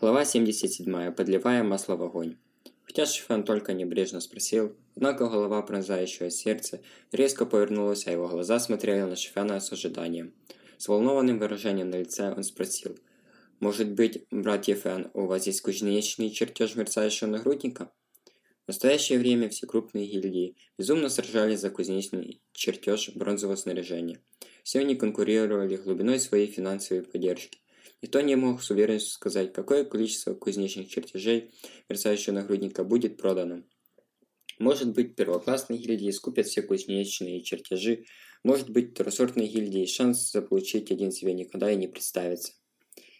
Глава 77. Подливая масло в огонь. Хотя Шифен только небрежно спросил, однако голова пронзающего сердце резко повернулась, а его глаза смотрели на Шифена с ожиданием. С волнованным выражением на лице он спросил, «Может быть, братья Фен, у вас есть кузнечный чертеж мерцающего нагрудника?» В настоящее время все крупные гильдии безумно сражались за кузнечный чертеж бронзового снаряжения. Все они конкурировали глубиной своей финансовой поддержки. Никто не мог с уверенностью сказать, какое количество кузнечных чертежей мерцающего нагрудника будет продано. Может быть, первоклассные гильдии скупят все кузнечные чертежи, может быть, второсортные гильдии шанс заполучить один себе никогда и не представится.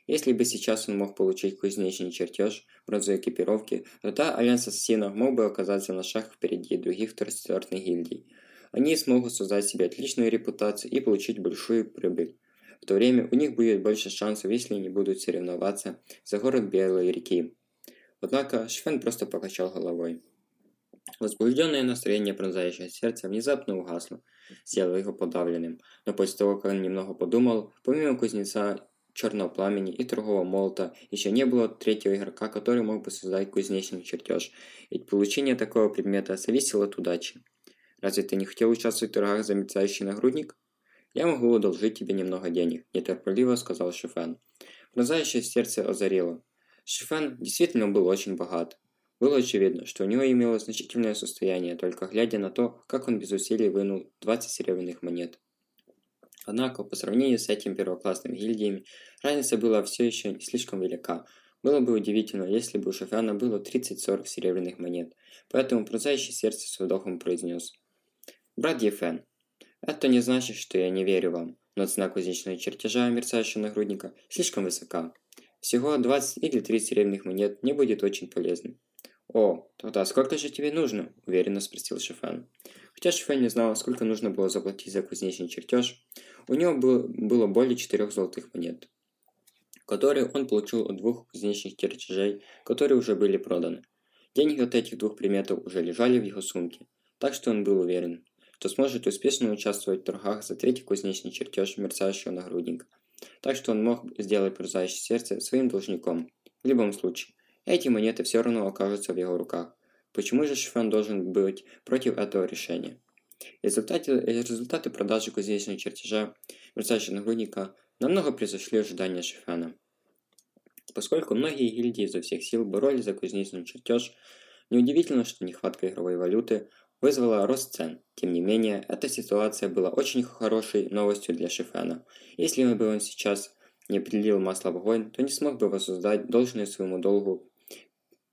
Если бы сейчас он мог получить кузнечный чертеж бронзовой экипировки, тогда Альянс Ассасинов мог бы оказаться на шаг впереди других второсортных гильдий. Они смогут создать себе отличную репутацию и получить большую прибыль. В то время у них будет больше шансов, если они будут соревноваться за город Белой реки. Однако Швен просто покачал головой. Возбужденное настроение пронзающее сердце внезапно угасло, сделав его подавленным. Но после того, как он немного подумал, помимо кузнеца черного пламени и торгового молота, еще не было третьего игрока, который мог бы создать кузнечный чертеж, ведь получение такого предмета зависело от удачи. Разве ты не хотел участвовать в торгах за мерцающий нагрудник? «Я могу одолжить тебе немного денег», – нетерпеливо сказал Шифен. Пронзающее сердце озарило. Шифен действительно был очень богат. Было очевидно, что у него имелось значительное состояние, только глядя на то, как он без усилий вынул 20 серебряных монет. Однако, по сравнению с этим первоклассными гильдиями, разница была все еще слишком велика. Было бы удивительно, если бы у Шафяна было 30-40 серебряных монет. Поэтому пронзающее сердце с вдохом произнес. «Брат Ефен, это не значит, что я не верю вам, но цена кузнечного чертежа мерцающего нагрудника слишком высока. Всего 20 или 30 серебряных монет не будет очень полезным. «О, тогда сколько же тебе нужно?» – уверенно спросил Шифен. Хотя Шифен не знал, сколько нужно было заплатить за кузнечный чертеж, у него был, было более четырех золотых монет, которые он получил от двух кузнечных чертежей, которые уже были проданы. Деньги от этих двух предметов уже лежали в его сумке, так что он был уверен, что сможет успешно участвовать в торгах за третий кузнечный чертеж мерцающего нагрудника. Так что он мог сделать мерцающее сердце своим должником. В любом случае, эти монеты все равно окажутся в его руках. Почему же Шифен должен быть против этого решения? Результаты, результаты продажи кузнечного чертежа мерцающего нагрудника намного превзошли ожидания Шифена. Поскольку многие гильдии изо всех сил боролись за кузнечный чертеж, неудивительно, что нехватка игровой валюты вызвала рост цен. Тем не менее, эта ситуация была очень хорошей новостью для Шифена. Если бы он сейчас не прилил масло в огонь, то не смог бы воссоздать должное своему долгу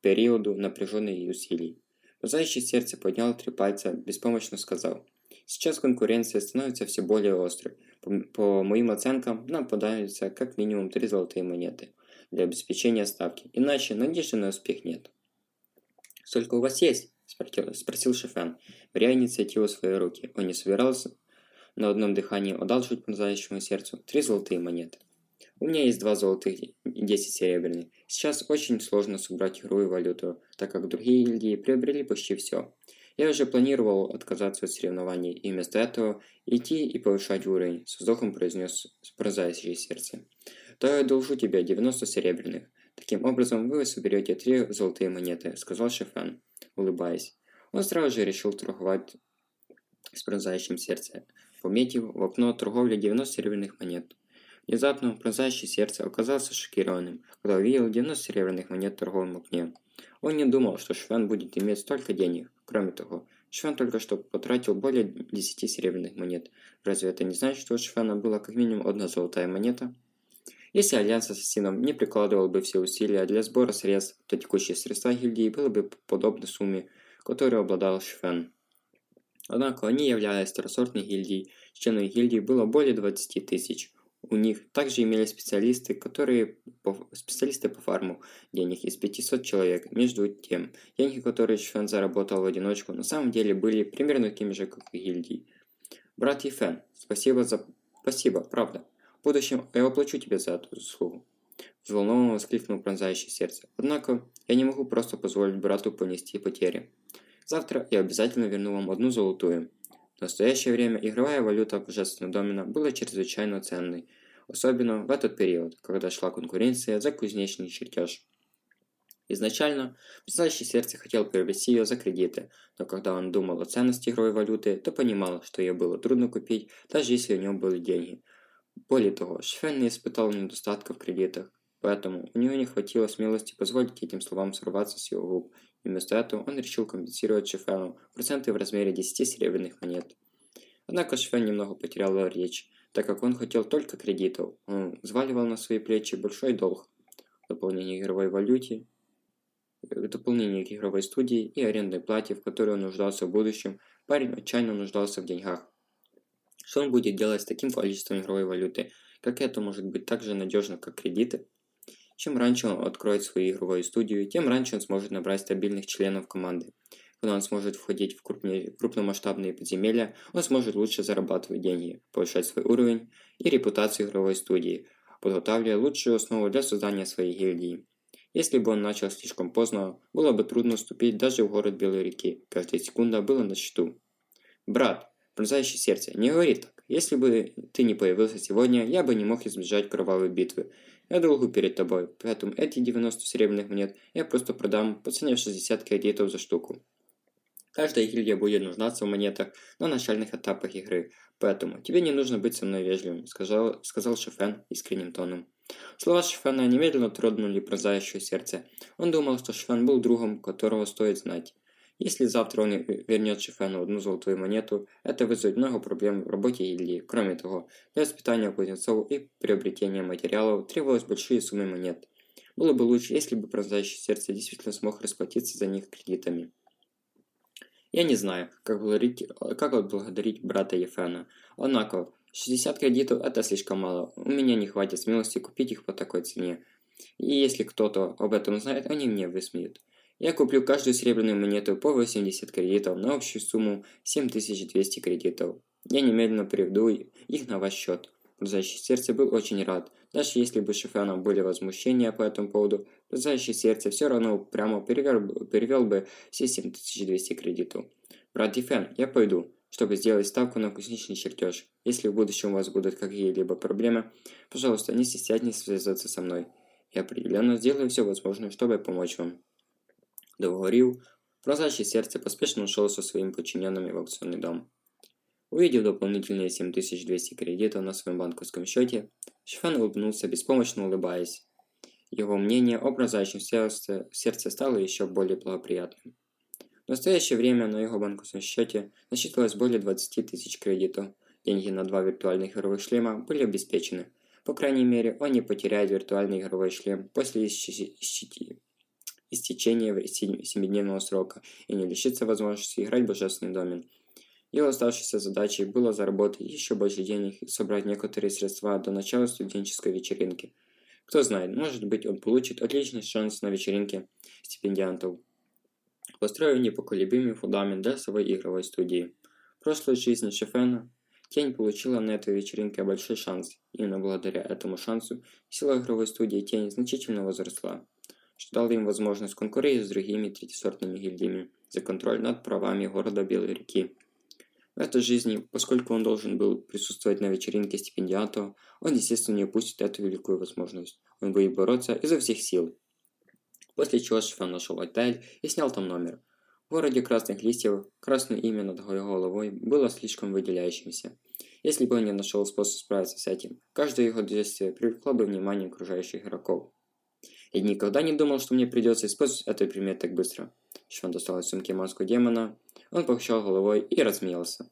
периоду напряженных усилий. Базающее сердце поднял три пальца, беспомощно сказал. Сейчас конкуренция становится все более острой. По, по моим оценкам, нам подаются как минимум три золотые монеты для обеспечения ставки, иначе надежды на успех нет. Сколько у вас есть? Спросил, Шефен, беря инициативу в свои руки. Он не собирался на одном дыхании одалживать пронзающему сердцу три золотые монеты. У меня есть два золотых и десять серебряных. Сейчас очень сложно собрать игровую валюту, так как другие гильдии приобрели почти все. Я уже планировал отказаться от соревнований и вместо этого идти и повышать уровень, с вздохом произнес пронзающее сердце. То я должу тебе 90 серебряных. Таким образом, вы соберете три золотые монеты, сказал Шефен улыбаясь. Он сразу же решил торговать с пронзающим сердце, пометив в окно торговли 90 серебряных монет. Внезапно пронзающее сердце оказался шокированным, когда увидел 90 серебряных монет в торговом окне. Он не думал, что Швен будет иметь столько денег. Кроме того, Швен только что потратил более 10 серебряных монет. Разве это не значит, что у Швена была как минимум одна золотая монета? Если Альянс Ассасинов не прикладывал бы все усилия для сбора средств, то текущие средства гильдии были бы подобны сумме, которой обладал Швен. Однако они являлись второсортной гильдией, членов гильдии было более 20 тысяч. У них также имелись специалисты, которые по, специалисты по фарму денег из 500 человек. Между тем, деньги, которые Швен заработал в одиночку, на самом деле были примерно такими же, как и гильдии. Брат Ефен, спасибо за... Спасибо, правда. В будущем я оплачу тебе за эту услугу. Взволнованно воскликнул пронзающее сердце. Однако, я не могу просто позволить брату понести потери. Завтра я обязательно верну вам одну золотую. В настоящее время игровая валюта Божественного Домина была чрезвычайно ценной, особенно в этот период, когда шла конкуренция за кузнечный чертеж. Изначально писающий сердце хотел приобрести ее за кредиты, но когда он думал о ценности игровой валюты, то понимал, что ее было трудно купить, даже если у него были деньги. Более того, Шфен не испытал недостатка в кредитах, поэтому у него не хватило смелости позволить этим словам сорваться с его губ, и вместо этого он решил компенсировать Шефену проценты в размере 10 серебряных монет. Однако Шфен немного потерял речь, так как он хотел только кредитов, он взваливал на свои плечи большой долг. Дополнение игровой валюте дополнение к игровой студии и арендной плате, в которой он нуждался в будущем, парень отчаянно нуждался в деньгах. Что он будет делать с таким количеством игровой валюты? Как это может быть так же надежно, как кредиты? Чем раньше он откроет свою игровую студию, тем раньше он сможет набрать стабильных членов команды. Когда он сможет входить в крупные, крупномасштабные подземелья, он сможет лучше зарабатывать деньги, повышать свой уровень и репутацию игровой студии, подготавливая лучшую основу для создания своей гильдии. Если бы он начал слишком поздно, было бы трудно вступить даже в город Белой реки. Каждая секунда была на счету. «Брат, пронзающее сердце, не говори так. Если бы ты не появился сегодня, я бы не мог избежать кровавой битвы. Я долгу перед тобой, поэтому эти 90 серебряных монет я просто продам по цене 60 кредитов за штуку. Каждая гильдия будет нуждаться в монетах на начальных этапах игры, поэтому тебе не нужно быть со мной вежливым», сказал, сказал Шефен искренним тоном. Слова Шифана немедленно тронули пронзающее сердце. Он думал, что Шифан был другом, которого стоит знать. Если завтра он вернет Шифану одну золотую монету, это вызовет много проблем в работе гильдии. Кроме того, для воспитания кузнецов и приобретения материалов требовалось большие суммы монет. Было бы лучше, если бы пронзающее сердце действительно смог расплатиться за них кредитами. Я не знаю, как благодарить, как отблагодарить брата Ефена. Однако, 60 кредитов это слишком мало, у меня не хватит смелости купить их по такой цене. И если кто-то об этом знает, они мне высмеют. Я куплю каждую серебряную монету по 80 кредитов на общую сумму 7200 кредитов. Я немедленно приведу их на ваш счет. Пронзающий сердце был очень рад. Даже если бы Шифана были возмущения по этому поводу, Пронзающий сердце все равно прямо перевел, перевел бы все 7200 кредитов. Брат Дифен, я пойду чтобы сделать ставку на кузнечный чертеж. Если в будущем у вас будут какие-либо проблемы, пожалуйста, не стесняйтесь связаться со мной. Я определенно сделаю все возможное, чтобы помочь вам. Договорил, прозрачное сердце поспешно ушел со своими подчиненными в аукционный дом. Увидев дополнительные 7200 кредитов на своем банковском счете, Шифан улыбнулся, беспомощно улыбаясь. Его мнение о прозрачном сердце, сердце стало еще более благоприятным. В настоящее время на его банковском счете насчитывалось более 20 тысяч кредитов. Деньги на два виртуальных игровых шлема были обеспечены. По крайней мере, он не потеряет виртуальный игровой шлем после истечения 7-дневного срока и не лишится возможности играть Божественный домен. Его оставшейся задачей было заработать еще больше денег и собрать некоторые средства до начала студенческой вечеринки. Кто знает, может быть он получит отличный шанс на вечеринке стипендиантов построив непоколебимый фундамент для своей игровой студии. В прошлой жизни Шефена Тень получила на этой вечеринке большой шанс. Именно благодаря этому шансу сила игровой студии Тень значительно возросла, что дало им возможность конкурировать с другими третьесортными гильдиями за контроль над правами города Белой реки. В этой жизни, поскольку он должен был присутствовать на вечеринке стипендиатов, он, естественно, не упустит эту великую возможность. Он будет бороться изо всех сил, после чего Шифан нашел отель и снял там номер. В городе красных листьев красное имя над его головой было слишком выделяющимся. Если бы он не нашел способ справиться с этим, каждое его действие привлекло бы внимание окружающих игроков. Я никогда не думал, что мне придется использовать этот предмет так быстро. Шифан достал из сумки маску демона, он покачал головой и рассмеялся.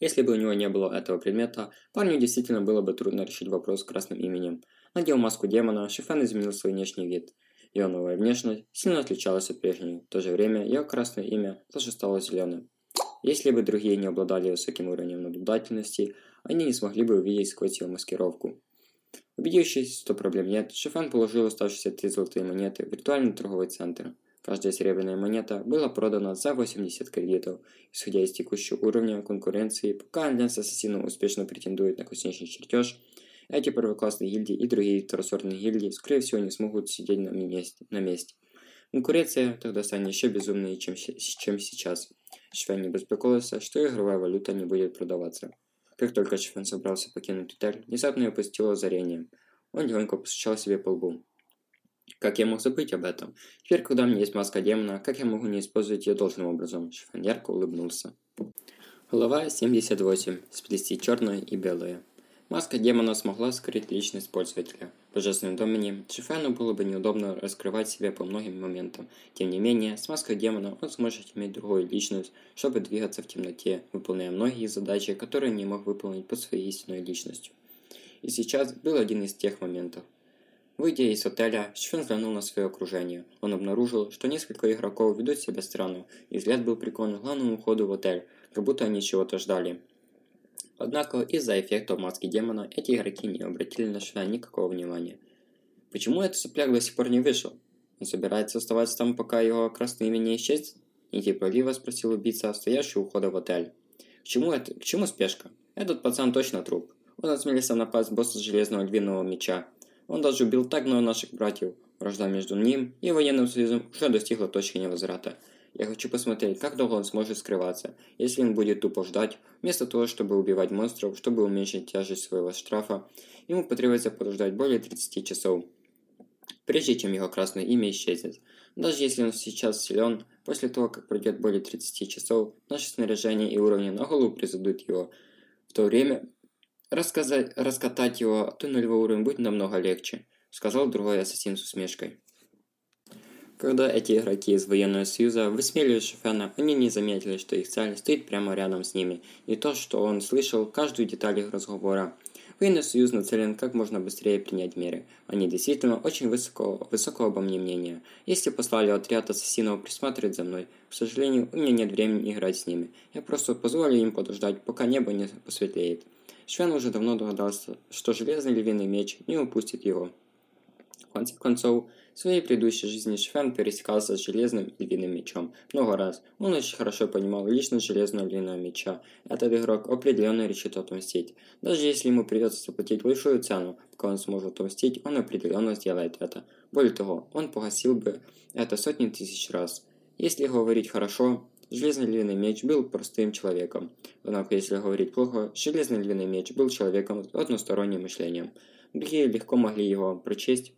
Если бы у него не было этого предмета, парню действительно было бы трудно решить вопрос с красным именем. Надев маску демона, Шифан изменил свой внешний вид – ее новая внешность сильно отличалась от прежней, в то же время ее красное имя тоже стало зеленым. Если бы другие не обладали высоким уровнем наблюдательности, они не смогли бы увидеть сквозь ее маскировку. Убедившись, что проблем нет, Шифан положил оставшиеся три золотые монеты в виртуальный торговый центр. Каждая серебряная монета была продана за 80 кредитов. Исходя из текущего уровня конкуренции, пока Альянс Ассасинов успешно претендует на кузнечный чертеж, эти первоклассные гильдии и другие второсортные гильдии, скорее всего, не смогут сидеть на месте. На месте. Конкуренция тогда станет еще безумнее, чем, чем сейчас. Швен не беспокоился, что игровая валюта не будет продаваться. Как только Швен собрался покинуть отель, внезапно его посетило озарение. Он легонько постучал себе по лбу. Как я мог забыть об этом? Теперь, когда у меня есть маска демона, как я могу не использовать ее должным образом? Шифан ярко улыбнулся. Глава 78. Сплести черное и белое. Маска демона смогла скрыть личность пользователя. В божественном домене Шифану было бы неудобно раскрывать себя по многим моментам. Тем не менее, с маской демона он сможет иметь другую личность, чтобы двигаться в темноте, выполняя многие задачи, которые не мог выполнить под своей истинной личностью. И сейчас был один из тех моментов. Выйдя из отеля, Швен взглянул на свое окружение. Он обнаружил, что несколько игроков ведут себя странно, и взгляд был прикован к главному входу в отель, как будто они чего-то ждали. Однако из-за эффекта маски демона эти игроки не обратили на Швена никакого внимания. Почему этот сопляк до сих пор не вышел? Он собирается оставаться там, пока его красное имя не исчезнет? Нетерпеливо спросил убийца, стоящий у входа в отель. К чему это? К чему спешка? Этот пацан точно труп. Он осмелился напасть босса железного львиного меча. Он даже убил так много наших братьев. Вражда между ним и военным союзом уже достигла точки невозврата. Я хочу посмотреть, как долго он сможет скрываться. Если он будет тупо ждать, вместо того, чтобы убивать монстров, чтобы уменьшить тяжесть своего штрафа, ему потребуется подождать более 30 часов, прежде чем его красное имя исчезнет. Даже если он сейчас силен, после того, как пройдет более 30 часов, наше снаряжение и уровни на голову призадут его. В то время Рассказать, раскатать его до нулевого уровня будет намного легче, сказал другой ассасин с усмешкой. Когда эти игроки из военного союза высмеяли Шефена, они не заметили, что их цель стоит прямо рядом с ними, и то, что он слышал каждую деталь их разговора. Военный союз нацелен как можно быстрее принять меры. Они действительно очень высоко, высоко обо мне мнения. Если послали отряд ассасинов присматривать за мной, к сожалению, у меня нет времени играть с ними. Я просто позволю им подождать, пока небо не посветлеет. Швен уже давно догадался, что железный львиный меч не упустит его. В конце концов, в своей предыдущей жизни Швен пересекался с железным львиным мечом много раз. Он очень хорошо понимал личность железного львиного меча. Этот игрок определенно решит отомстить. Даже если ему придется заплатить большую цену, пока он сможет отомстить, он определенно сделает это. Более того, он погасил бы это сотни тысяч раз. Если говорить хорошо, Железный львиный меч был простым человеком. Однако, если говорить плохо, Железный львиный меч был человеком с односторонним мышлением. Другие легко могли его прочесть.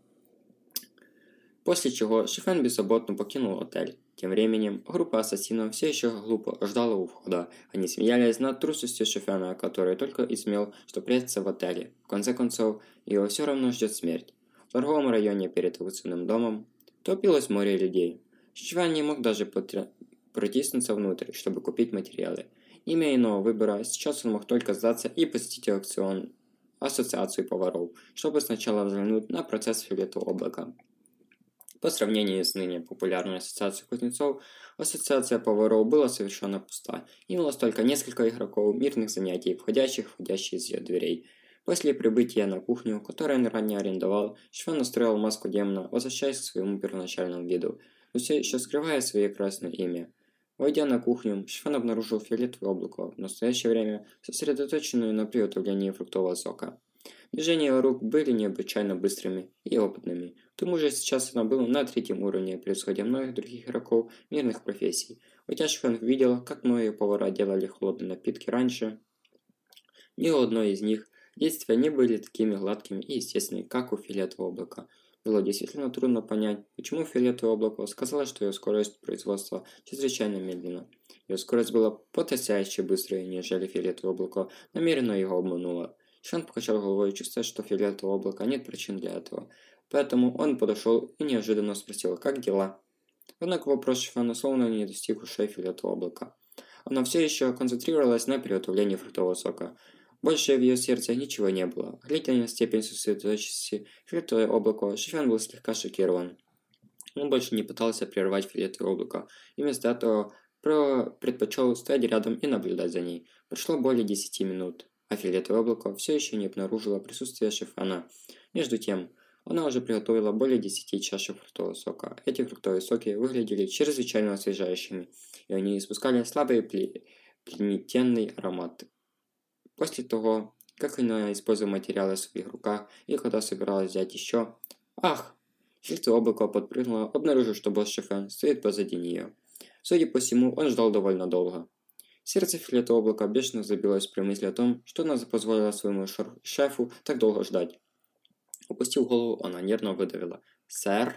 После чего Шифен беззаботно покинул отель. Тем временем, группа ассасинов все еще глупо ждала у входа. Они смеялись над трусостью Шифена, который только и смел, что прятаться в отеле. В конце концов, его все равно ждет смерть. В торговом районе перед эволюционным домом топилось море людей. Шифен не мог даже протиснуться внутрь, чтобы купить материалы. Имея иного выбора, сейчас он мог только сдаться и посетить аукцион Ассоциацию поваров, чтобы сначала взглянуть на процесс фиолетового облака. По сравнению с ныне популярной ассоциацией кузнецов, ассоциация поваров была совершенно пуста. Имелось только несколько игроков мирных занятий, входящих входящих из ее дверей. После прибытия на кухню, которую он ранее арендовал, Швен настроил маску демона, возвращаясь к своему первоначальному виду, но все еще скрывая свое красное имя. Войдя на кухню, Шифан обнаружил фиолетовое облако, в настоящее время сосредоточенную на приготовлении фруктового сока. Движения рук были необычайно быстрыми и опытными. К тому же сейчас она была на третьем уровне, превосходя многих других игроков мирных профессий. Шифан видел, как многие повара делали холодные напитки раньше, ни у одной из них действия не были такими гладкими и естественными, как у фиолетового облака. Было действительно трудно понять, почему фиолетовое облако сказала, что ее скорость производства чрезвычайно медленна. Ее скорость была потрясающе быстрее, нежели фиолетовое облако намеренно его обмануло. Шан покачал головой, чувствуя, что фиолетового облака нет причин для этого. Поэтому он подошел и неожиданно спросил, как дела? Однако вопрос Шифана словно не достиг ушей фиолетового облака. Она все еще концентрировалась на приготовлении фруктового сока. Больше в ее сердце ничего не было. Глядя на степень сосредоточенности фиолетовое облако, Шифян был слегка шокирован. Он больше не пытался прервать фиолетовое облако, и вместо этого предпочел стоять рядом и наблюдать за ней. Прошло более 10 минут, а фиолетовое облако все еще не обнаружило присутствие Шифана. Между тем, она уже приготовила более 10 чашек фруктового сока. Эти фруктовые соки выглядели чрезвычайно освежающими, и они испускали слабый пленительный аромат. После того, как она использовала материалы в своих руках и когда собиралась взять еще... Ах! Сердце облако подпрыгнуло, обнаружив, что босс Шефен стоит позади нее. Судя по всему, он ждал довольно долго. Сердце Филета облака бешено забилось при мысли о том, что она позволила своему шефу так долго ждать. Упустив голову, она нервно выдавила. «Сэр,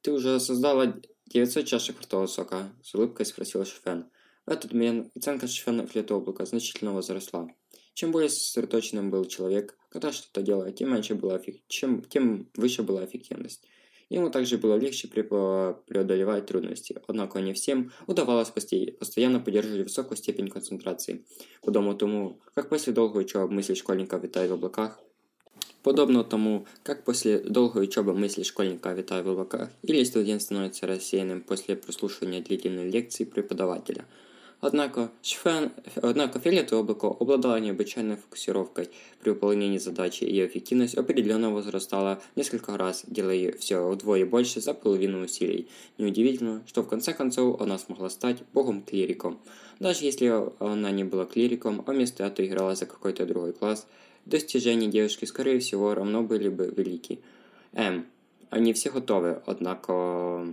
ты уже создала 900 чашек фруктового сока?» – с улыбкой спросил Шефен. В этот момент оценка Шефена облака значительно возросла. Чем более сосредоточенным был человек, когда что-то делает, тем меньше была чем, тем выше была эффективность. Ему также было легче преодолевать трудности, однако не всем удавалось постоянно поддерживать высокую степень концентрации. Подобно тому, как после долгой учебы мысли школьника витают в облаках, Подобно тому, как после долгой учебы мысли школьника витают в облаках, или студент становится рассеянным после прослушивания длительной лекции преподавателя – Однако, Шфен, однако фиолетовое облако обладало необычайной фокусировкой при выполнении задачи, и ее эффективность определенно возрастала несколько раз, делая все вдвое больше за половину усилий. Неудивительно, что в конце концов она смогла стать богом-клириком. Даже если она не была клириком, а вместо этого играла за какой-то другой класс, достижения девушки, скорее всего, равно были бы велики. М. Они все готовы, однако...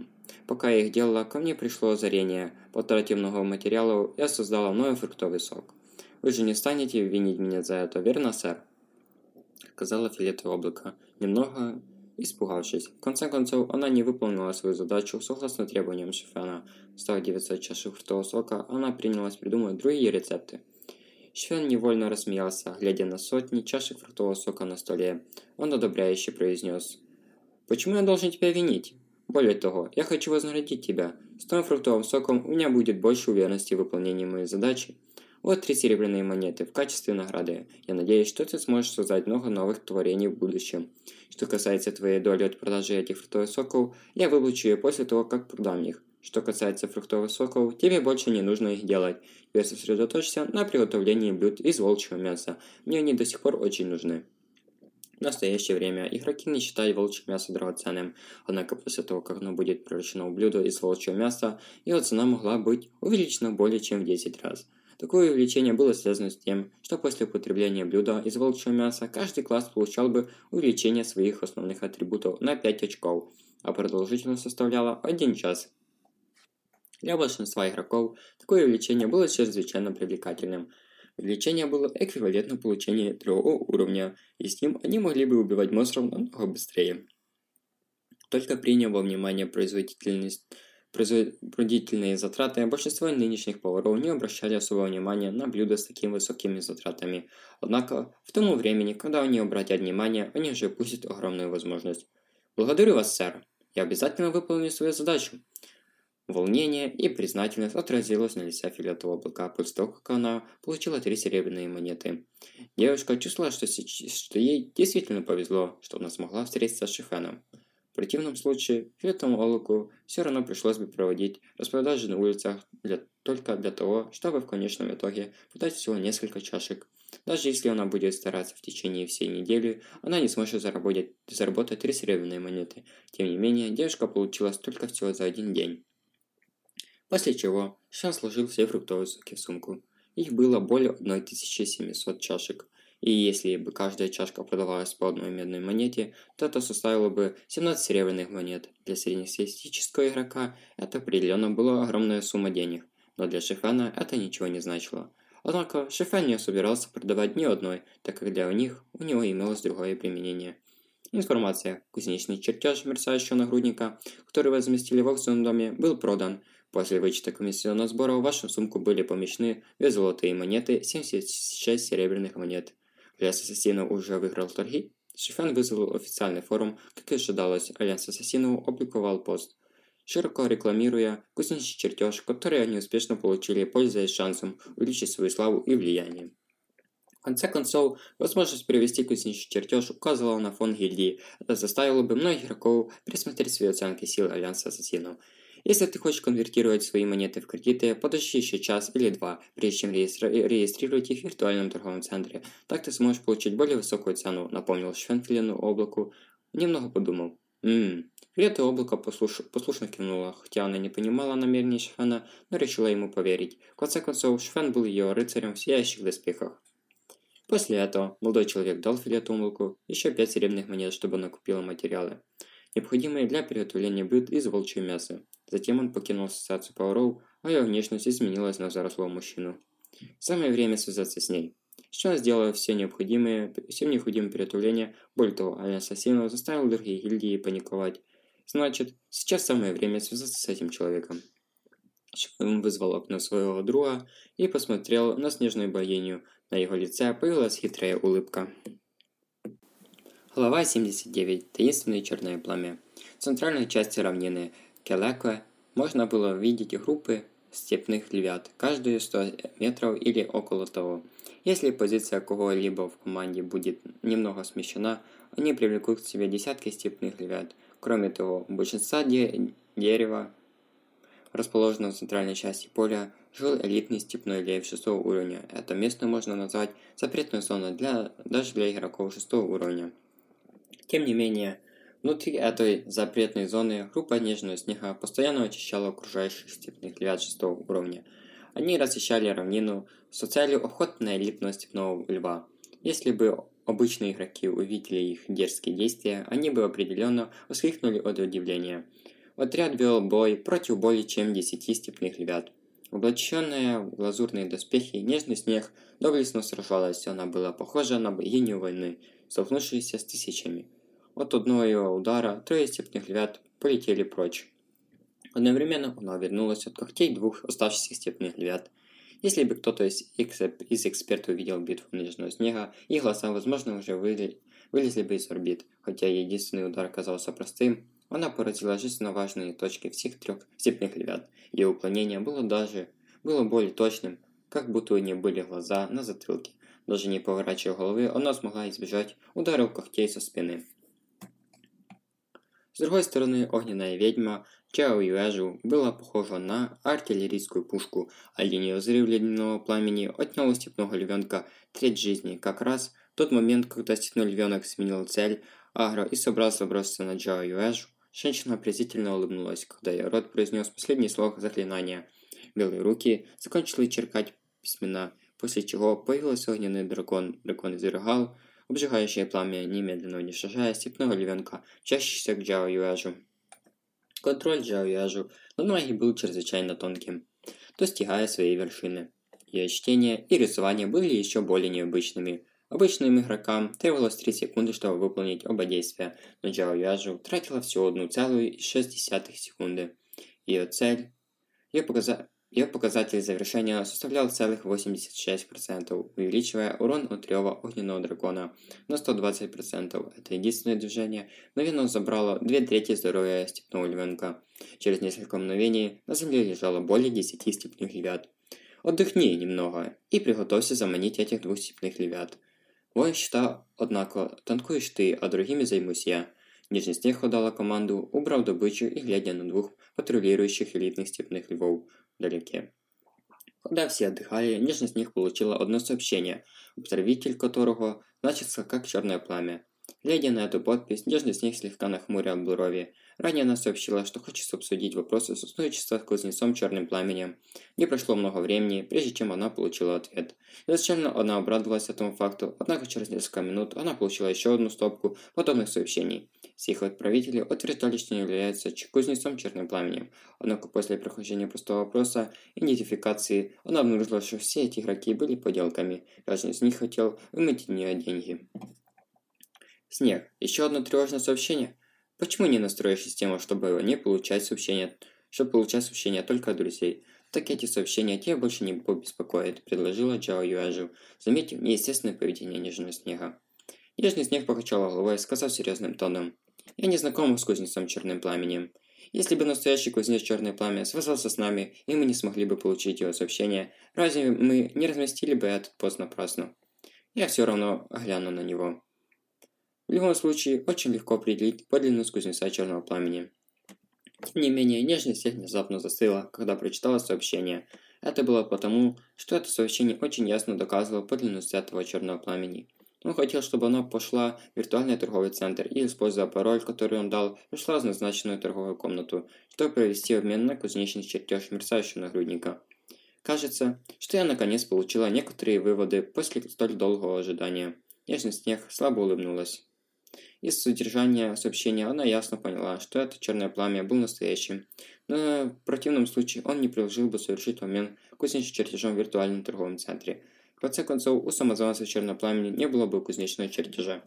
Пока я их делала, ко мне пришло озарение. Потратив много материалов, я создала новый фруктовый сок. Вы же не станете винить меня за это, верно, сэр? Сказала фиолетовое облако, немного испугавшись. В конце концов, она не выполнила свою задачу согласно требованиям Шефена. Став 900 чашек фруктового сока, она принялась придумывать другие рецепты. Швен невольно рассмеялся, глядя на сотни чашек фруктового сока на столе. Он одобряюще произнес. «Почему я должен тебя винить? Более того, я хочу вознаградить тебя. С твоим фруктовым соком у меня будет больше уверенности в выполнении моей задачи. Вот три серебряные монеты в качестве награды. Я надеюсь, что ты сможешь создать много новых творений в будущем. Что касается твоей доли от продажи этих фруктовых соков, я выплачу ее после того, как продам их. Что касается фруктовых соков, тебе больше не нужно их делать. Теперь сосредоточься на приготовлении блюд из волчьего мяса. Мне они до сих пор очень нужны. В настоящее время игроки не считают волчье мясо драгоценным, однако после того, как оно будет превращено в блюдо из волчьего мяса, его цена могла быть увеличена более чем в 10 раз. Такое увеличение было связано с тем, что после употребления блюда из волчьего мяса каждый класс получал бы увеличение своих основных атрибутов на 5 очков, а продолжительность составляла 1 час. Для большинства игроков такое увеличение было чрезвычайно привлекательным, Увеличение было эквивалентно получению третьего уровня, и с ним они могли бы убивать монстров намного быстрее. Только приняв во внимание производительность производительные затраты, большинство нынешних поваров не обращали особого внимания на блюда с такими высокими затратами. Однако, в тому времени, когда они обратят внимание, они уже упустят огромную возможность. «Благодарю вас, сэр. Я обязательно выполню свою задачу. Волнение и признательность отразилось на лице фиолетового облака после того, как она получила три серебряные монеты. Девушка чувствовала, что, что ей действительно повезло, что она смогла встретиться с Шифеном. В противном случае, фиолетовому облаку все равно пришлось бы проводить распродажи на улицах для, только для того, чтобы в конечном итоге продать всего несколько чашек. Даже если она будет стараться в течение всей недели, она не сможет заработать, заработать три серебряные монеты. Тем не менее, девушка получила столько всего за один день. После чего Шан сложил все фруктовые сумку. Их было более 1700 чашек. И если бы каждая чашка продавалась по одной медной монете, то это составило бы 17 серебряных монет. Для среднестатистического игрока это определенно была огромная сумма денег, но для Шефена это ничего не значило. Однако Шефен не собирался продавать ни одной, так как для них у него имелось другое применение. Информация. Кузнечный чертеж мерцающего нагрудника, который возместили в аукционном доме, был продан После вычета комиссионного сбора в вашу сумку были помещены две золотые монеты, 76 серебряных монет. Альянс Ассасинов уже выиграл торги. Шифен вызвал официальный форум, как и ожидалось, Альянс Ассасинов опубликовал пост, широко рекламируя кузнечный чертеж, который они успешно получили, пользуясь шансом увеличить свою славу и влияние. В конце концов, возможность перевести кузнечный чертеж указывала на фон гильдии. Это заставило бы многих игроков пересмотреть свои оценки сил Альянса Ассасинов. Если ты хочешь конвертировать свои монеты в кредиты, подожди еще час или два, прежде чем реестри регистрировать их в виртуальном торговом центре. Так ты сможешь получить более высокую цену, напомнил Швенфелену облаку. Немного подумал. Ммм. Фиолетовое облако послуш... послушно кивнуло, хотя она не понимала намерений Швена, но решила ему поверить. В конце концов, Швен был ее рыцарем в сияющих доспехах. После этого молодой человек дал фиолетовому облаку еще пять серебряных монет, чтобы она купила материалы, необходимые для приготовления блюд из волчьего мяса. Затем он покинул ассоциацию поваров, а ее внешность изменилась на взрослого мужчину. Самое время связаться с ней. Сейчас сделала все необходимые, все необходимые приготовления. Более того, Аля Ассасинова заставил другие гильдии паниковать. Значит, сейчас самое время связаться с этим человеком. Он вызвал окно своего друга и посмотрел на снежную богиню. На его лице появилась хитрая улыбка. Глава 79. Таинственное черное пламя. В центральной части равнины Келекве можно было видеть группы степных львят, каждые 100 метров или около того. Если позиция кого-либо в команде будет немного смещена, они привлекут к себе десятки степных львят. Кроме того, у большинства де дерева, расположенного в центральной части поля, жил элитный степной лев 6 уровня. Это место можно назвать запретной зоной для, даже для игроков 6 уровня. Тем не менее, Внутри этой запретной зоны группа нежного снега постоянно очищала окружающих степных львят шестого уровня. Они расчищали равнину с целью охоты на элитного степного льва. Если бы обычные игроки увидели их дерзкие действия, они бы определенно воскликнули от удивления. Отряд вел бой против более чем 10 степных львят. Облаченная в лазурные доспехи, нежный снег доблестно сражалась, она была похожа на богиню войны, столкнувшуюся с тысячами. От одного удара трое степных львят полетели прочь. Одновременно она вернулась от когтей двух оставшихся степных львят. Если бы кто-то из, из экспертов увидел битву нежного снега, их глаза, возможно, уже выли, вылезли бы из орбит. Хотя единственный удар оказался простым, она поразила жизненно важные точки всех трех степных львят. Ее уклонение было даже было более точным, как будто у нее были глаза на затылке. Даже не поворачивая головы, она смогла избежать ударов когтей со спины. С другой стороны, огненная ведьма Чао Юэжу была похожа на артиллерийскую пушку, а линия взрыв ледяного пламени отнял у степного львенка треть жизни, как раз в тот момент, когда степной львенок сменил цель агро и собрался броситься на Чао Юэжу. Женщина презрительно улыбнулась, когда ее рот произнес последний слог заклинания. Белые руки закончили черкать письмена, после чего появился огненный дракон. Дракон извергал Обжигающее пламя немедленно уничтожая степного львенка, чащийся к Джао Юэжу. Контроль Джао Юэжу над магией был чрезвычайно тонким, достигая своей вершины. Ее чтение и рисование были еще более необычными. Обычным игрокам требовалось 3 секунды, чтобы выполнить оба действия, но Джао Юэжу тратила всего 1,6 секунды. Ее цель, ее показатель ее показатель завершения составлял целых 86%, увеличивая урон от рева огненного дракона на 120%. Это единственное движение мгновенно забрало две трети здоровья степного львенка. Через несколько мгновений на земле лежало более 10 степных львят. Отдохни немного и приготовься заманить этих двух степных львят. Воин счета, однако, танкуешь ты, а другими займусь я. Нижний снег дала команду, убрав добычу и глядя на двух патрулирующих элитных степных львов, вдалеке. Когда все отдыхали, нежность них получила одно сообщение, обтравитель которого значится как черное пламя. Глядя на эту подпись, нежный снег слегка нахмурил брови. Ранее она сообщила, что хочет обсудить вопросы с устойчивостью с кузнецом черным пламенем. Не прошло много времени, прежде чем она получила ответ. Изначально она обрадовалась этому факту, однако через несколько минут она получила еще одну стопку подобных сообщений. Все их отправители утверждали, что не являются кузнецом черным пламенем. Однако после прохождения простого вопроса идентификации она обнаружила, что все эти игроки были поделками. Каждый из них хотел вымыть у нее деньги. Снег. Еще одно тревожное сообщение. Почему не настроишь систему, чтобы не получать сообщения, чтобы получать сообщения только от друзей? Так эти сообщения тебя больше не побеспокоят, предложила Джао Юэжу, заметив неестественное поведение Нежного Снега. Нежный Снег покачал головой, сказав серьезным тоном. Я не знаком с кузнецом Черным Пламенем. Если бы настоящий кузнец Черное Пламя связался с нами, и мы не смогли бы получить его сообщение, разве мы не разместили бы этот пост напрасно? Я все равно гляну на него. В любом случае, очень легко определить подлинность кузнеца черного пламени. Тем не менее, нежность всех внезапно застыла, когда прочитала сообщение. Это было потому, что это сообщение очень ясно доказывало подлинность этого черного пламени. Он хотел, чтобы она пошла в виртуальный торговый центр и, используя пароль, который он дал, пришла в назначенную торговую комнату, чтобы провести обмен на кузнечный чертеж мерцающего нагрудника. Кажется, что я наконец получила некоторые выводы после столь долгого ожидания. Нежный снег слабо улыбнулась. Из содержания сообщения она ясно поняла, что это черное пламя был настоящим, но в противном случае он не предложил бы совершить обмен кузнечным чертежом в виртуальном торговом центре. В конце концов, у самозванца Черного Пламени не было бы кузнечного чертежа.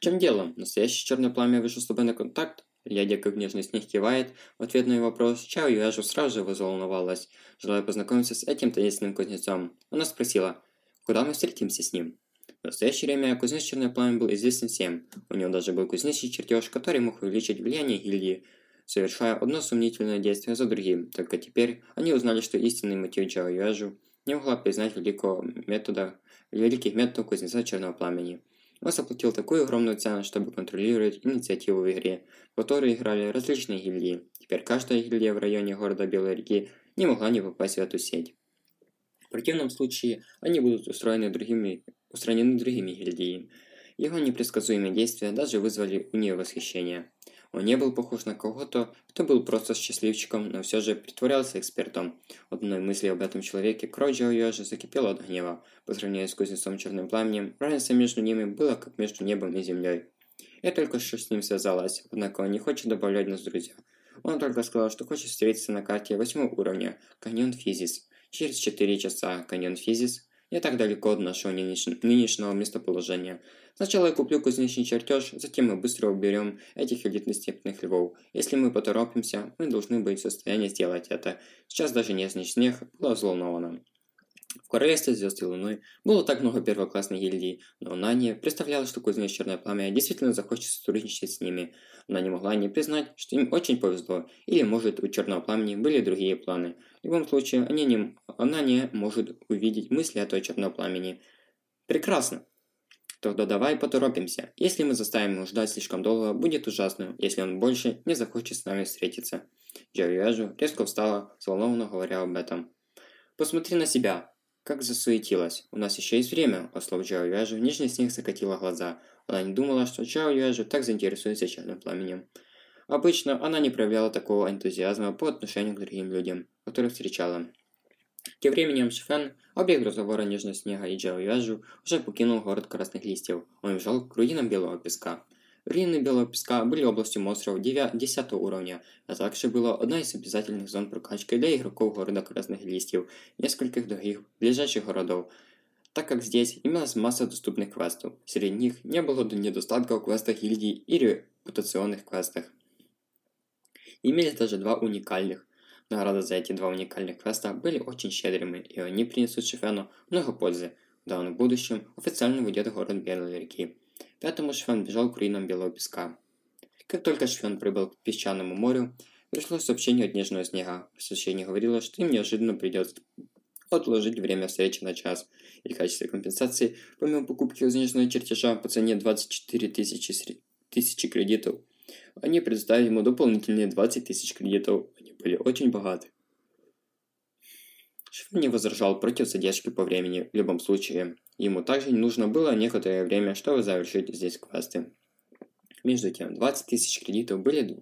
Чем дело? Настоящее Черное Пламя вышло с тобой на контакт? Глядя, как нежно снег кивает, в ответ на ее вопрос, Чао Юэжу сразу же взволновалась, желая познакомиться с этим таинственным кузнецом. Она спросила, куда мы встретимся с ним? В настоящее время кузнец Черное Пламя был известен всем. У него даже был кузнечный чертеж, который мог увеличить влияние гильдии, совершая одно сомнительное действие за другим. Только теперь они узнали, что истинный мотив Чао Юэжу не могла признать великого метода, великих методов кузнеца Черного Пламени. Он заплатил такую огромную цену, чтобы контролировать инициативу в игре, в которой играли различные гильдии. Теперь каждая гильдия в районе города Белой реки не могла не попасть в эту сеть. В противном случае они будут устроены другими, устранены другими гильдиями. Его непредсказуемые действия даже вызвали у нее восхищение. Он не был похож на кого-то, кто был просто счастливчиком, но все же притворялся экспертом. Одной мысли об этом человеке кровь Джо Йожи закипела от гнева. По сравнению с кузнецом черным пламенем, разница между ними была как между небом и землей. Я только что с ним связалась, однако он не хочет добавлять нас в друзья. Он только сказал, что хочет встретиться на карте восьмого уровня, каньон Физис. Через 4 часа каньон Физис не так далеко от нашего нынешнего местоположения. Сначала я куплю кузнечный чертеж, затем мы быстро уберем этих элитных львов. Если мы поторопимся, мы должны быть в состоянии сделать это. Сейчас даже нежный снег была взволнована. В королевстве звезд и луны было так много первоклассных гильдий, но она не представляла, что кузнец Черное Пламя действительно захочет сотрудничать с ними. Она не могла не признать, что им очень повезло, или может у Черного Пламени были другие планы. В любом случае, они не, она не может увидеть мысли этого Черного Пламени. Прекрасно. Тогда давай поторопимся. Если мы заставим его ждать слишком долго, будет ужасно, если он больше не захочет с нами встретиться. Джоуяжу резко встала, взволнованно говоря об этом. Посмотри на себя. Как засуетилась. У нас еще есть время, по слову Джао Юэжу, нижний снег закатила глаза. Она не думала, что Джао Юэжу так заинтересуется черным пламенем. Обычно она не проявляла такого энтузиазма по отношению к другим людям, которых встречала. Тем временем Шифен, объект разговора Нежного Снега и Джао Юэжу, уже покинул город Красных Листьев. Он бежал к руинам Белого Песка. Руины Белого Песка были областью монстров 10 уровня, а также была одна из обязательных зон прокачки для игроков города Красных Листьев и нескольких других ближайших городов, так как здесь имелась масса доступных квестов. Среди них не было недостатка в квестах гильдии и репутационных квестах. Имелись даже два уникальных. Награды за эти два уникальных квеста были очень щедрыми, и они принесут Шифену много пользы. В давнем будущем официально выйдет город Белой реки. Поэтому Швен бежал к руинам Белого Песка. Как только Швен прибыл к песчаному морю, пришло сообщение от Нежного Снега. Сообщение говорило, что им неожиданно придется отложить время встречи на час. И в качестве компенсации, помимо покупки нежного чертежа по цене 24 тысячи, тысячи кредитов, они предоставили ему дополнительные 20 тысяч кредитов. Они были очень богаты. Швен не возражал против задержки по времени в любом случае. Ему также нужно было некоторое время, чтобы завершить здесь квесты. Между тем, 20 тысяч кредитов были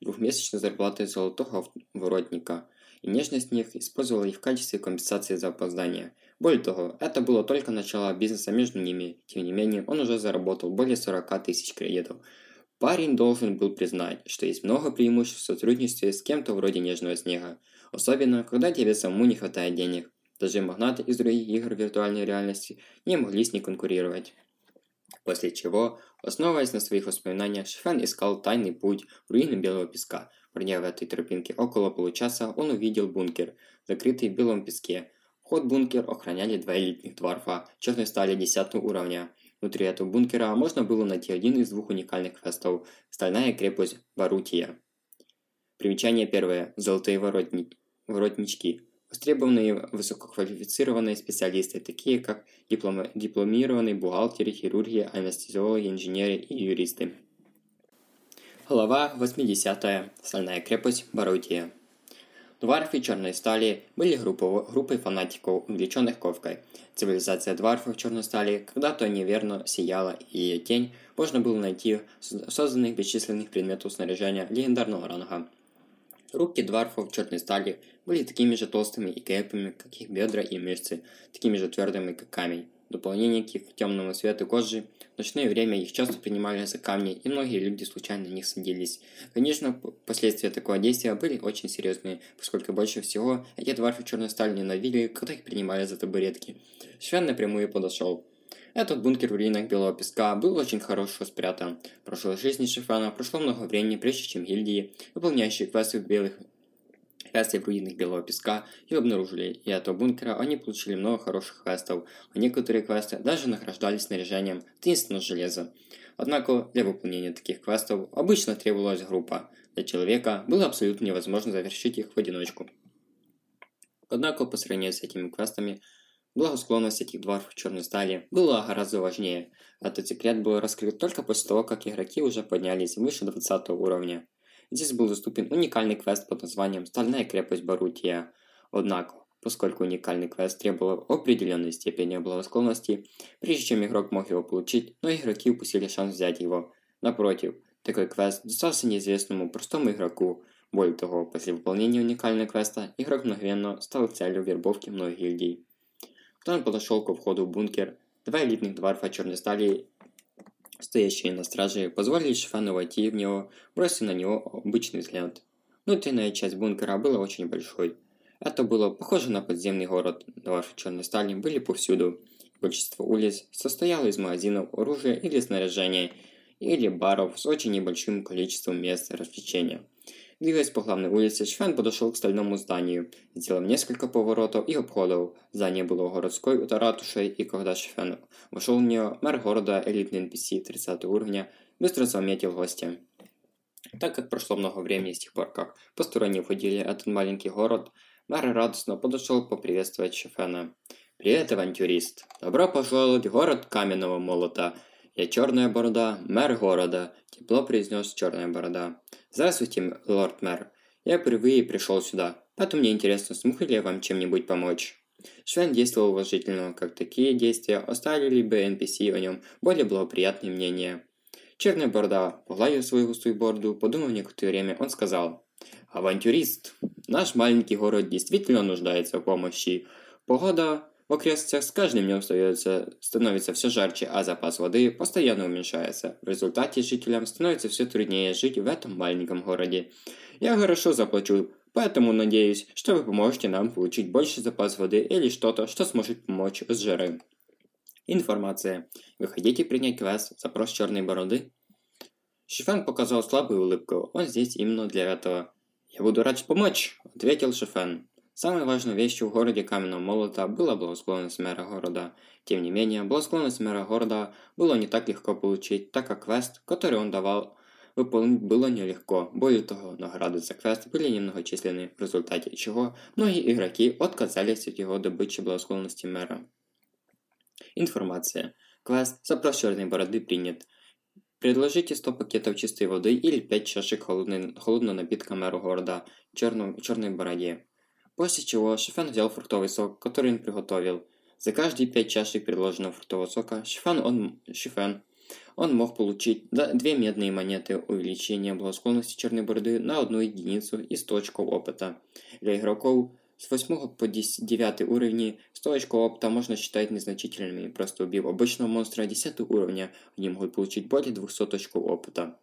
двухмесячной зарплатой золотого воротника, и нежность них использовала их в качестве компенсации за опоздание. Более того, это было только начало бизнеса между ними, тем не менее, он уже заработал более 40 тысяч кредитов. Парень должен был признать, что есть много преимуществ в сотрудничестве с кем-то вроде Нежного Снега, особенно когда тебе самому не хватает денег. Даже магнаты из других игр виртуальной реальности не могли с ней конкурировать. После чего, основываясь на своих воспоминаниях, Шифен искал тайный путь в руины Белого Песка. Пройдя в этой тропинке около получаса, он увидел бункер, закрытый в белом песке. Вход бункер охраняли два элитных дворфа черной стали 10 уровня. Внутри этого бункера можно было найти один из двух уникальных квестов – Стальная крепость Барутия. Примечание первое. Золотые воротни... воротнички. Востребованные высококвалифицированные специалисты, такие как диплом... дипломированные бухгалтеры, хирурги, анестезиологи, инженеры и юристы. Глава 80. Стальная крепость Барутия. Дварфы черной стали были группой, группой фанатиков, увлеченных ковкой. Цивилизация дварфов черной стали когда-то неверно сияла, и ее тень можно было найти в созданных бесчисленных предметов снаряжения легендарного ранга. Руки дварфов черной стали были такими же толстыми и крепкими, как их бедра и мышцы, такими же твердыми, как камень. дополнение к их темному свету кожи. В ночное время их часто принимали за камни, и многие люди случайно на них садились. Конечно, последствия такого действия были очень серьезные, поскольку больше всего эти дварфы черной стали ненавидели, когда их принимали за табуретки. Швен напрямую подошел. Этот бункер в руинах Белого Песка был очень хорошо спрятан. Прошлой жизни Шифана прошло много времени, прежде чем гильдии, выполняющие квесты в белых квесты в руинах Белого Песка и обнаружили, и этого бункера они получили много хороших квестов, а некоторые квесты даже награждались снаряжением таинственного железа. Однако для выполнения таких квестов обычно требовалась группа. Для человека было абсолютно невозможно завершить их в одиночку. Однако по сравнению с этими квестами, Благосклонность этих дворфов черной стали была гораздо важнее. Этот секрет был раскрыт только после того, как игроки уже поднялись выше 20 уровня. Здесь был доступен уникальный квест под названием «Стальная крепость Барутия». Однако, поскольку уникальный квест требовал определенной степени благосклонности, прежде чем игрок мог его получить, но игроки упустили шанс взять его. Напротив, такой квест достался неизвестному простому игроку. Более того, после выполнения уникального квеста, игрок мгновенно стал целью вербовки многих гильдий. Потом подошел к входу в бункер. Два элитных дворфа черной стали, стоящие на страже, позволили Шифану войти в него, бросив на него обычный взгляд. Внутренняя часть бункера была очень большой. Это было похоже на подземный город. Дворфы черной стали были повсюду. Большинство улиц состояло из магазинов, оружия или снаряжения, или баров с очень небольшим количеством мест развлечения. Двигаясь по главной улице, Швен подошел к стальному зданию, сделав несколько поворотов и обходов. Здание было городской ратушей, и когда Швен вошел в нее, мэр города, элитный NPC 30 уровня, быстро заметил гостя. Так как прошло много времени с тех пор, как посторонние входили этот маленький город, мэр радостно подошел поприветствовать Шефена. «Привет, авантюрист! Добро пожаловать в город Каменного Молота! Я Черная Борода, мэр города!» – тепло произнес Черная Борода. «Здравствуйте, лорд-мэр. Я впервые пришел сюда, поэтому мне интересно, смогу ли я вам чем-нибудь помочь?» Швен действовал уважительно, как такие действия оставили бы NPC о нем более благоприятное мнение. Черная борода погладил свою густую бороду, подумав некоторое время, он сказал, «Авантюрист, наш маленький город действительно нуждается в помощи. Погода в окрестностях с каждым днем становится, становится все жарче, а запас воды постоянно уменьшается. В результате жителям становится все труднее жить в этом маленьком городе. Я хорошо заплачу, поэтому надеюсь, что вы поможете нам получить больше запас воды или что-то, что сможет помочь с жары. Информация. Вы хотите принять квест «Запрос черной бороды»? Шифен показал слабую улыбку. Он здесь именно для этого. «Я буду рад помочь», — ответил Шифен. Самой важной вещью в городе Каменного Молота была благосклонность мэра города. Тем не менее, благосклонность мэра города было не так легко получить, так как квест, который он давал, выполнить было нелегко. Более того, награды за квест были немногочисленны, в результате чего многие игроки отказались от его добычи благосклонности мэра. Информация. Квест «Запрос черной бороды» принят. Предложите 100 пакетов чистой воды или 5 чашек холодной, холодного напитка мэру города черном, черной бороде. После чего Шифен взял фруктовый сок, который он приготовил. За каждые пять чашек предложенного фруктового сока Шифен он, Шифен, он мог получить две медные монеты увеличения благосклонности черной бороды на одну единицу и 100 очков опыта. Для игроков с 8 по 9 уровни 100 очков опыта можно считать незначительными, просто убив обычного монстра 10 уровня, они могут получить более 200 очков опыта.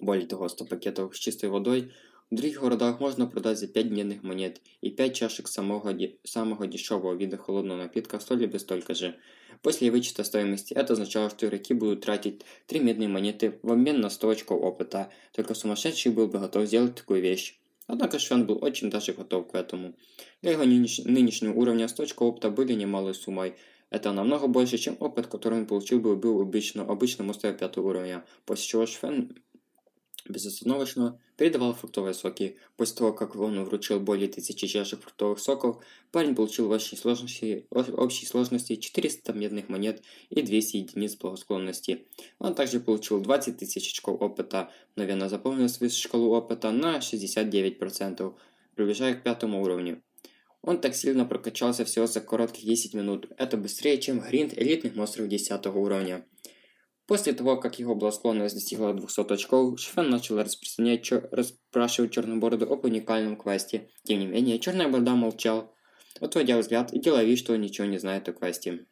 Более того, 100 пакетов с чистой водой в других городах можно продать за 5 дневных монет, и 5 чашек самого, самого дешевого вида холодного напитка стоили бы столько же. После вычета стоимости это означало, что игроки будут тратить 3 медные монеты в обмен на 100 очков опыта. Только сумасшедший был бы готов сделать такую вещь. Однако Швен был очень даже готов к этому. Для его нынеш... нынешнего уровня 100 очков опыта были немалой суммой. Это намного больше, чем опыт, который он получил бы был обычно, обычно монстре 5 уровня, после чего Швен безостановочно передавал фруктовые соки. После того, как он вручил более тысячи чашек фруктовых соков, парень получил в общей сложности, общей сложности 400 медных монет и 200 единиц благосклонности. Он также получил 20 тысяч очков опыта, мгновенно заполнил свою шкалу опыта на 69%, приближая к пятому уровню. Он так сильно прокачался всего за коротких 10 минут. Это быстрее, чем гринд элитных монстров 10 уровня. После того, как его благосклонность достигла 200 очков, Шифен начал распространять, чер... расспрашивать Черную Бороду об уникальном квесте. Тем не менее, Черная Борода молчал, отводя взгляд и делая вид, что ничего не знает о квесте.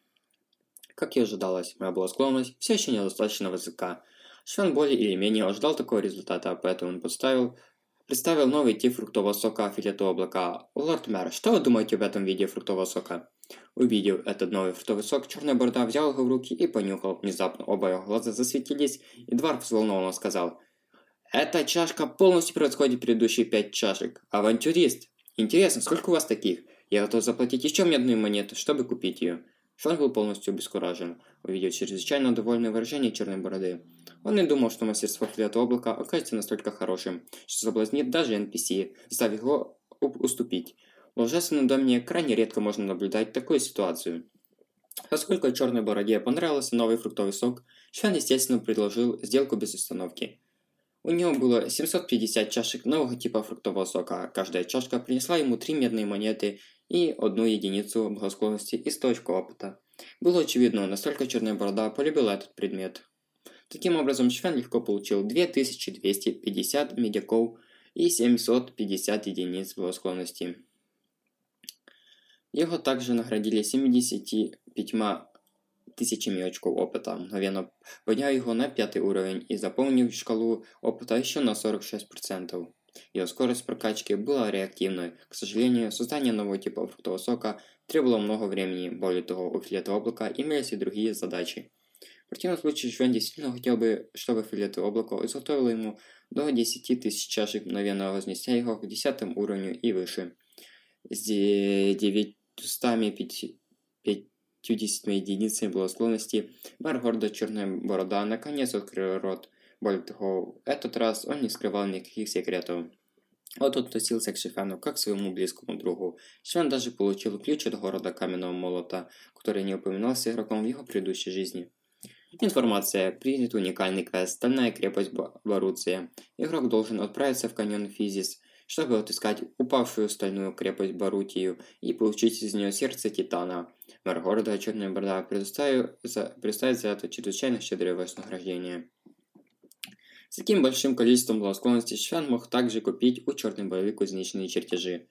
Как и ожидалось, моя благосклонность все еще недостаточно высока. Швен более или менее ожидал такого результата, поэтому он подставил, представил новый тип фруктового сока филету облака. Лорд Мэр, что вы думаете об этом виде фруктового сока? Увидев этот новый фруктовый черная борода взял его в руки и понюхал. Внезапно оба его глаза засветились, и Дварф взволнованно сказал. «Эта чашка полностью превосходит предыдущие пять чашек. Авантюрист! Интересно, сколько у вас таких? Я готов заплатить еще мне одну монету, чтобы купить ее». Шон был полностью обескуражен, увидев чрезвычайно довольное выражение черной бороды. Он не думал, что мастерство Филета Облака окажется настолько хорошим, что соблазнит даже NPC, заставив его уступить. В ужасном доме крайне редко можно наблюдать такую ситуацию. Поскольку черной бороде понравился новый фруктовый сок, Шван, естественно, предложил сделку без остановки. У него было 750 чашек нового типа фруктового сока, каждая чашка принесла ему три медные монеты и одну единицу благосклонности и 100 очков опыта. Было очевидно, настолько черная борода полюбила этот предмет. Таким образом, Швен легко получил 2250 медяков и 750 единиц благосклонности. Его также наградили 75 тысячами очков опыта, мгновенно подняв его на пятый уровень и заполнив шкалу опыта еще на 46%. Ее скорость прокачки была реактивной. К сожалению, создание нового типа фруктового сока требовало много времени, более того, у филета облака имелись и другие задачи. В противном случае Жвен действительно хотел бы, чтобы филет облако изготовило ему до 10 тысяч чашек, мгновенно вознеся его к 10 уровню и выше. С 950 единицами благосклонности мэр города Черная Борода наконец открыл рот. Того, этот раз он не скрывал никаких секретов. Он относился к Шифану как к своему близкому другу. Шифан даже получил ключ от города Каменного Молота, который не упоминался игроком в его предыдущей жизни. Информация. Принят уникальный квест «Стальная крепость Баруция». Игрок должен отправиться в каньон Физис, чтобы отыскать упавшую стальную крепость Барутию и получить из нее сердце Титана. Мэр города Черная Борода предоставит за, это чрезвычайно щедрое вознаграждение. С таким большим количеством благосклонностей Швян мог также купить у черной боевой кузнечные чертежи.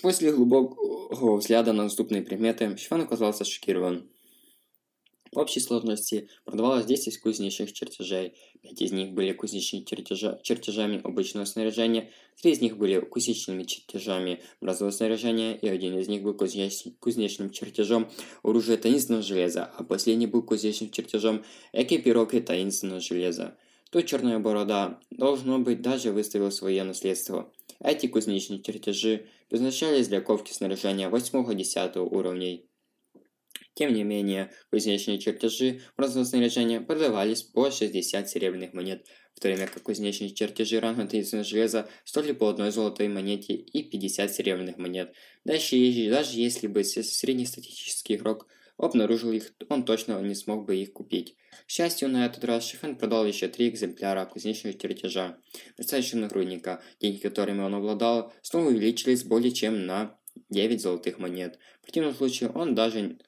После глубокого взгляда на доступные предметы, Шван оказался шокирован. В общей сложности продавалось 10 кузнечных чертежей. Пять из них были кузнечными чертежа, чертежами обычного снаряжения, три из них были кузнечными чертежами бразового снаряжения, и один из них был кузнеч, кузнечным чертежом оружия таинственного железа, а последний был кузнечным чертежом экипировки таинственного железа то Черная Борода, должно быть, даже выставил свое наследство. Эти кузнечные чертежи предназначались для ковки снаряжения 8-10 уровней. Тем не менее, кузнечные чертежи бронзового снаряжения продавались по 60 серебряных монет, в то время как кузнечные чертежи ранга таинственного железа стоили по одной золотой монете и 50 серебряных монет. Дальше, даже если бы среднестатистический игрок обнаружил их, он точно не смог бы их купить. К счастью, на этот раз Шифен продал еще три экземпляра кузнечного чертежа, настоящего нагрудника, деньги которыми он обладал, снова увеличились более чем на 9 золотых монет. В противном случае он даже,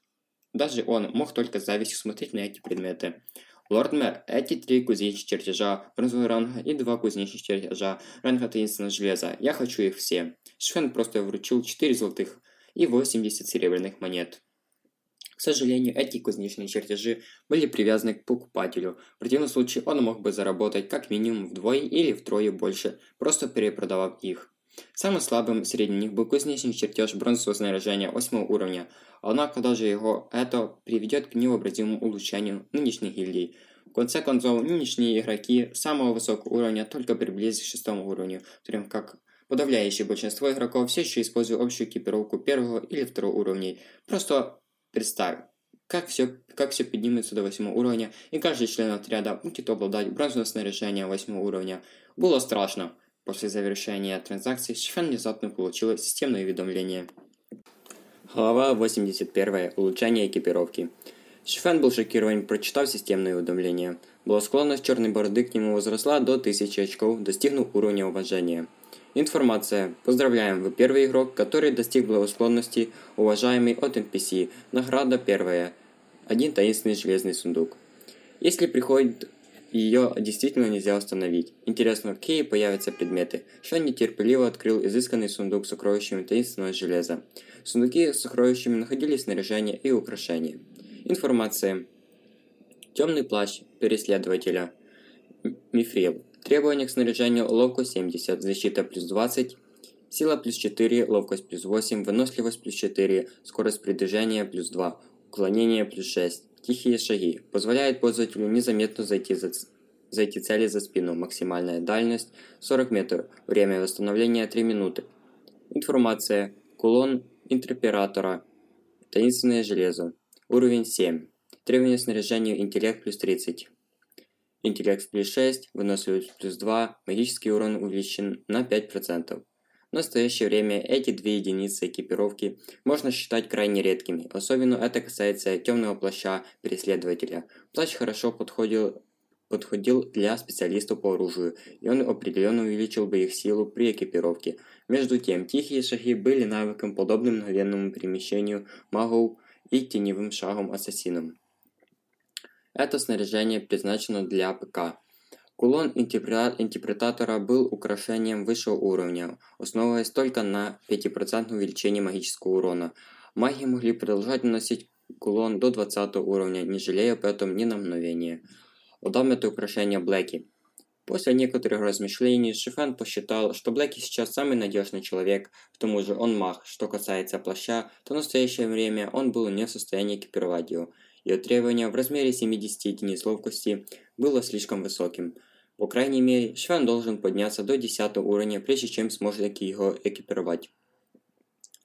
даже он мог только завистью смотреть на эти предметы. Лорд Мэр, эти три кузнечных чертежа бронзового ранга и два кузнечных чертежа ранга таинственного железа, я хочу их все. Шфен просто вручил 4 золотых и 80 серебряных монет. К сожалению, эти кузнечные чертежи были привязаны к покупателю. В противном случае он мог бы заработать как минимум вдвое или втрое больше, просто перепродавав их. Самым слабым среди них был кузнечный чертеж бронзового снаряжения 8 уровня, однако даже его это приведет к невообразимому улучшению нынешних гильдий. В конце концов, нынешние игроки самого высокого уровня только приблизились к шестому уровню, в то время как подавляющее большинство игроков все еще используют общую экипировку первого или второго уровней. Просто Представь, как все, как все поднимется до 8 уровня, и каждый член отряда будет обладать бронзовым снаряжением 8 уровня. Было страшно. После завершения транзакции Шифен внезапно получила системное уведомление. Глава 81. Улучшение экипировки. Шифен был шокирован, прочитав системное уведомление. Была склонность черной бороды к нему возросла до 1000 очков, достигнув уровня уважения. Информация. Поздравляем, вы первый игрок, который достиг благосклонности, уважаемый от NPC. Награда первая. Один таинственный железный сундук. Если приходит ее действительно нельзя установить. Интересно, какие появятся предметы. Шон нетерпеливо открыл изысканный сундук с сокровищами таинственного железа. В сундуке с сокровищами находились снаряжение и украшения. Информация. Темный плащ переследователя. Мифрил. Требования к снаряжению ловкость 70, защита плюс 20, сила плюс 4, ловкость плюс 8, выносливость плюс 4, скорость передвижения плюс 2, уклонение плюс 6. Тихие шаги. Позволяет пользователю незаметно зайти, за, зайти цели за спину. Максимальная дальность 40 метров. Время восстановления 3 минуты. Информация. Кулон интерператора. Таинственное железо. Уровень 7. Требования снаряжению интеллект плюс 30. Интеллект плюс 6, выносливость плюс 2, магический урон увеличен на 5%. В настоящее время эти две единицы экипировки можно считать крайне редкими, особенно это касается темного плаща преследователя. Плащ хорошо подходил, подходил для специалистов по оружию, и он определенно увеличил бы их силу при экипировке. Между тем, тихие шаги были навыком, подобным мгновенному перемещению магов и теневым шагом ассасинам. Это снаряжение предназначено для ПК. Кулон интерпретатора был украшением высшего уровня, основываясь только на 5% увеличении магического урона. Маги могли продолжать наносить кулон до 20 уровня, не жалея при этом ни на мгновение. Это украшение Блэки. После некоторых размышлений Шифен посчитал, что Блэки сейчас самый надежный человек, к тому же он маг. Что касается плаща, то в настоящее время он был не в состоянии экипировать его. Ее требование в размере 70 единиц ловкости было слишком высоким. По крайней мере, Швен должен подняться до 10 уровня, прежде чем сможет его экипировать.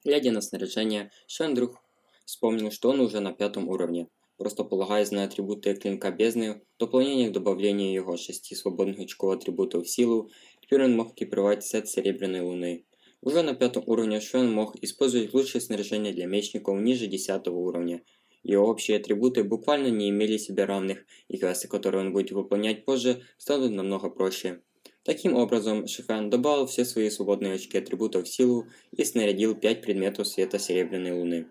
Глядя на снаряжение, Швен вдруг вспомнил, что он уже на пятом уровне. Просто полагаясь на атрибуты клинка бездны, дополнение к добавлению его 6 свободных очков атрибутов в силу, теперь он мог экипировать сет Серебряной Луны. Уже на пятом уровне Швен мог использовать лучшее снаряжение для мечников ниже 10 уровня – его общие атрибуты буквально не имели себе равных, и квесты, которые он будет выполнять позже, станут намного проще. Таким образом, Шифан добавил все свои свободные очки атрибутов в силу и снарядил 5 предметов света Серебряной Луны.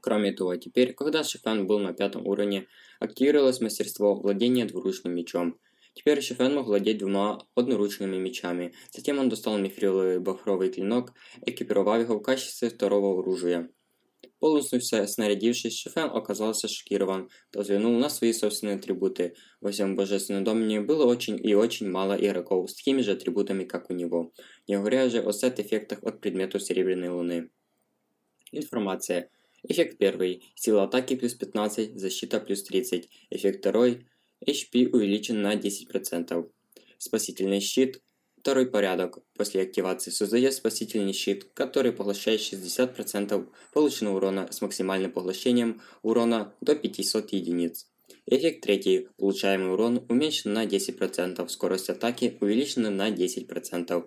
Кроме того, теперь, когда Шифан был на пятом уровне, активировалось мастерство владения двуручным мечом. Теперь Шифен мог владеть двумя одноручными мечами. Затем он достал мифриловый бахровый клинок, экипировав его в качестве второго оружия. Полностью снарядившись, Шефен оказался шокирован, взглянул на свои собственные атрибуты. Во всем Божественном Домене было очень и очень мало игроков с такими же атрибутами, как у него, не говоря же о сет-эффектах от предметов Серебряной Луны. Информация. Эффект первый. Сила атаки плюс 15, защита плюс 30. Эффект второй. HP увеличен на 10%. Спасительный щит Второй порядок после активации создает спасительный щит, который поглощает 60% полученного урона с максимальным поглощением урона до 500 единиц. Эффект третий. Получаемый урон уменьшен на 10%, скорость атаки увеличена на 10%.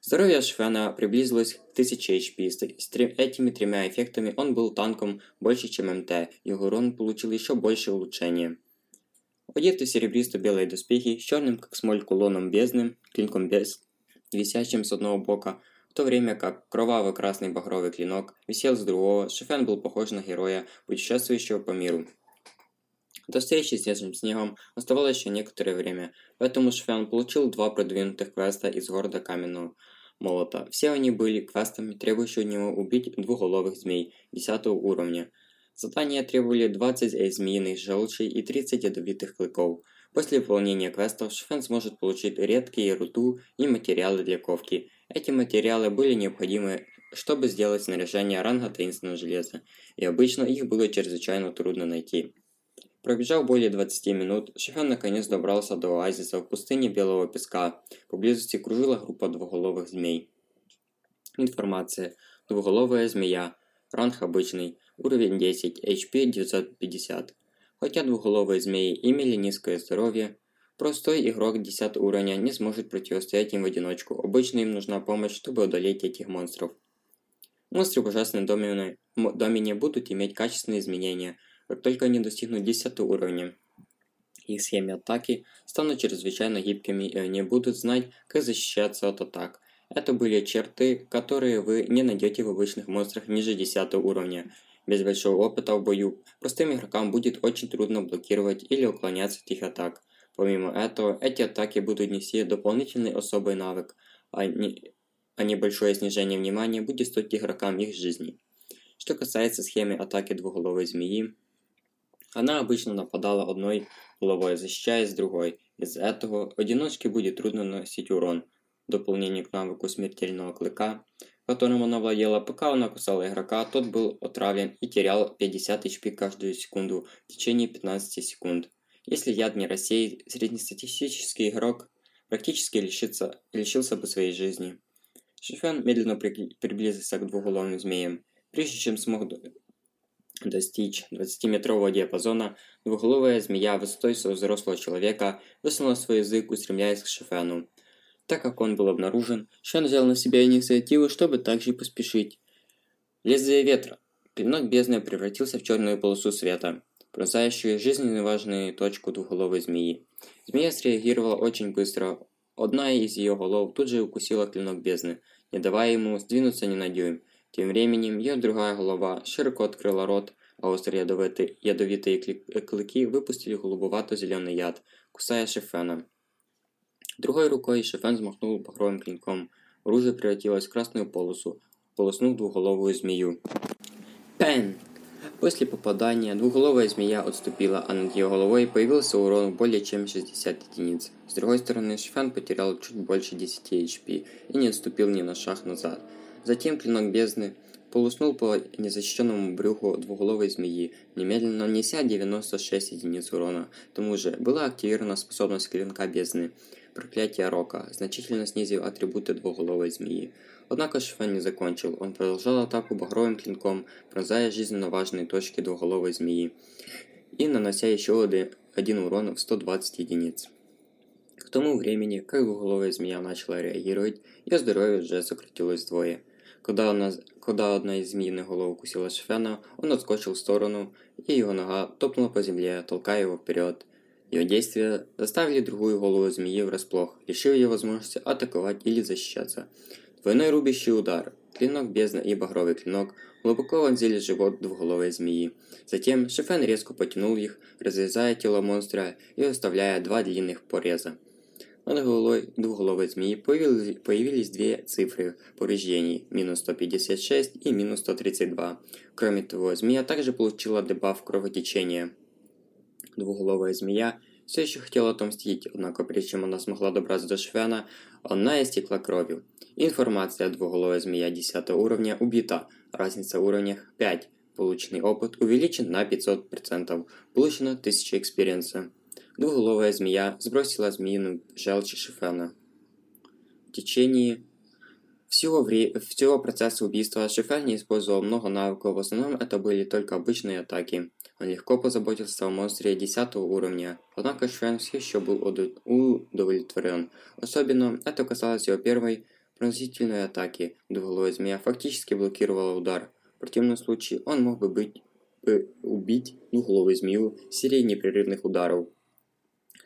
Здоровье Швена приблизилось к 1000 HP. С этими тремя эффектами он был танком больше, чем МТ, его урон получил еще больше улучшения. Одетый в серебристо-белые доспехи, с черным как смоль кулоном бездны, клинком без, висящим с одного бока, в то время как кровавый красный багровый клинок висел с другого, Шефен был похож на героя, путешествующего по миру. До встречи с Снежным Снегом оставалось еще некоторое время, поэтому Шефен получил два продвинутых квеста из города Каменного Молота. Все они были квестами, требующими от него убить двуголовых змей 10 уровня – Задания требовали 20 змеиных желчей и 30 ядовитых клыков. После выполнения квестов Шфен сможет получить редкие руду и материалы для ковки. Эти материалы были необходимы, чтобы сделать снаряжение ранга таинственного железа, и обычно их было чрезвычайно трудно найти. Пробежав более 20 минут, Шефен наконец добрался до оазиса в пустыне Белого Песка. Поблизости кружила группа двуголовых змей. Информация. Двуголовая змея. Ранг обычный. Уровень 10, HP 950. Хотя двуголовые змеи имели низкое здоровье, простой игрок 10 уровня не сможет противостоять им в одиночку. Обычно им нужна помощь, чтобы одолеть этих монстров. Монстры в Божественном домене, домене будут иметь качественные изменения, как только они достигнут 10 уровня. Их схемы атаки станут чрезвычайно гибкими и они будут знать, как защищаться от атак. Это были черты, которые вы не найдете в обычных монстрах ниже 10 уровня, без большого опыта в бою, простым игрокам будет очень трудно блокировать или уклоняться от их атак. Помимо этого, эти атаки будут нести дополнительный особый навык, а, не, а небольшое снижение внимания будет стоить игрокам их жизни. Что касается схемы атаки двуголовой змеи, Она обычно нападала одной головой, защищаясь другой. Из-за этого одиночке будет трудно носить урон. В дополнение к навыку смертельного клыка, которым она владела, пока она кусала игрока, тот был отравлен и терял 50 HP каждую секунду в течение 15 секунд. Если яд не рассеет, среднестатистический игрок практически лишится, лишился бы своей жизни. Шифен медленно при, приблизился к двуголовым змеям. Прежде чем смог достичь 20-метрового диапазона, двуголовая змея высотой со взрослого человека высунула свой язык, устремляясь к Шифену. Так как он был обнаружен, Шен взял на себя инициативу, чтобы также поспешить. Лезвие ветра. Клинок бездны превратился в черную полосу света, пронзающую жизненно важную точку двуголовой змеи. Змея среагировала очень быстро. Одна из ее голов тут же укусила клинок бездны, не давая ему сдвинуться ни на дюйм. Тем временем ее другая голова широко открыла рот, а острые ядовитые, ядовитые клыки выпустили голубовато-зеленый яд, кусая Шефена. Другой рукой Шефен взмахнул багровым клинком. Оружие превратилось в красную полосу, полоснув двуголовую змею. Пен! После попадания двуголовая змея отступила, а над ее головой появился урон более чем 60 единиц. С другой стороны, Шефен потерял чуть больше 10 HP и не отступил ни на шаг назад. Затем клинок бездны полуснул по незащищенному брюху двуголовой змеи, немедленно нанеся 96 единиц урона. К тому же была активирована способность клинка бездны. Проклятие Рока, значительно снизив атрибуты двуголовой змеи. Однако Шифен не закончил, он продолжал атаку багровым клинком, пронзая жизненно важные точки двуголовой змеи и нанося еще один урон в 120 единиц. К тому времени, как двуголовая змея начала реагировать, ее здоровье уже сократилось вдвое. Когда, она, когда одна из змеиных голов укусила Шфена, он отскочил в сторону, и его нога топнула по земле, толкая его вперед. Ее действия заставили другую голову змеи врасплох, лишив ее возможности атаковать или защищаться. Двойной рубящий удар, клинок бездна и багровый клинок глубоко вонзили живот двуголовой змеи. Затем Шефен резко потянул их, разрезая тело монстра и оставляя два длинных пореза. Над головой двуголовой змеи появились, появились две цифры повреждений – минус 156 и минус 132. Кроме того, змея также получила дебаф кровотечения. Двуголовая змея все еще хотела отомстить, однако прежде чем она смогла добраться до Швена, она истекла кровью. Информация двуголовая змея 10 уровня убита, разница в уровнях 5. Полученный опыт увеличен на 500%, получено 1000 experience а. Двуголовая змея сбросила змеиную желчь Шифена. В течение всего, вре... всего процесса убийства Шифен не использовал много навыков, в основном это были только обычные атаки. Он легко позаботился о монстре 10 уровня, однако Шифен все еще был удовлетворен. Особенно это касалось его первой пронзительной атаки. Двуголовая змея фактически блокировала удар. В противном случае он мог бы быть бы убить двуголовую змею серией непрерывных ударов.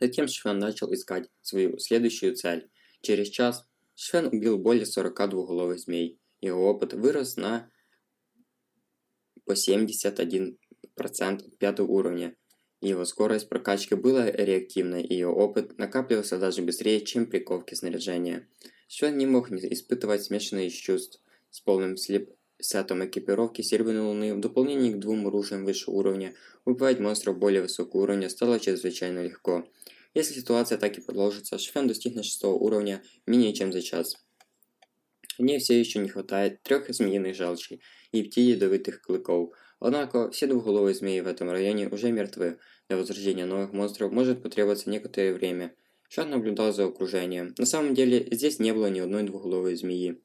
Затем Швен начал искать свою следующую цель. Через час Швен убил более 42 головых змей. Его опыт вырос на по 71% пятого уровня. Его скорость прокачки была реактивной, и ее опыт накапливался даже быстрее, чем при ковке снаряжения. Швен не мог не испытывать смешанные чувств с полным слеп сетом экипировки Серебряной Луны в дополнение к двум оружиям высшего уровня, убивать монстров более высокого уровня стало чрезвычайно легко. Если ситуация так и продолжится, Шифен достигнет шестого уровня менее чем за час. Мне все еще не хватает трех змеиных желчей и пяти ядовитых клыков, однако все двуголовые змеи в этом районе уже мертвы. Для возрождения новых монстров может потребоваться некоторое время. Шан наблюдал за окружением. На самом деле, здесь не было ни одной двуголовой змеи.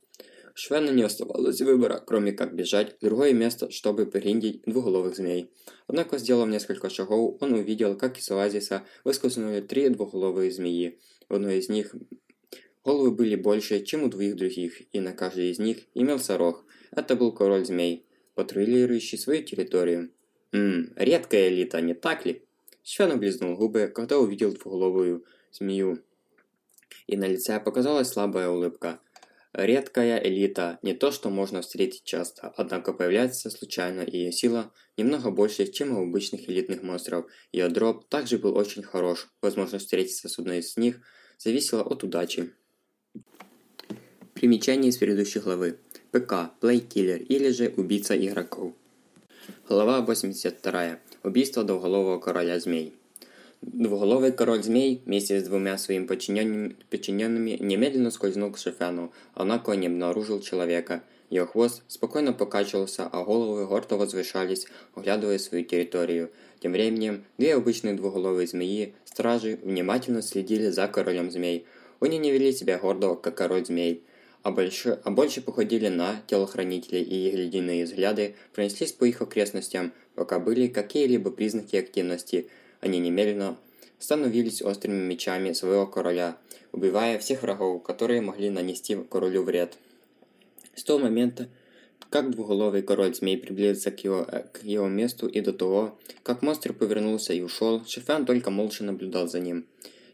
Швену не оставалось выбора, кроме как бежать в другое место, чтобы приндить двуголовых змей. Однако, сделав несколько шагов, он увидел, как из оазиса выскользнули три двуголовые змеи. У одной из них головы были больше, чем у двоих других, и на каждой из них имелся рог. Это был король змей, патрулирующий свою территорию. Ммм, редкая элита, не так ли? Швен облизнул губы, когда увидел двуголовую змею. И на лице показалась слабая улыбка – Редкая элита – не то, что можно встретить часто, однако появляется случайно, и ее сила немного больше, чем у обычных элитных монстров. Ее дроп также был очень хорош, возможность встретиться с одной из них зависела от удачи. Примечание из предыдущей главы. ПК, плейкиллер или же убийца игроков. Глава 82. Убийство двуголового короля змей. Двуголовый король змей вместе с двумя своими подчиненными, подчиненными немедленно скользнул к Шефену, однако не обнаружил человека. Его хвост спокойно покачивался, а головы гордо возвышались, оглядывая свою территорию. Тем временем, две обычные двуголовые змеи, стражи, внимательно следили за королем змей. Они не вели себя гордо, как король змей, а больше, а больше походили на телохранителей, и их ледяные взгляды пронеслись по их окрестностям, пока были какие-либо признаки активности – они немедленно становились острыми мечами своего короля, убивая всех врагов, которые могли нанести королю вред. С того момента, как двуголовый король змей приблизился к его, к его месту и до того, как монстр повернулся и ушел, Шифан только молча наблюдал за ним.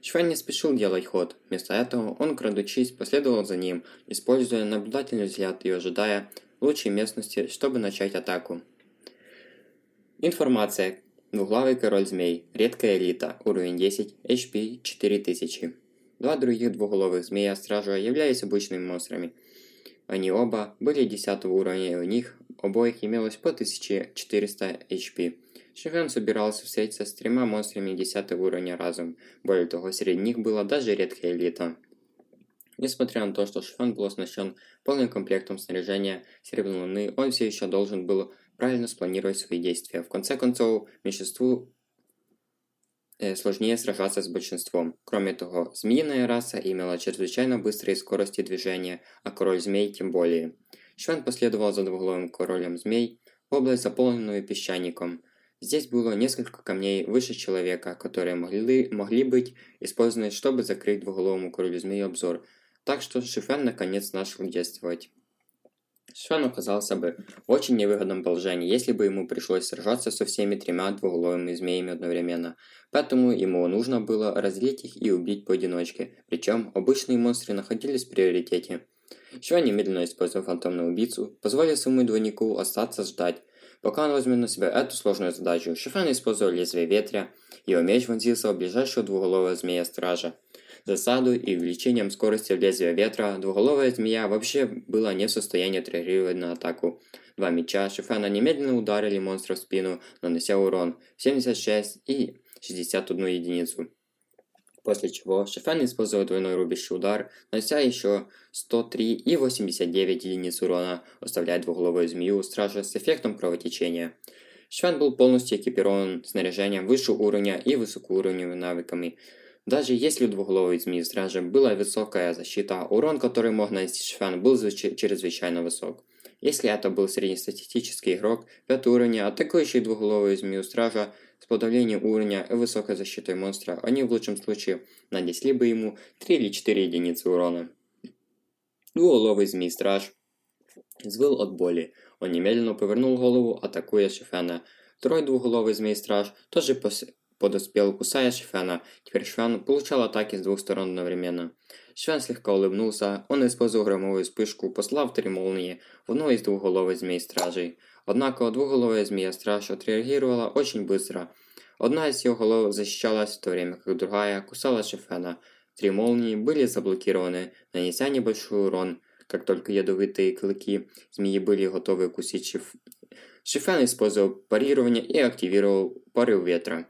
Шифан не спешил делать ход. Вместо этого он, крадучись, последовал за ним, используя наблюдательный взгляд и ожидая лучшей местности, чтобы начать атаку. Информация. Двуглавый король змей. Редкая элита. Уровень 10. HP 4000. Два других двуголовых змея стража являлись обычными монстрами. Они оба были 10 уровня, и у них обоих имелось по 1400 HP. Шифен собирался встретиться с тремя монстрами 10 уровня разом. Более того, среди них была даже редкая элита. Несмотря на то, что Шифен был оснащен полным комплектом снаряжения Серебряной Луны, он все еще должен был правильно спланировать свои действия. В конце концов, меньшинству э, сложнее сражаться с большинством. Кроме того, змеиная раса имела чрезвычайно быстрые скорости движения, а король змей тем более. Швен последовал за двуглавым королем змей в область, заполненную песчаником. Здесь было несколько камней выше человека, которые могли, могли быть использованы, чтобы закрыть двуглавому королю змей обзор, так что Шифен наконец начал действовать. Шан оказался бы в очень невыгодном положении, если бы ему пришлось сражаться со всеми тремя двуголовыми змеями одновременно. Поэтому ему нужно было разделить их и убить поодиночке. Причем обычные монстры находились в приоритете. Шван немедленно использовал фантомную убийцу, позволив своему двойнику остаться ждать, пока он возьмет на себя эту сложную задачу. Шифан использовал лезвие ветра, его меч вонзился в ближайшего двуголового змея-стража засаду и увеличением скорости лезвия ветра, двуголовая змея вообще была не в состоянии отреагировать на атаку. Два меча Шифана немедленно ударили монстра в спину, нанося урон 76 и 61 единицу. После чего Шифан использовал двойной рубящий удар, нанося еще 103 и 89 единиц урона, оставляя двуголовую змею стража с эффектом кровотечения. Шифан был полностью экипирован снаряжением высшего уровня и высокоуровневыми навыками, даже если у двуглавой змеи стража была высокая защита, урон, который мог нанести Шифан, был чрезвычайно высок. Если это был среднестатистический игрок 5 уровня, атакующий двуглавую змею стража с подавлением уровня и высокой защитой монстра, они в лучшем случае нанесли бы ему 3 или 4 единицы урона. Двуголовый змей страж взвыл от боли. Он немедленно повернул голову, атакуя Шифена. Второй двуголовый змей страж тоже подоспел, кусая Шифена. Теперь Шифен получал атаки с двух сторон одновременно. Шифен слегка улыбнулся, он использовал громовую вспышку, послав три молнии в одну из двухголовых змей-стражей. Однако двухголовая змея-страж отреагировала очень быстро. Одна из ее голов защищалась, в то время как другая кусала Шифена. Три молнии были заблокированы, нанеся небольшой урон. Как только ядовитые клыки змеи были готовы укусить Шиф... Шифен использовал парирование и активировал порыв ветра.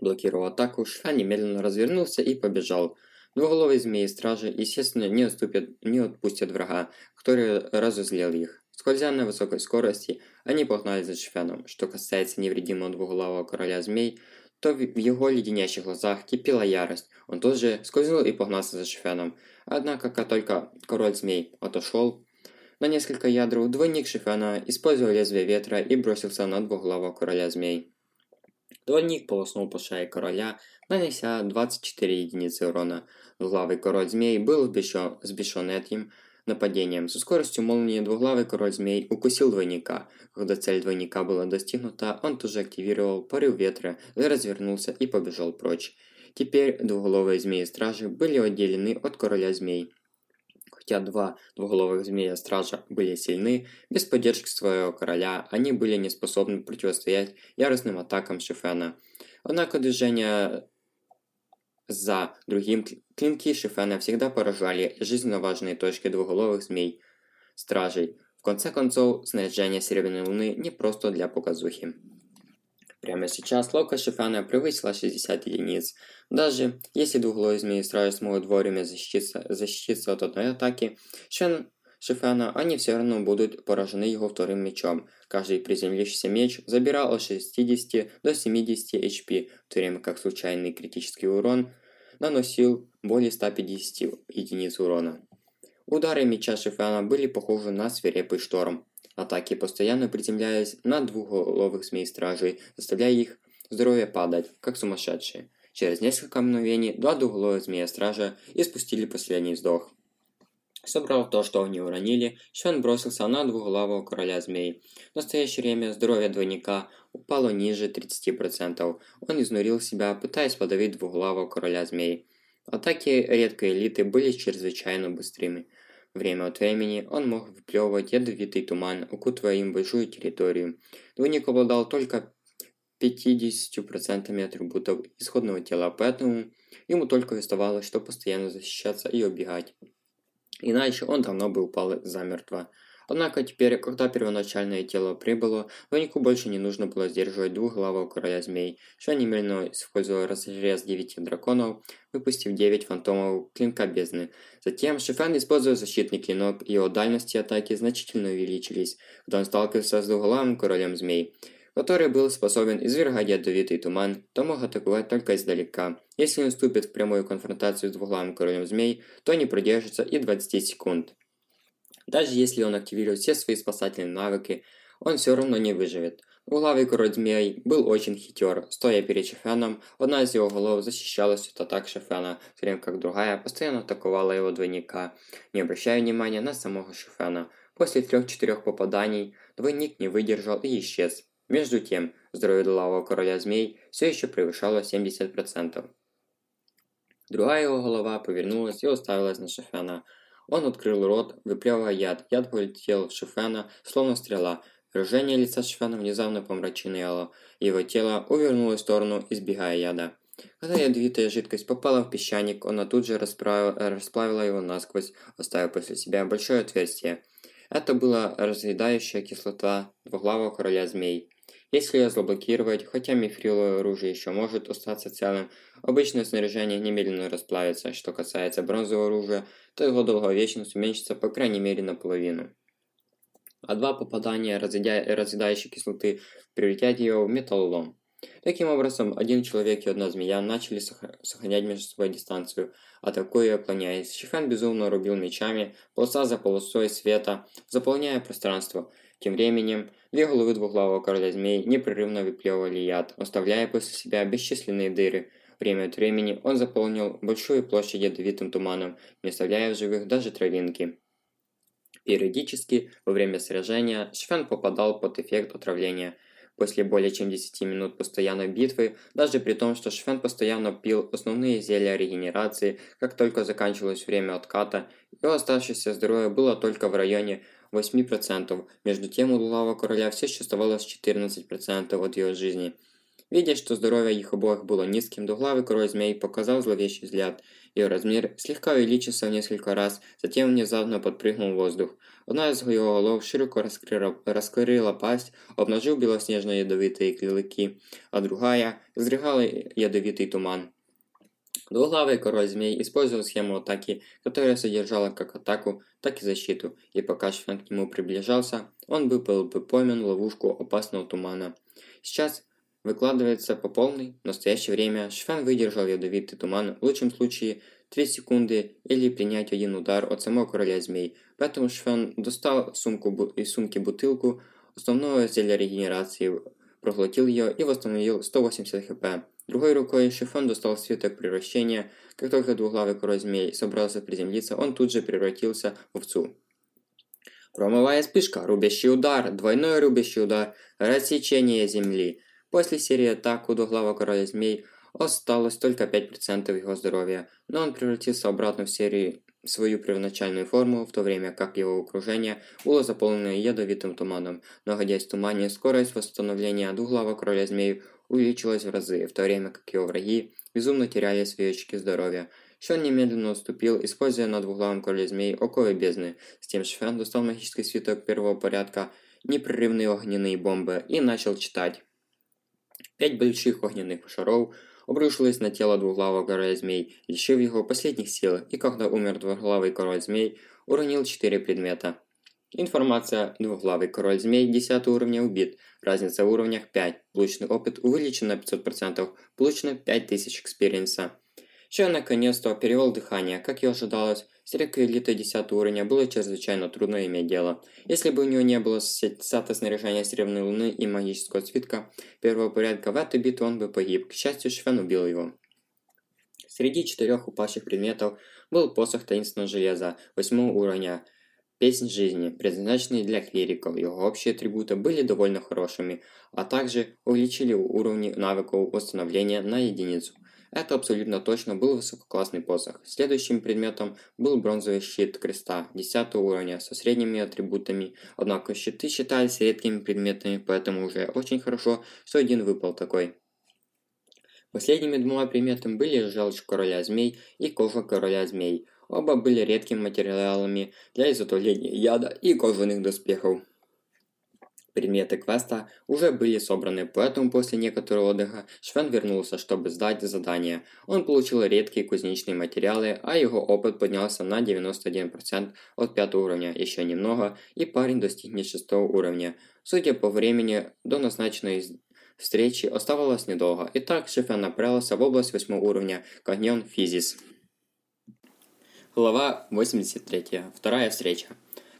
Блокировал атаку, Шифан немедленно развернулся и побежал. Двуголовые змеи-стражи, естественно, не, отступят, не отпустят врага, который разозлил их. Скользя на высокой скорости, они погнали за Шифяном. Что касается невредимого двуголового короля змей, то в его леденящих глазах кипела ярость. Он тоже скользнул и погнался за Шифяном. Однако, как только король змей отошел, на несколько ядров двойник Шифяна использовал лезвие ветра и бросился на двуглавого короля змей. Двойник полоснул по шее короля, нанеся 24 единицы урона. Двуглавый король змей был сбешен, сбешен этим нападением. Со скоростью молнии двуглавый король змей укусил двойника. Когда цель двойника была достигнута, он тоже активировал порыв ветра, развернулся и побежал прочь. Теперь двуголовые змеи-стражи были отделены от короля змей. Хотя два двуголовых змея-стража были сильны, без поддержки своего короля они были не способны противостоять яростным атакам Шифена. Однако движения за другим клинки Шифена всегда поражали жизненно важные точки двуголовых змей стражей. В конце концов, снаряжение Серебряной Луны не просто для показухи. Прямо сейчас ловкость Шифана превысила 60 единиц. Даже если двуглавые змеи стражи смогут вовремя защититься, защититься от одной атаки, Шен Шифана, они все равно будут поражены его вторым мечом. Каждый приземлившийся меч забирал от 60 до 70 HP, в то время как случайный критический урон наносил более 150 единиц урона. Удары меча Шифана были похожи на свирепый шторм. Атаки постоянно приземлялись на двухголовых змей-стражей, заставляя их здоровье падать, как сумасшедшие. Через несколько мгновений два двуголовых змея-стража испустили последний вздох. Собрав то, что они уронили, Швен бросился на двуглавого короля змей. В настоящее время здоровье двойника упало ниже 30%. Он изнурил себя, пытаясь подавить двуглавого короля змей. Атаки редкой элиты были чрезвычайно быстрыми. Время от времени он мог выплевывать ядовитый туман, укутывая им большую территорию. Двойник обладал только 50% атрибутов исходного тела, поэтому ему только оставалось, что постоянно защищаться и убегать. Иначе он давно бы упал замертво. Однако теперь, когда первоначальное тело прибыло, двойнику больше не нужно было сдерживать двухглавого короля змей, что немедленно использовал разрез девяти драконов, выпустив девять фантомов клинка бездны. Затем Шифан использовал защитный клинок, его дальности атаки значительно увеличились, когда он сталкивался с двухглавым королем змей который был способен извергать ядовитый туман, то мог атаковать только издалека. Если он вступит в прямую конфронтацию с двуглавым королем змей, то не продержится и 20 секунд. Даже если он активирует все свои спасательные навыки, он все равно не выживет. Двуглавый король змей был очень хитер. Стоя перед Шефеном, одна из его голов защищалась от атак Шефена, в то время как другая постоянно атаковала его двойника, не обращая внимания на самого Шефена. После трех-четырех попаданий двойник не выдержал и исчез. Между тем, здоровье лавого короля змей все еще превышало 70%. Другая его голова повернулась и уставилась на Шефена. Он открыл рот, выплевывая яд. Яд полетел в Шефена, словно стрела. Выражение лица Шефена внезапно помрачнело. Его тело увернулось в сторону, избегая яда. Когда ядовитая жидкость попала в песчаник, она тут же расправила, расплавила его насквозь, оставив после себя большое отверстие. Это была разъедающая кислота двуглавого короля змей. Если ее заблокировать, хотя мифриловое оружие еще может остаться целым, обычное снаряжение немедленно расплавится. Что касается бронзового оружия, то его долговечность уменьшится по крайней мере наполовину. А два попадания разъедающей кислоты превратят ее в металлолом. Таким образом, один человек и одна змея начали сохранять между собой дистанцию, атакуя и отклоняясь. Шифен безумно рубил мечами, полоса за полосой света, заполняя пространство. Тем временем, две головы двуглавого короля змей непрерывно выплевывали яд, оставляя после себя бесчисленные дыры. Время от времени он заполнил большую площадь ядовитым туманом, не оставляя в живых даже травинки. Периодически, во время сражения, Шфен попадал под эффект отравления. После более чем 10 минут постоянной битвы, даже при том, что Шфен постоянно пил основные зелья регенерации, как только заканчивалось время отката, его оставшееся здоровье было только в районе 8%, между тем у Лулава Короля все еще оставалось 14% от ее жизни. Видя, что здоровье их обоих было низким, двуглавый король змей показал зловещий взгляд. Ее размер слегка увеличился в несколько раз, затем внезапно подпрыгнул в воздух. Одна из его голов широко раскрыла, раскрыла пасть, обнажив белоснежные ядовитые клыки, а другая изрыгала ядовитый туман. Двуглавый король змей использовал схему атаки, которая содержала как атаку, так и защиту, и пока Шфен к нему приближался, он был бы пойман в ловушку опасного тумана. Сейчас выкладывается по полной, в настоящее время Шфен выдержал ядовитый туман в лучшем случае 3 секунды или принять один удар от самого короля змей, поэтому Шфен достал сумку из сумки бутылку основного зелья регенерации, проглотил ее и восстановил 180 хп. Другой рукой Шифон достал свиток превращения. Как только двуглавый король змей собрался приземлиться, он тут же превратился в овцу. Громовая спишка, рубящий удар, двойной рубящий удар, рассечение земли. После серии атак у двуглавого короля змей осталось только 5% его здоровья, но он превратился обратно в серию свою первоначальную форму, в то время как его окружение было заполнено ядовитым туманом. Находясь в тумане, скорость восстановления двуглавого короля змей увеличилась в разы, в то время как его враги безумно теряли свои очки здоровья. Шон немедленно уступил, используя на двуглавом короле змей оковы бездны. С тем Шфен достал магический свиток первого порядка, непрерывные огненные бомбы и начал читать. Пять больших огненных шаров обрушилось на тело двуглавого короля змей, лишив его последних сил, и когда умер двуглавый король змей, уронил четыре предмета. Информация. Двуглавый король змей 10 уровня убит. Разница в уровнях 5. Полученный опыт увеличен на 500%. Получено 5000 experience а. Чай наконец-то перевел дыхание. Как и ожидалось, с редкой элитой 10 уровня было чрезвычайно трудно иметь дело. Если бы у него не было сета снаряжения Серебряной Луны и магического цветка первого порядка, в этой битве он бы погиб. К счастью, Швен убил его. Среди четырех упавших предметов был посох таинственного железа 8 уровня. Песнь жизни, предназначенный для клириков, его общие атрибуты были довольно хорошими, а также увеличили уровни навыков восстановления на единицу – это абсолютно точно был высококлассный посох. Следующим предметом был бронзовый щит креста 10 уровня со средними атрибутами, однако щиты считались редкими предметами, поэтому уже очень хорошо, что один выпал такой. Последними двумя предметами были желчь короля змей и кожа короля змей. Оба были редкими материалами для изготовления яда и кожаных доспехов. Предметы квеста уже были собраны, поэтому после некоторого отдыха Швен вернулся, чтобы сдать задание. Он получил редкие кузнечные материалы, а его опыт поднялся на 91% от 5 уровня, еще немного, и парень достигнет 6 уровня. Судя по времени, до назначенной встречи оставалось недолго. Итак, Шефен направился в область 8 уровня, каньон Физис. Глава 83. Вторая встреча.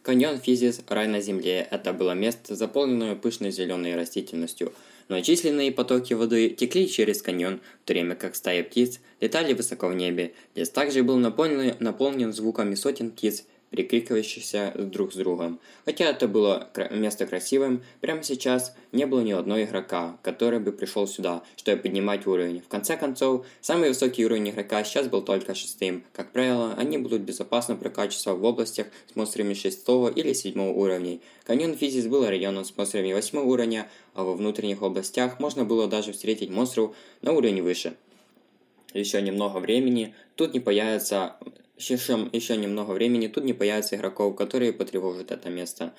Каньон Физис, рай на земле, это было место, заполненное пышной зеленой растительностью. Многочисленные потоки воды текли через каньон, в то время как стаи птиц летали высоко в небе. Лес также был наполнен, наполнен звуками сотен птиц, перекрикивающихся друг с другом. Хотя это было место красивым, прямо сейчас не было ни одного игрока, который бы пришел сюда, чтобы поднимать уровень. В конце концов, самый высокий уровень игрока сейчас был только шестым. Как правило, они будут безопасно прокачиваться в областях с монстрами шестого или седьмого уровней. Каньон Физис был районом с монстрами восьмого уровня, а во внутренних областях можно было даже встретить монстров на уровень выше. Еще немного времени, тут не появится еще, еще немного времени тут не появится игроков, которые потревожат это место.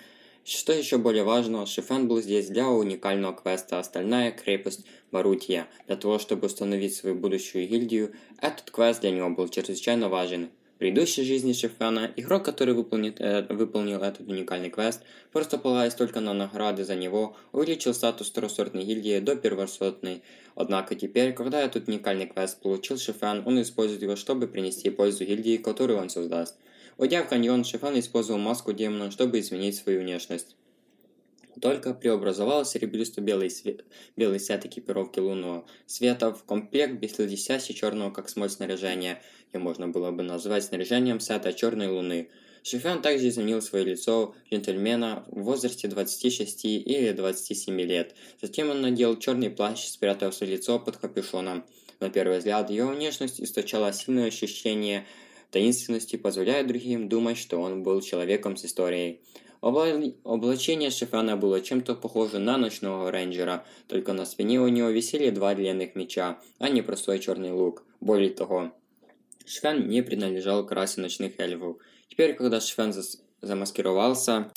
Что еще более важно, Шифен был здесь для уникального квеста «Остальная крепость Барутия». Для того, чтобы установить свою будущую гильдию, этот квест для него был чрезвычайно важен предыдущей жизни Шефена, игрок, который выполнит, э, выполнил этот уникальный квест, просто полагаясь только на награды за него, увеличил статус второсортной гильдии до первосортной. Однако теперь, когда этот уникальный квест получил Шефен, он использует его, чтобы принести пользу гильдии, которую он создаст. Уйдя в каньон, Шефен использовал маску демона, чтобы изменить свою внешность только преобразовал серебристо-белый свет, белый свет экипировки лунного света в комплект без блестящий черного как смоль снаряжения, и можно было бы назвать снаряжением сета черной луны. Шифян также изменил свое лицо джентльмена в возрасте 26 или 27 лет. Затем он надел черный плащ, спрятав свое лицо под капюшоном. На первый взгляд, его внешность источала сильное ощущение таинственности, позволяя другим думать, что он был человеком с историей. Облачение Шифана было чем-то похоже на ночного рейнджера, только на спине у него висели два длинных меча, а не простой черный лук. Более того, Шифан не принадлежал к расе ночных эльфов. Теперь, когда Шифан замаскировался,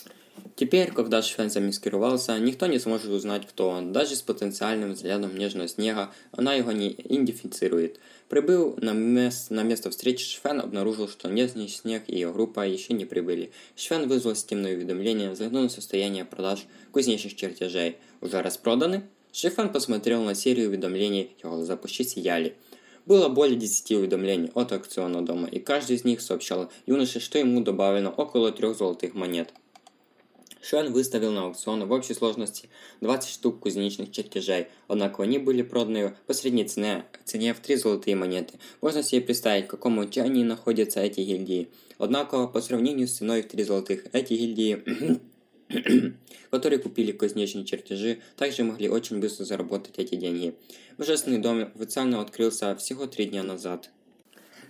Теперь, когда Швен замаскировался, никто не сможет узнать, кто он. Даже с потенциальным взглядом нежного снега она его не идентифицирует. Прибыл на, мест, на место встречи, Швен обнаружил, что Нежный Снег и ее группа еще не прибыли. Швен вызвал стимное уведомление, заглянул в состояние продаж кузнечных чертежей. Уже распроданы? Шифан посмотрел на серию уведомлений, его глаза почти сияли. Было более 10 уведомлений от аукционного дома, и каждый из них сообщал юноше, что ему добавлено около трех золотых монет. Шуэн выставил на аукцион в общей сложности 20 штук кузнечных чертежей, однако они были проданы по средней цене, цене в 3 золотые монеты. Можно себе представить, в каком отчаянии находятся эти гильдии. Однако, по сравнению с ценой в 3 золотых, эти гильдии которые купили кузнечные чертежи, также могли очень быстро заработать эти деньги. Божественный дом официально открылся всего три дня назад.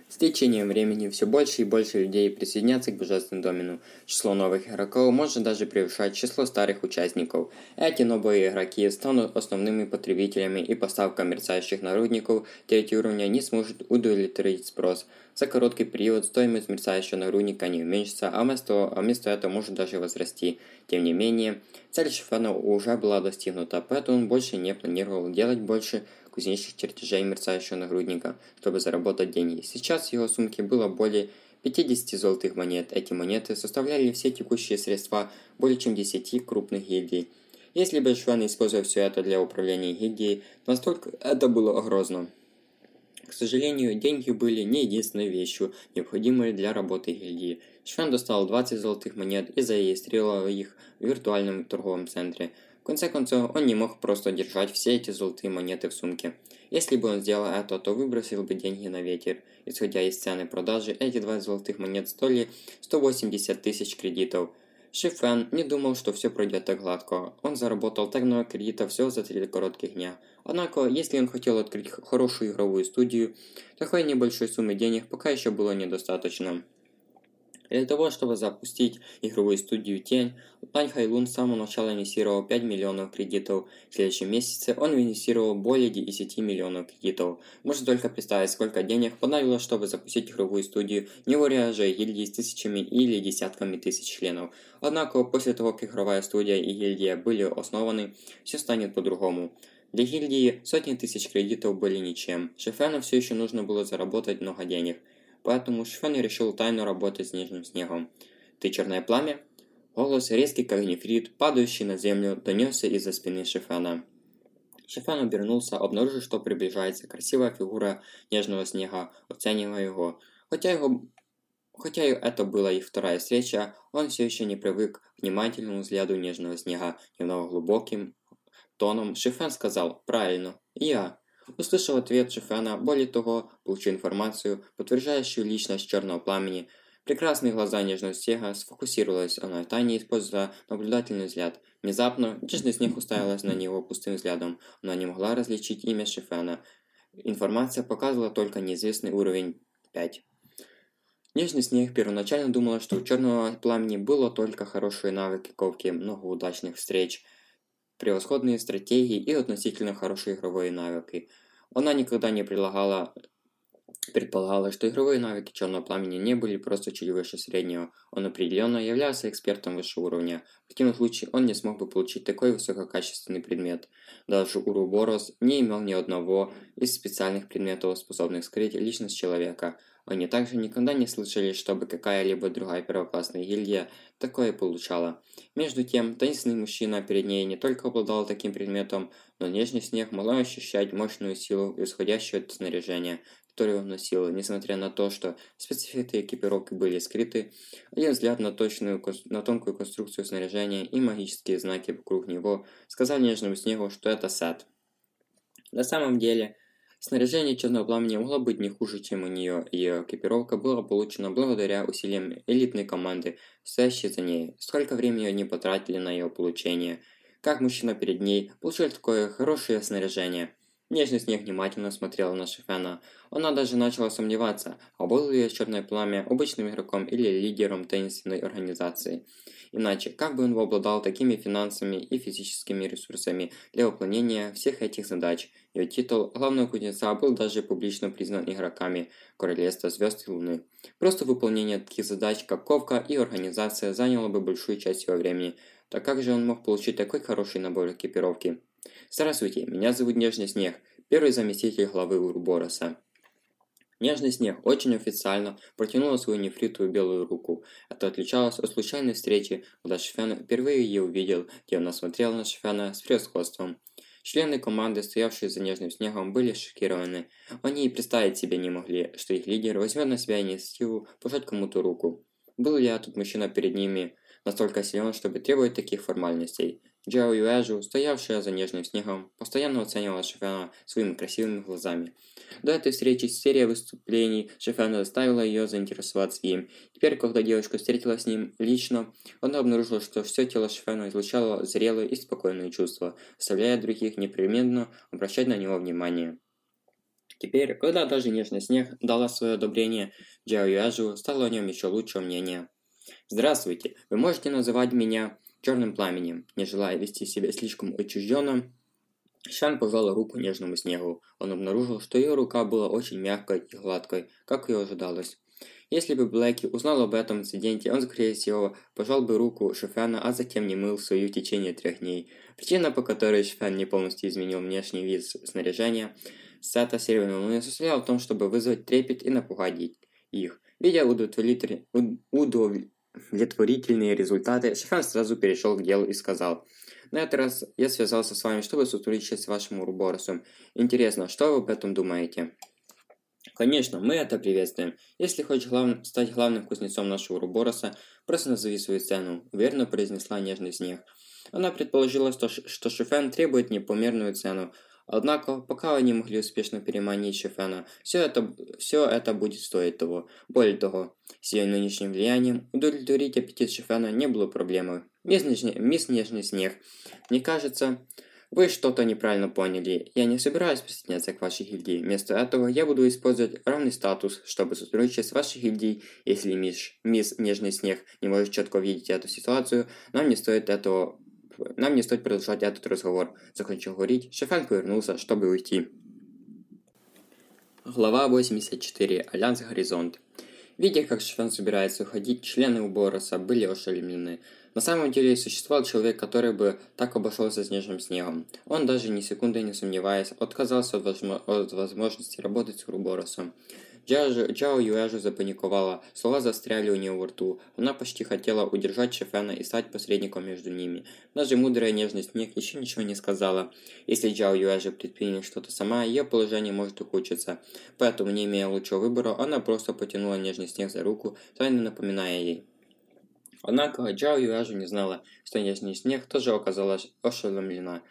С течением времени все больше и больше людей присоединятся к Божественному Домину. Число новых игроков может даже превышать число старых участников. Эти новые игроки станут основными потребителями и поставка мерцающих нагрудников третьего уровня не сможет удовлетворить спрос. За короткий период стоимость мерцающего нагрудника не уменьшится, а вместо, а вместо этого может даже возрасти. Тем не менее, цель Шифена уже была достигнута, поэтому он больше не планировал делать больше кузнечных чертежей мерцающего нагрудника, чтобы заработать деньги. Сейчас в его сумке было более 50 золотых монет. Эти монеты составляли все текущие средства более чем 10 крупных гильдий. Если бы Швен использовал все это для управления гильдией, настолько это было грозно. К сожалению, деньги были не единственной вещью, необходимой для работы гильдии. Швен достал 20 золотых монет и зарегистрировал их в виртуальном торговом центре – в конце концов, он не мог просто держать все эти золотые монеты в сумке. Если бы он сделал это, то выбросил бы деньги на ветер. Исходя из цены продажи, эти два золотых монет стоили 180 тысяч кредитов. Шифен не думал, что все пройдет так гладко. Он заработал так много кредитов всего за три коротких дня. Однако, если он хотел открыть хорошую игровую студию, такой небольшой суммы денег пока еще было недостаточно. Для того, чтобы запустить игровую студию Тень, Лань Хайлун с самого начала инвестировал 5 миллионов кредитов. В следующем месяце он инвестировал более 10 миллионов кредитов. Можно только представить, сколько денег понадобилось, чтобы запустить игровую студию, не говоря же о гильдии с тысячами или десятками тысяч членов. Однако, после того, как игровая студия и гильдия были основаны, все станет по-другому. Для гильдии сотни тысяч кредитов были ничем. Шефену все еще нужно было заработать много денег – поэтому Шифен решил тайно работать с нежным снегом. «Ты черное пламя?» Голос, резкий как нефрит, падающий на землю, донесся из-за спины Шифена. Шифен обернулся, обнаружив, что приближается красивая фигура нежного снега, оценивая его. Хотя его Хотя это была их вторая встреча, он все еще не привык к внимательному взгляду нежного снега, немного глубоким тоном. Шифен сказал «Правильно, я». Услышав ответ Шефена, более того, получил информацию, подтверждающую личность Черного Пламени. Прекрасные глаза нежного снега сфокусировалась на Тане, используя наблюдательный взгляд. Внезапно, нежный снег уставилась на него пустым взглядом. Она не могла различить имя Шефена. Информация показывала только неизвестный уровень 5. Нежный снег первоначально думала, что у Черного Пламени было только хорошие навыки ковки, много удачных встреч – превосходные стратегии и относительно хорошие игровые навыки. Она никогда не предлагала предполагала, что игровые навыки Черного Пламени не были просто чуть выше среднего. Он определенно являлся экспертом высшего уровня. В таком случае он не смог бы получить такой высококачественный предмет. Даже Уруборос не имел ни одного из специальных предметов, способных скрыть личность человека – они также никогда не слышали, чтобы какая-либо другая первоклассная гильдия такое получала. Между тем, таинственный мужчина перед ней не только обладал таким предметом, но нежный снег мог ощущать мощную силу, исходящую от снаряжения, которое он носил, несмотря на то, что специфики экипировки были скрыты, один взгляд на, точную, на тонкую конструкцию снаряжения и магические знаки вокруг него сказал нежному снегу, что это сад. На самом деле, Снаряжение Черного Пламени могло быть не хуже, чем у нее, ее экипировка была получена благодаря усилиям элитной команды, стоящей за ней. Сколько времени они потратили на ее получение. Как мужчина перед ней получил такое хорошее снаряжение. Нежный снег внимательно смотрел на Шефена. Она даже начала сомневаться, а был ли Черное Пламя обычным игроком или лидером таинственной организации. Иначе, как бы он обладал такими финансами и физическими ресурсами для выполнения всех этих задач? Его титул главного кузнеца был даже публично признан игроками Королевства Звезд и Луны. Просто выполнение таких задач, как ковка и организация, заняло бы большую часть его времени. Так как же он мог получить такой хороший набор экипировки? Здравствуйте, меня зовут Нежный Снег, первый заместитель главы Урбороса. Нежный снег очень официально протянула свою нефритовую белую руку. Это отличалось от случайной встречи, когда Шфен впервые ее увидел, где она смотрела на Шфена с превосходством. Члены команды, стоявшие за нежным снегом, были шокированы. Они и представить себе не могли, что их лидер возьмет на себя инициативу пожать кому-то руку. Был ли этот мужчина перед ними настолько силен, чтобы требовать таких формальностей? Джао Юэжу, стоявшая за нежным снегом, постоянно оценивала Шифена своими красивыми глазами. До этой встречи серия выступлений Шифена заставила ее заинтересоваться им. Теперь, когда девушка встретилась с ним лично, она обнаружила, что все тело Шифена излучало зрелые и спокойные чувства, заставляя других непременно обращать на него внимание. Теперь, когда даже нежный снег дала свое одобрение Джао Юэжу, стало о нем еще лучшее мнение. «Здравствуйте, вы можете называть меня черным пламенем, не желая вести себя слишком отчужденно, Шан пожала руку нежному снегу. Он обнаружил, что ее рука была очень мягкой и гладкой, как и ожидалось. Если бы Блэки узнал об этом инциденте, он, скорее всего, пожал бы руку Шефяна, а затем не мыл свою в течение трех дней. Причина, по которой Шефян не полностью изменил внешний вид снаряжения Сета Серебряной Луны, состояла в том, чтобы вызвать трепет и напугать их. Видя удовлетворительные результаты, Шефян сразу перешел к делу и сказал – на этот раз я связался с вами, чтобы сотрудничать с вашим Урборосом. Интересно, что вы об этом думаете? Конечно, мы это приветствуем. Если хочешь глав... стать главным кузнецом нашего Урбороса, просто назови свою цену, уверенно произнесла нежный снег. Она предположила, что, что Шифен требует непомерную цену, Однако, пока они могли успешно переманить Шефена, все это, все это будет стоить того. Более того, с ее нынешним влиянием удовлетворить аппетит Шефена не было проблемой. Мисс Нежный, мисс Нежный Снег, мне кажется, вы что-то неправильно поняли. Я не собираюсь присоединяться к вашей гильдии. Вместо этого я буду использовать равный статус, чтобы сотрудничать с вашей гильдией. Если мисс, мисс Нежный Снег не может четко видеть эту ситуацию, нам не стоит этого нам не стоит продолжать этот разговор. Закончил говорить, Шефан повернулся, чтобы уйти. Глава 84. Альянс Горизонт. Видя, как Шефан собирается уходить, члены Уробороса были ошеломлены. На самом деле существовал человек, который бы так обошелся с Нежным Снегом. Он даже ни секунды не сомневаясь, отказался от, возможно от возможности работать с Уроборосом. Джао Юэжу запаниковала, слова застряли у нее во рту. Она почти хотела удержать Шефена и стать посредником между ними. Даже мудрая нежность снег еще ничего не сказала. Если Джао Юэжу предпринят что-то сама, ее положение может ухудшиться. Поэтому, не имея лучшего выбора, она просто потянула нежный снег за руку, тайно напоминая ей. Однако Джао Юэжу не знала, что нежный снег тоже оказалась ошеломлена.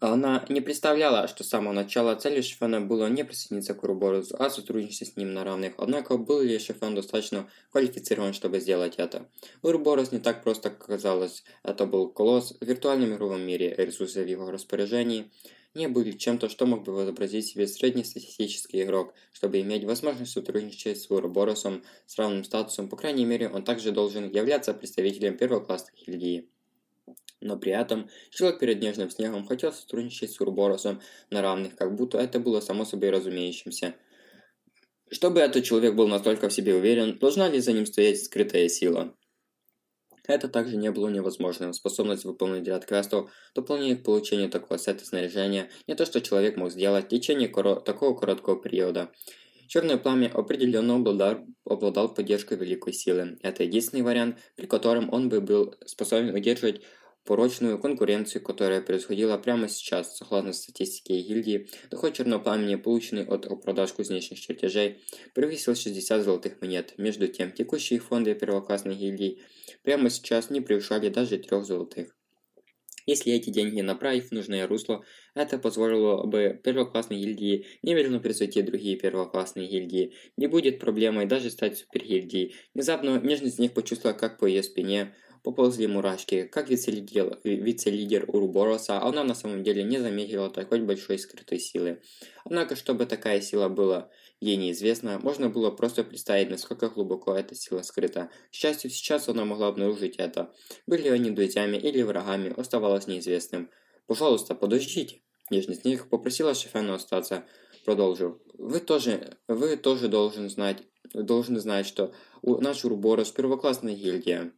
Она не представляла, что с самого начала целью Шифана было не присоединиться к Уруборусу, а сотрудничать с ним на равных. Однако был ли Шифан достаточно квалифицирован, чтобы сделать это? Уруборус не так просто казалось. Это был колосс в виртуальном мировом мире, ресурсы в его распоряжении не были чем-то, что мог бы вообразить себе среднестатистический игрок, чтобы иметь возможность сотрудничать с Уруборусом с равным статусом. По крайней мере, он также должен являться представителем первоклассной гильдии но при этом человек перед нежным снегом хотел сотрудничать с Урборосом на равных, как будто это было само собой разумеющимся. Чтобы этот человек был настолько в себе уверен, должна ли за ним стоять скрытая сила? Это также не было невозможным. Способность выполнить ряд квестов дополняет получение такого сета снаряжения не то, что человек мог сделать в течение коро такого короткого периода. Черное пламя определенно обладал, обладал поддержкой великой силы. Это единственный вариант, при котором он бы был способен удерживать порочную конкуренцию, которая происходила прямо сейчас, согласно статистике гильдии, доход черного пламени, полученный от продаж кузнечных чертежей, превысил 60 золотых монет. Между тем, текущие фонды первоклассной гильдии прямо сейчас не превышали даже трех золотых. Если эти деньги направить в нужное русло, это позволило бы первоклассной гильдии немедленно превзойти другие первоклассные гильдии. Не будет проблемой даже стать супергильдией. Внезапно нежность них почувствовала, как по ее спине Поползли мурашки. Как вице-лидер, вице-лидер Урубороса, она на самом деле не заметила такой большой скрытой силы. Однако, чтобы такая сила была ей неизвестна, можно было просто представить, насколько глубоко эта сила скрыта. К счастью, сейчас она могла обнаружить это. Были они друзьями или врагами, оставалось неизвестным. «Пожалуйста, подождите!» Нежность них попросила Шефену остаться. Продолжил. «Вы тоже, вы тоже должен знать, должны знать, что наш Уруборос первоклассная гильдия.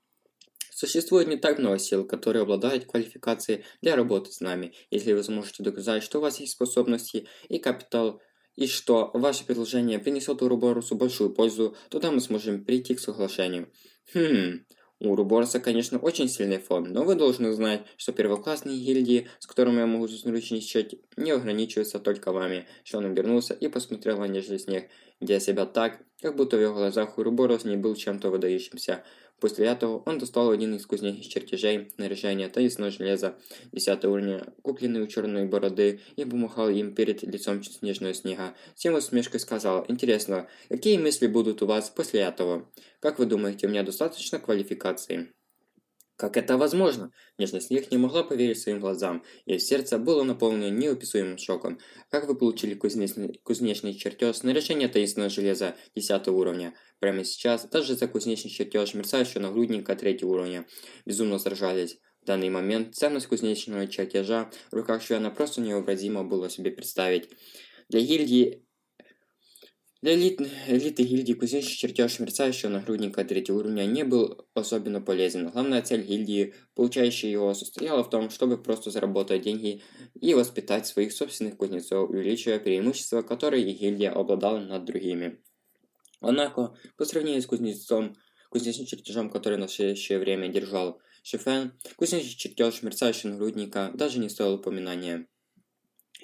Существует не так много сил, которые обладают квалификацией для работы с нами. Если вы сможете доказать, что у вас есть способности и капитал, и что ваше предложение принесет Уруборусу большую пользу, тогда мы сможем прийти к соглашению. Хм, у Уруборса, конечно, очень сильный фон, но вы должны знать, что первоклассные гильдии, с которыми я могу сотрудничать, не ограничиваются только вами. Что он обернулся и посмотрел на нежный снег, где себя так, как будто в его глазах Уруборос не был чем-то выдающимся. После этого он достал один из кузнечных чертежей, снаряжения, теннисного железа 10 уровня, купленный у черной бороды, и помахал им перед лицом снежного снега. Тем усмешкой сказал, «Интересно, какие мысли будут у вас после этого? Как вы думаете, у меня достаточно квалификации?» Как это возможно? Нежный снег не могла поверить своим глазам. Ее сердце было наполнено неописуемым шоком. Как вы получили кузнечный, кузнечный чертеж на решение таинственного железа 10 уровня? Прямо сейчас, даже за кузнечный чертеж, мерцающего нагрудника 3 уровня, безумно сражались. В данный момент ценность кузнечного чертежа в руках Швена просто невообразимо было себе представить. Для гильдии для элит, элиты гильдии кузнечный чертеж мерцающего нагрудника третьего уровня не был особенно полезен. Главная цель гильдии, получающей его, состояла в том, чтобы просто заработать деньги и воспитать своих собственных кузнецов, увеличивая преимущества, которые гильдия обладала над другими. Однако, по сравнению с кузнецом, кузнечным чертежом, который на настоящее время держал Шефен, кузнечный чертеж мерцающего нагрудника даже не стоил упоминания.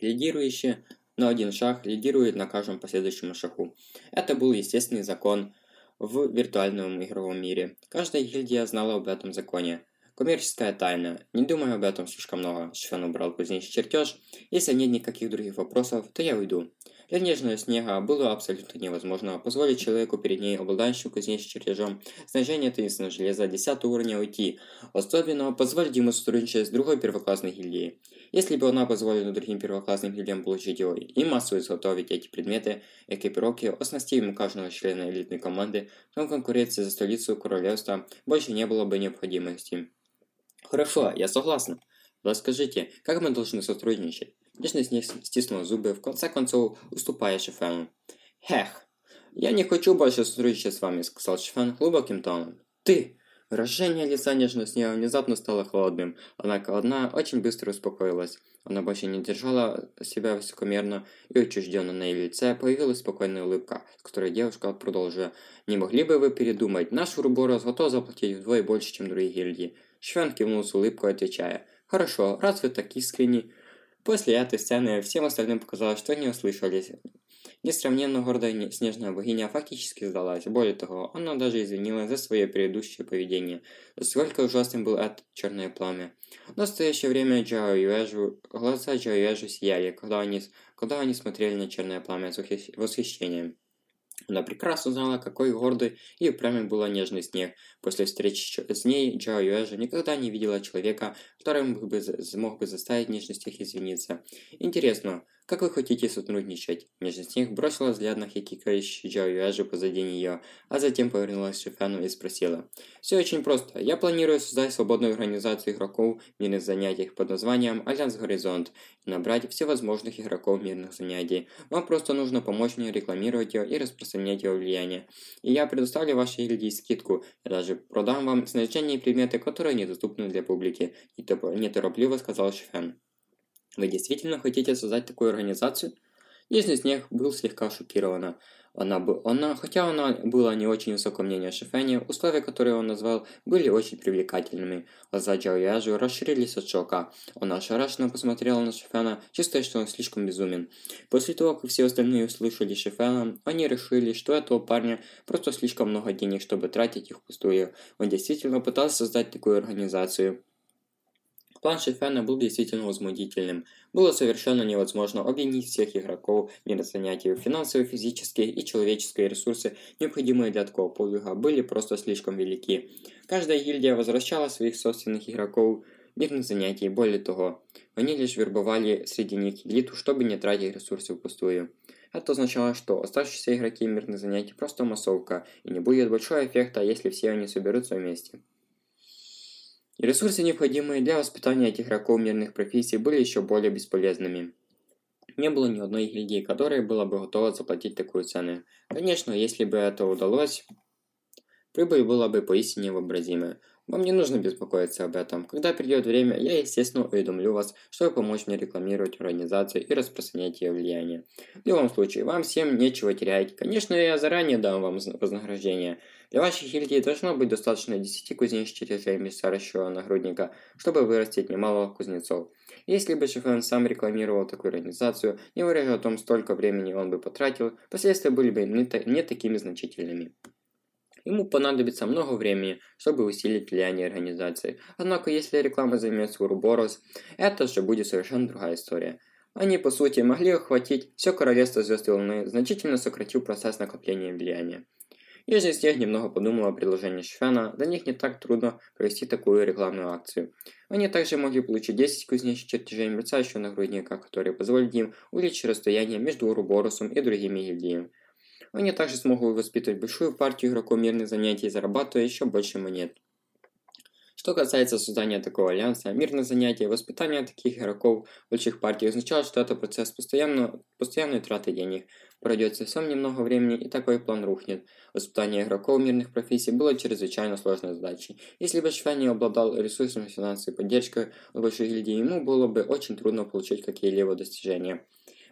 Лидирующие но один шаг лидирует на каждом последующем шагу. Это был естественный закон в виртуальном игровом мире. Каждая гильдия знала об этом законе. Коммерческая тайна. Не думаю об этом слишком много. Швен убрал кузнечный чертеж. Если нет никаких других вопросов, то я уйду. Для нежного снега было абсолютно невозможно позволить человеку перед ней, обладающему кузнечным чертежом, снижение таинственного железа 10 уровня уйти, особенно позволить ему сотрудничать с другой первоклассной гильдией. Если бы она позволила другим первоклассным гильдиям получить его и массово изготовить эти предметы, экипировки, оснастив ему каждого члена элитной команды, то конкуренции за столицу королевства больше не было бы необходимости. Хорошо, я согласна. Расскажите, как мы должны сотрудничать? Нежно стиснула зубы, в конце концов уступая Шефену. «Хех, я не хочу больше сотрудничать с вами», — сказал Шефен глубоким тоном. «Ты!» Выражение лица нежно с нее внезапно стало холодным, однако одна очень быстро успокоилась. Она больше не держала себя высокомерно и отчужденно на ее лице появилась спокойная улыбка, с которой девушка продолжила. «Не могли бы вы передумать? Наш Уруборос готов заплатить вдвое больше, чем другие гильдии». Швен кивнул с улыбкой, отвечая. «Хорошо, раз вы так искренни, После этой сцены всем остальным показалось, что они услышались. Несравненно гордая снежная богиня фактически сдалась. Более того, она даже извинилась за свое предыдущее поведение. Сколько ужасным был это черное пламя. В настоящее время Джао Юэжу, глаза Джао Юэжу сияли, когда они, когда они смотрели на черное пламя с восхищением. Она прекрасно знала, какой гордый и упрямый был нежный снег. После встречи с ней Джао Юэжа никогда не видела человека, который мог бы, мог бы заставить Нежный Снег извиниться. Интересно, как вы хотите сотрудничать? Нежный снег бросила взгляд на хихикающий Джао Юэжу позади нее, а затем повернулась к Шифану и спросила. Все очень просто. Я планирую создать свободную организацию игроков мирных занятиях под названием Альянс Горизонт и набрать всевозможных игроков мирных занятий. Вам просто нужно помочь мне рекламировать ее и распространять ее влияние. И я предоставлю вашей гильдии скидку. Я даже продам вам снаряжение и предметы, которые недоступны для публики. Неторопливо сказал Шифен. Вы действительно хотите создать такую организацию? Нижний снег был слегка шокирована. Она, бы, она, хотя она была не очень высокого мнения о Шифене, условия, которые он назвал, были очень привлекательными. Глаза Джао Яжу расширились от шока. Она ошарашенно посмотрела на Шифена, чувствуя, что он слишком безумен. После того, как все остальные услышали Шифена, они решили, что этого парня просто слишком много денег, чтобы тратить их впустую. Он действительно пытался создать такую организацию. План Шефена был действительно возмутительным. Было совершенно невозможно объединить всех игроков занятий. Финансовые, физические и человеческие ресурсы, необходимые для такого подвига, были просто слишком велики. Каждая гильдия возвращала своих собственных игроков мирных занятий. Более того, они лишь вербовали среди них элиту, чтобы не тратить ресурсы впустую. Это означало, что оставшиеся игроки мирных занятий просто массовка, и не будет большого эффекта, если все они соберутся вместе. Ресурсы, необходимые для воспитания этих игроков мирных профессий, были еще более бесполезными. Не было ни одной гильдии, которая была бы готова заплатить такую цену. Конечно, если бы это удалось, прибыль была бы поистине вообразимая. Вам не нужно беспокоиться об этом. Когда придет время, я, естественно, уведомлю вас, чтобы помочь мне рекламировать организацию и распространять ее влияние. В любом случае, вам всем нечего терять. Конечно, я заранее дам вам вознаграждение. Для вашей гильдии должно быть достаточно 10 кузнечных чертежей мессаращего нагрудника, чтобы вырастить немало кузнецов. Если бы Шефен сам рекламировал такую организацию, не говоря о том, столько времени он бы потратил, последствия были бы не такими значительными. Ему понадобится много времени, чтобы усилить влияние организации. Однако, если реклама займет Уруборос, это же будет совершенно другая история. Они, по сути, могли охватить все королевство Звезд Волны, значительно сократив процесс накопления влияния. Южный снег немного подумал о предложении Шфена, для них не так трудно провести такую рекламную акцию. Они также могли получить 10 кузнечных чертежей мерцающего нагрудника, которые позволят им увеличить расстояние между Уруборусом и другими гильдиями. Они также смогут воспитывать большую партию игроков мирных занятий, зарабатывая еще больше монет. Что касается создания такого альянса, мирное занятие, воспитание таких игроков в больших партий означало, что это процесс постоянно, постоянной траты денег. Пройдет совсем немного времени, и такой план рухнет. Воспитание игроков мирных профессий было чрезвычайно сложной задачей. Если бы Швен обладал ресурсами финансовой поддержкой от большой гильдии, ему было бы очень трудно получить какие-либо достижения.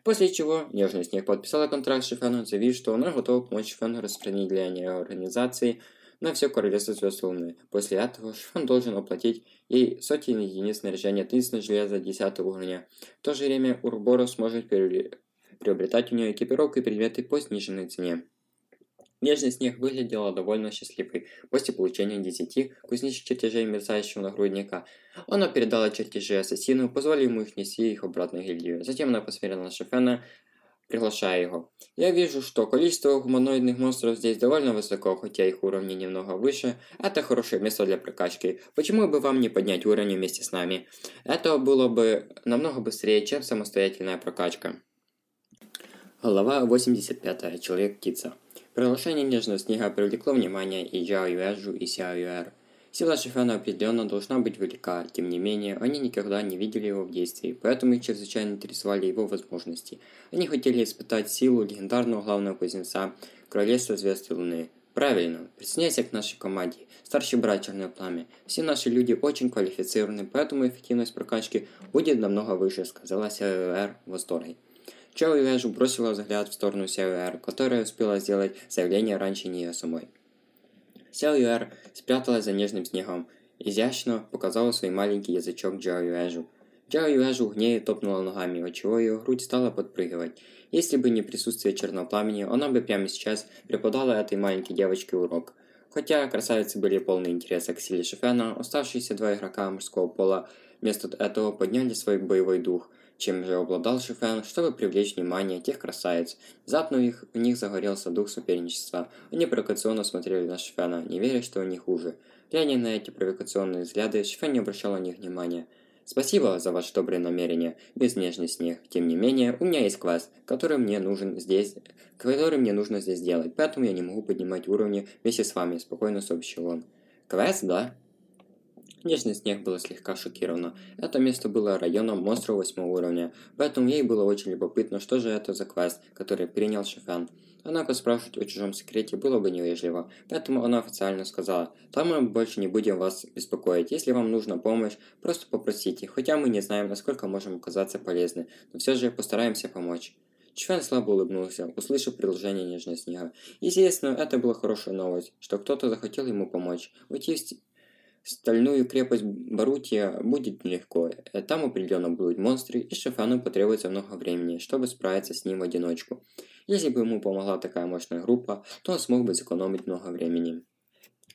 После чего Нежный Снег подписала контракт с Шифеном, заявив, что она готова помочь Шифену распространить организации на все королевство звезд Луны. После этого Шифан должен оплатить ей сотни единиц снаряжения тысячного железа 10 уровня. В то же время Урборо сможет приобретать у нее экипировку и предметы по сниженной цене. Нежный снег выглядела довольно счастливой. После получения 10 кузнечных чертежей мерцающего нагрудника, она передала чертежи ассасину, позволив ему их нести их обратно в гильдию. Затем она посмотрела на Шефена, приглашая его. Я вижу, что количество гуманоидных монстров здесь довольно высоко, хотя их уровни немного выше. Это хорошее место для прокачки. Почему бы вам не поднять уровень вместе с нами? Это было бы намного быстрее, чем самостоятельная прокачка. Глава 85. Человек-птица. Приглашение нежного снега привлекло внимание и Джао Юэжу, и Сяо Юэр. Сила Шифена определенно должна быть велика, тем не менее, они никогда не видели его в действии, поэтому их чрезвычайно интересовали его возможности. Они хотели испытать силу легендарного главного кузнеца Королевства Звезд и Луны. Правильно, присоединяйся к нашей команде. Старший брат Черное Пламя. Все наши люди очень квалифицированы, поэтому эффективность прокачки будет намного выше, сказала Сяоэр восторгой. Чао Юэжу бросила взгляд в сторону Сяоэр, которая успела сделать заявление раньше нее самой. Сяо Юэр спряталась за нежным снегом, изящно показала свой маленький язычок Джао Юэжу. Джао Юэжу в топнула ногами, отчего ее грудь стала подпрыгивать. Если бы не присутствие черного пламени, она бы прямо сейчас преподала этой маленькой девочке урок. Хотя красавицы были полны интереса к силе Шефена, оставшиеся два игрока мужского пола вместо этого подняли свой боевой дух – чем же обладал Шифен, чтобы привлечь внимание тех красавиц. Внезапно у них, у них загорелся дух соперничества. Они провокационно смотрели на Шифена, не веря, что они хуже. Глядя на эти провокационные взгляды, Шифен не обращал на них внимания. Спасибо за ваше доброе намерение, безнежный снег. Тем не менее, у меня есть квест, который мне нужен здесь, который мне нужно здесь сделать, поэтому я не могу поднимать уровни вместе с вами, спокойно сообщил он. Квест, да? Нежный снег была слегка шокирована. Это место было районом монстров 8 уровня, поэтому ей было очень любопытно, что же это за квест, который принял Шифен. Однако спрашивать о чужом секрете было бы невежливо, поэтому она официально сказала, «Там мы больше не будем вас беспокоить. Если вам нужна помощь, просто попросите, хотя мы не знаем, насколько можем оказаться полезны, но все же постараемся помочь». Чфен слабо улыбнулся, услышав предложение Нежного Снега. Естественно, это была хорошая новость, что кто-то захотел ему помочь. Уйти Стальную крепость Барутия будет нелегко. Там определенно будут монстры, и Шафану потребуется много времени, чтобы справиться с ним в одиночку. Если бы ему помогла такая мощная группа, то он смог бы сэкономить много времени.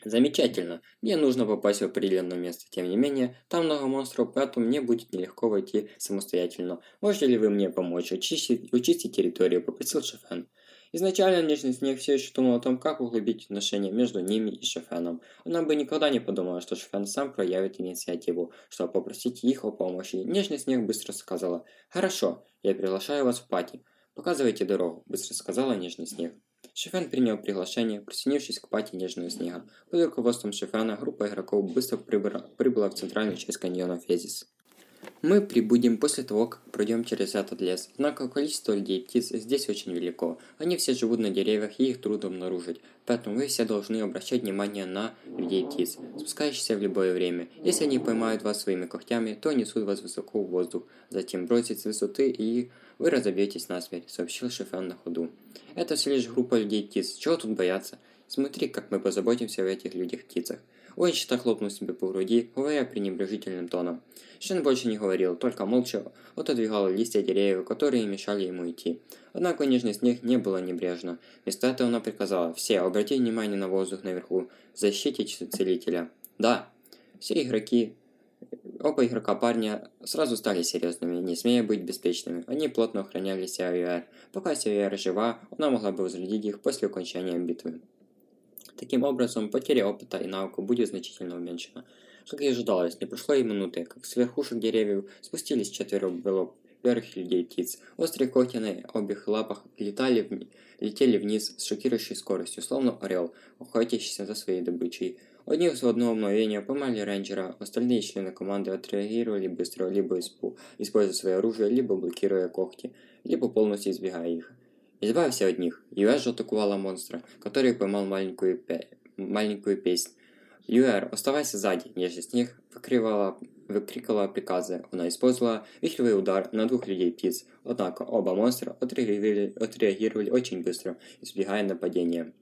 Замечательно. Мне нужно попасть в определенное место. Тем не менее, там много монстров, поэтому мне будет нелегко войти самостоятельно. Можете ли вы мне помочь очистить, очистить территорию? Попросил Шафан. Изначально Нежный Снег все еще думал о том, как углубить отношения между ними и Шефеном. Она бы никогда не подумала, что Шефен сам проявит инициативу, чтобы попросить их о помощи. Нежный Снег быстро сказала «Хорошо, я приглашаю вас в пати. Показывайте дорогу», – быстро сказала Нежный Снег. Шефен принял приглашение, присоединившись к пати Нежного Снега. Под руководством Шефена группа игроков быстро прибыла в центральную часть каньона Фезис. Мы прибудем после того, как пройдем через этот лес. Однако количество людей и птиц здесь очень велико. Они все живут на деревьях и их трудно обнаружить. Поэтому вы все должны обращать внимание на людей и птиц, спускающихся в любое время. Если они поймают вас своими когтями, то несут вас высоко в воздух, затем бросят с высоты и вы разобьетесь насмерть, сообщил Шефен на ходу. Это всего лишь группа людей и птиц. Чего тут бояться? Смотри, как мы позаботимся о этих людях-птицах. Уэйчта хлопнул себе по груди, говоря пренебрежительным тоном. Шен больше не говорил, только молча отодвигал листья деревьев, которые мешали ему идти. Однако нежный снег не было небрежно. Вместо этого она приказала «Все, обратите внимание на воздух наверху, защитите целителя». «Да». Все игроки Оба игрока парня сразу стали серьезными, не смея быть беспечными. Они плотно охраняли Сяоюэр. Пока Сяоюэр жива, она могла бы возродить их после окончания битвы. Таким образом, потеря опыта и навыка будет значительно уменьшена. Как и ожидалось, не прошло и минуты, как с верхушек деревьев спустились четверо белых людей-птиц. Острые когти на обеих лапах летали в... летели вниз с шокирующей скоростью, словно орел, охотящийся за своей добычей. Одни в одно мгновение поймали рейнджера, остальные члены команды отреагировали быстро, либо используя свое оружие, либо блокируя когти, либо полностью избегая их. Избавься от них, Юэжа атаковала монстра, который поймал маленькую, пе... маленькую песнь. Юэр, оставайся сзади, нежно с них выкрикивала, выкрикивала приказы. Она использовала вихревой удар на двух людей-птиц, однако оба монстра отреагировали, отреагировали очень быстро, избегая нападения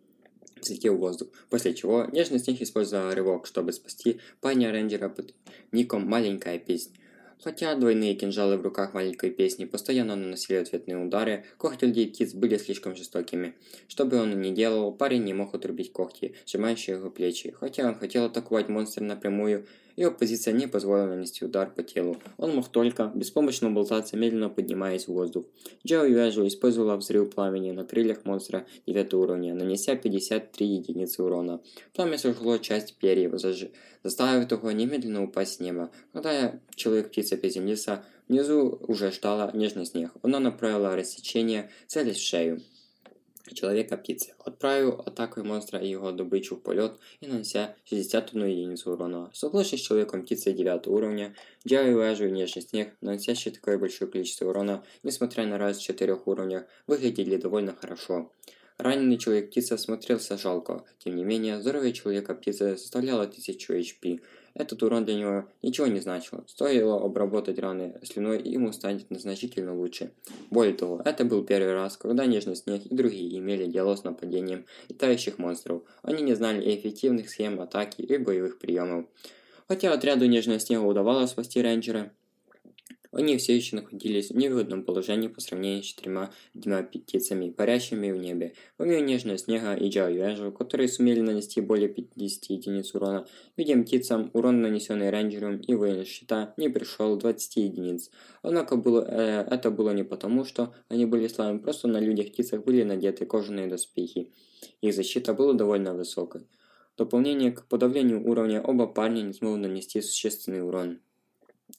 взлетел в воздух, после чего нежно с них использовал рывок, чтобы спасти парня рейнджера под ником «Маленькая песня». Хотя двойные кинжалы в руках маленькой песни постоянно наносили ответные удары, когти людей птиц были слишком жестокими. Что бы он ни делал, парень не мог отрубить когти, сжимающие его плечи. Хотя он хотел атаковать монстра напрямую, его позиция не позволила нанести удар по телу. Он мог только беспомощно болтаться, медленно поднимаясь в воздух. Джо Юэжу использовала взрыв пламени на крыльях монстра 9 уровня, нанеся 53 единицы урона. Пламя сожгло часть перьев, заж... заставив его немедленно упасть с неба. Когда человек-птица приземлился, внизу уже ждала нежный снег. Она направила рассечение, целясь в шею человека-птицы. Отправил атакой монстра и его добычу в полет и нанося 61 единицу урона. Соглашаясь с человеком-птицей 9 уровня, Джао и нежный снег, наносящий такое большое количество урона, несмотря на раз в 4 уровнях, выглядели довольно хорошо. Раненый человек-птица смотрелся жалко, тем не менее, здоровье человека-птицы составляло 1000 HP, этот урон для него ничего не значил. Стоило обработать раны слюной, и ему станет значительно лучше. Более того, это был первый раз, когда Нежный Снег и другие имели дело с нападением летающих монстров. Они не знали эффективных схем атаки и боевых приемов. Хотя отряду Нежного Снега удавалось спасти рейнджера, они все еще находились в невыгодном положении по сравнению с четырьмя двумя птицами, парящими в небе. Помимо нежного снега и Джао Юэжу, которые сумели нанести более 50 единиц урона, видим птицам урон, нанесенный рейнджером и воин щита, не пришел 20 единиц. Однако было, э, это было не потому, что они были слабыми, просто на людях-птицах были надеты кожаные доспехи. Их защита была довольно высокой. В дополнение к подавлению уровня оба парня не смогут нанести существенный урон.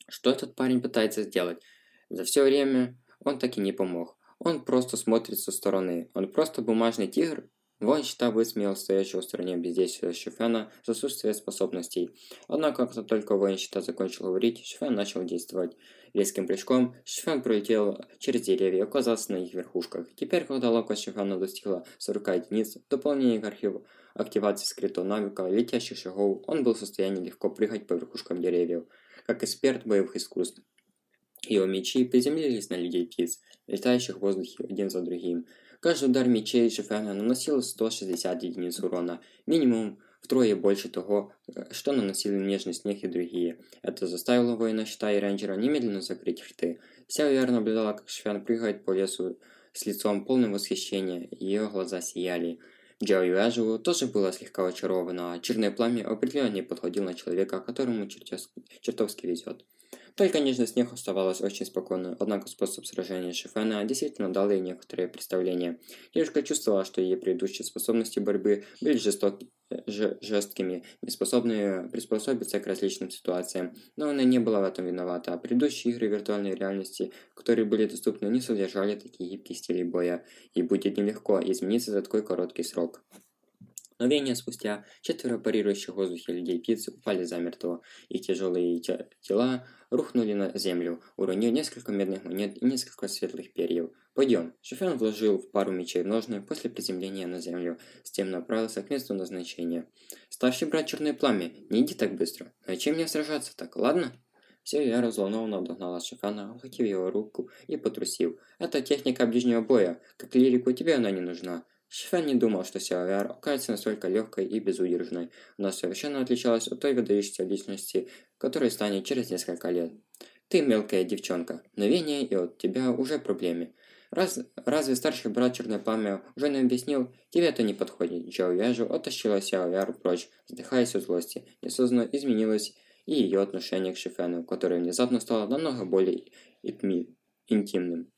Что этот парень пытается сделать? За все время он так и не помог. Он просто смотрит со стороны. Он просто бумажный тигр. Вон счета высмеял стоящего в стороне бездействия Шуфяна за отсутствие способностей. Однако, как только воин счета закончил говорить, Шуфян начал действовать. Резким прыжком Шуфян пролетел через деревья и оказался на их верхушках. Теперь, когда ловкость Шуфяна достигла 40 единиц, в дополнение к архиву активации скрытого навыка летящих шагов, он был в состоянии легко прыгать по верхушкам деревьев как эксперт боевых искусств. Его мечи приземлились на людей-птиц, летающих в воздухе один за другим. Каждый удар мечей Шифена наносил 160 единиц урона, минимум втрое больше того, что наносили нежный снег и другие. Это заставило воина щита и рейнджера немедленно закрыть рты. Вся Яр наблюдала, как Шифен прыгает по лесу с лицом полным восхищения, ее глаза сияли. Джао Юэжу тоже было слегка очаровано, а черное пламя определенно не подходило на человека, которому чертовски везет. Только нежный снег оставалась очень спокойной, однако способ сражения Шифена действительно дал ей некоторые представления. Девушка чувствовала, что ее предыдущие способности борьбы были жестоки, жесткими, неспособные приспособиться к различным ситуациям, но она не была в этом виновата, а предыдущие игры виртуальной реальности, которые были доступны, не содержали такие гибкие стили боя, и будет нелегко измениться за такой короткий срок. Мгновение спустя четверо парирующих в воздухе людей птиц упали замертво. Их тяжелые тела рухнули на землю, уронив несколько медных монет и несколько светлых перьев. «Пойдем». Шофер вложил в пару мечей в ножны после приземления на землю, с тем направился к месту назначения. «Старший брат Черное Пламя, не иди так быстро. Научи меня сражаться так, ладно?» Все я разволнованно догнала Шифана, ухватив его руку и потрусил. «Это техника ближнего боя. Как лирику тебе она не нужна. Шифен не думал, что Силавиар окажется настолько легкой и безудержной. Она совершенно отличалась от той выдающейся личности, которой станет через несколько лет. Ты мелкая девчонка, мгновение и от тебя уже проблемы. Раз, разве старший брат Черное Пламя уже не объяснил? Тебе это не подходит. Джоу Яжу оттащила Сяо прочь, вздыхаясь от злости. Неосознанно изменилось и ее отношение к Шифену, которое внезапно стало намного более интимным.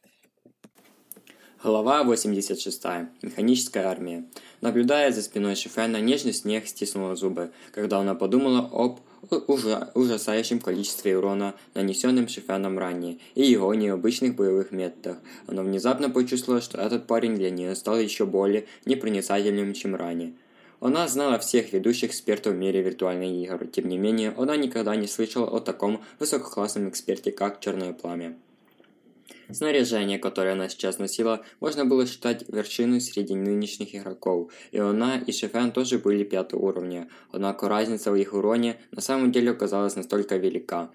Глава 86. Механическая армия. Наблюдая за спиной Шефена, нежный снег стиснула зубы, когда она подумала об ужа ужасающем количестве урона, нанесенным Шефеном ранее, и его необычных боевых методах. Она внезапно почувствовала, что этот парень для нее стал еще более непроницательным, чем ранее. Она знала всех ведущих экспертов в мире виртуальных игр, тем не менее, она никогда не слышала о таком высококлассном эксперте, как Черное Пламя. Снаряжение, которое она сейчас носила, можно было считать вершиной среди нынешних игроков, и она и Шефен тоже были пятого уровня, однако разница в их уроне на самом деле оказалась настолько велика.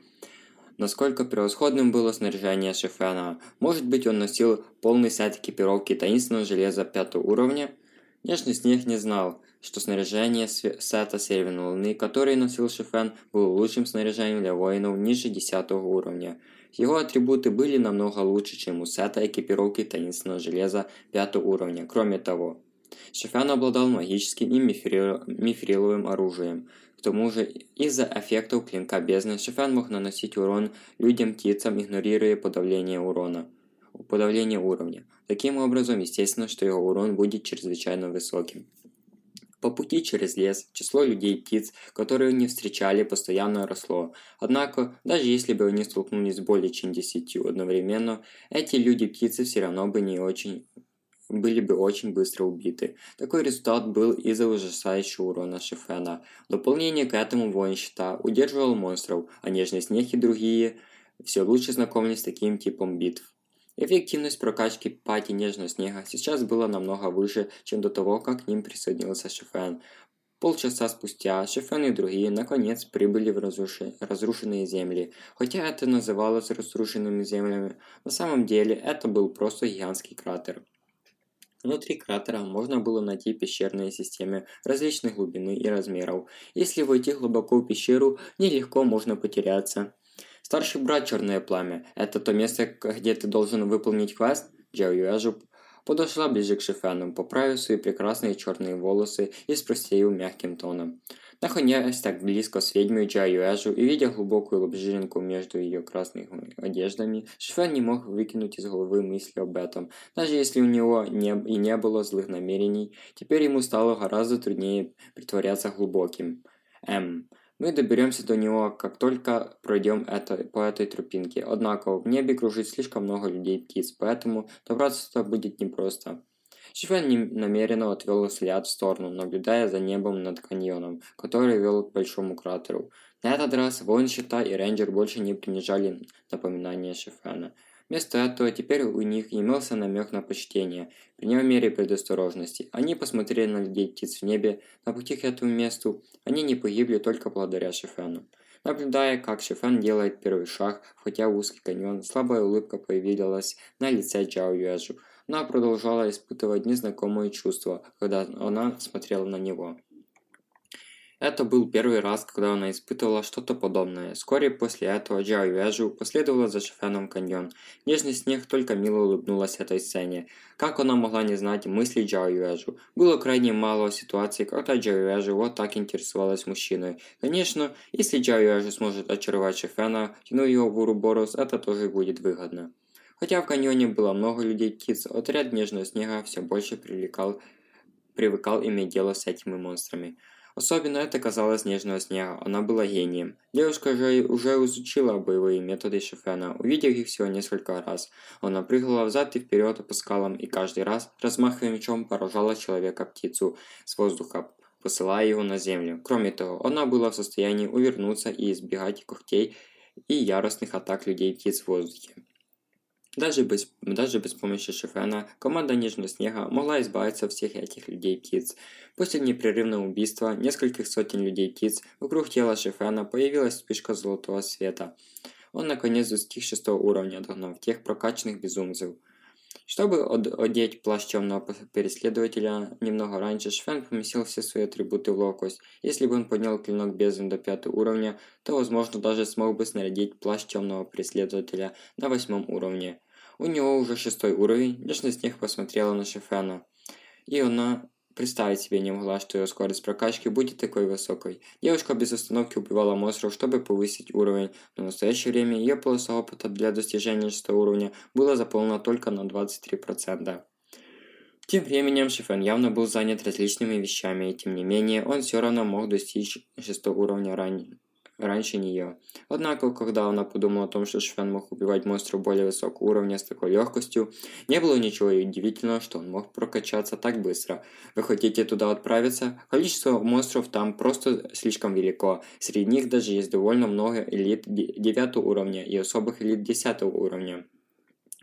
Насколько превосходным было снаряжение Шефена. Может быть он носил полный сет экипировки таинственного железа пятого уровня? Нежный снег не знал, что снаряжение сета Северной Луны, который носил Шефен, было лучшим снаряжением для воинов ниже 10 уровня. Его атрибуты были намного лучше, чем у сета экипировки таинственного железа 5 уровня. Кроме того, Шефен обладал магическим и мифриловым оружием. К тому же, из-за эффектов клинка бездны, Шефен мог наносить урон людям-птицам, игнорируя подавление урона подавление уровня. Таким образом, естественно, что его урон будет чрезвычайно высоким. По пути через лес число людей и птиц, которые они встречали, постоянно росло. Однако, даже если бы они столкнулись с более чем десятью одновременно, эти люди-птицы все равно бы не очень были бы очень быстро убиты. Такой результат был из-за ужасающего урона Шефена. В дополнение к этому воин щита удерживал монстров, а нежный снег и другие все лучше знакомились с таким типом битв. Эффективность прокачки пати Нежного Снега сейчас была намного выше, чем до того, как к ним присоединился Шефен. Полчаса спустя Шефен и другие наконец прибыли в разрушенные земли. Хотя это называлось разрушенными землями, на самом деле это был просто гигантский кратер. Внутри кратера можно было найти пещерные системы различной глубины и размеров. Если войти глубоко в пещеру, нелегко можно потеряться. Старший брат Черное Пламя. Это то место, где ты должен выполнить квест? Джао Юэжу подошла ближе к Шифену, поправив свои прекрасные черные волосы и спросила мягким тоном. Находясь так близко с ведьмой Джа Юэжу и видя глубокую лобжинку между ее красными одеждами, Шифен не мог выкинуть из головы мысли об этом. Даже если у него не, и не было злых намерений, теперь ему стало гораздо труднее притворяться глубоким. М. Мы доберемся до него, как только пройдем это, по этой тропинке. Однако в небе кружит слишком много людей и птиц, поэтому добраться туда будет непросто. Шифен намеренно отвел взгляд в сторону, наблюдая за небом над каньоном, который вел к большому кратеру. На этот раз воин щита и рейнджер больше не принижали напоминания Шифена. Вместо этого теперь у них имелся намек на почтение. Приняв мере предосторожности, они посмотрели на людей птиц в небе. На пути к этому месту они не погибли только благодаря Шифену. Наблюдая, как Шифен делает первый шаг, хотя узкий каньон, слабая улыбка появилась на лице Джао Юэжу. Она продолжала испытывать незнакомые чувства, когда она смотрела на него. Это был первый раз, когда она испытывала что-то подобное. Вскоре после этого Джао Юэжу последовала за Шифеном каньон. Нежный снег только мило улыбнулась этой сцене. Как она могла не знать мысли Джао Юэжу? Было крайне мало ситуаций, когда Джао Юэжу вот так интересовалась мужчиной. Конечно, если Джао Юэжу сможет очаровать Шифена, тянув его в Уруборос, это тоже будет выгодно. Хотя в каньоне было много людей-птиц, отряд Нежного Снега все больше привлекал, привыкал иметь дело с этими монстрами. Особенно это казалось Нежного Снега, она была гением. Девушка же уже изучила боевые методы Шефена, увидев их всего несколько раз. Она прыгала взад и вперед по скалам и каждый раз, размахивая мечом, поражала человека-птицу с воздуха, посылая его на землю. Кроме того, она была в состоянии увернуться и избегать когтей и яростных атак людей-птиц в воздухе. Даже без, даже без помощи Шифена команда Нежного Снега могла избавиться от всех этих людей-птиц. После непрерывного убийства нескольких сотен людей-птиц вокруг тела Шифена появилась вспышка золотого света. Он наконец достиг шестого уровня, догнав тех прокачанных безумцев. Чтобы одеть плащ темного переследователя немного раньше, Шфен поместил все свои атрибуты в локость. Если бы он поднял клинок бездны до пятого уровня, то, возможно, даже смог бы снарядить плащ темного преследователя на восьмом уровне. У него уже шестой уровень, Нежность снег посмотрела на Шефена. И она представить себе не могла, что ее скорость прокачки будет такой высокой. Девушка без остановки убивала монстров, чтобы повысить уровень, но в настоящее время ее полоса опыта для достижения шестого уровня была заполнена только на 23%. Тем временем Шифен явно был занят различными вещами, и тем не менее он все равно мог достичь шестого уровня ран раньше нее. Однако, когда она подумала о том, что Швен мог убивать монстров более высокого уровня с такой легкостью, не было ничего удивительного, что он мог прокачаться так быстро. Вы хотите туда отправиться? Количество монстров там просто слишком велико. Среди них даже есть довольно много элит 9 уровня и особых элит 10 уровня.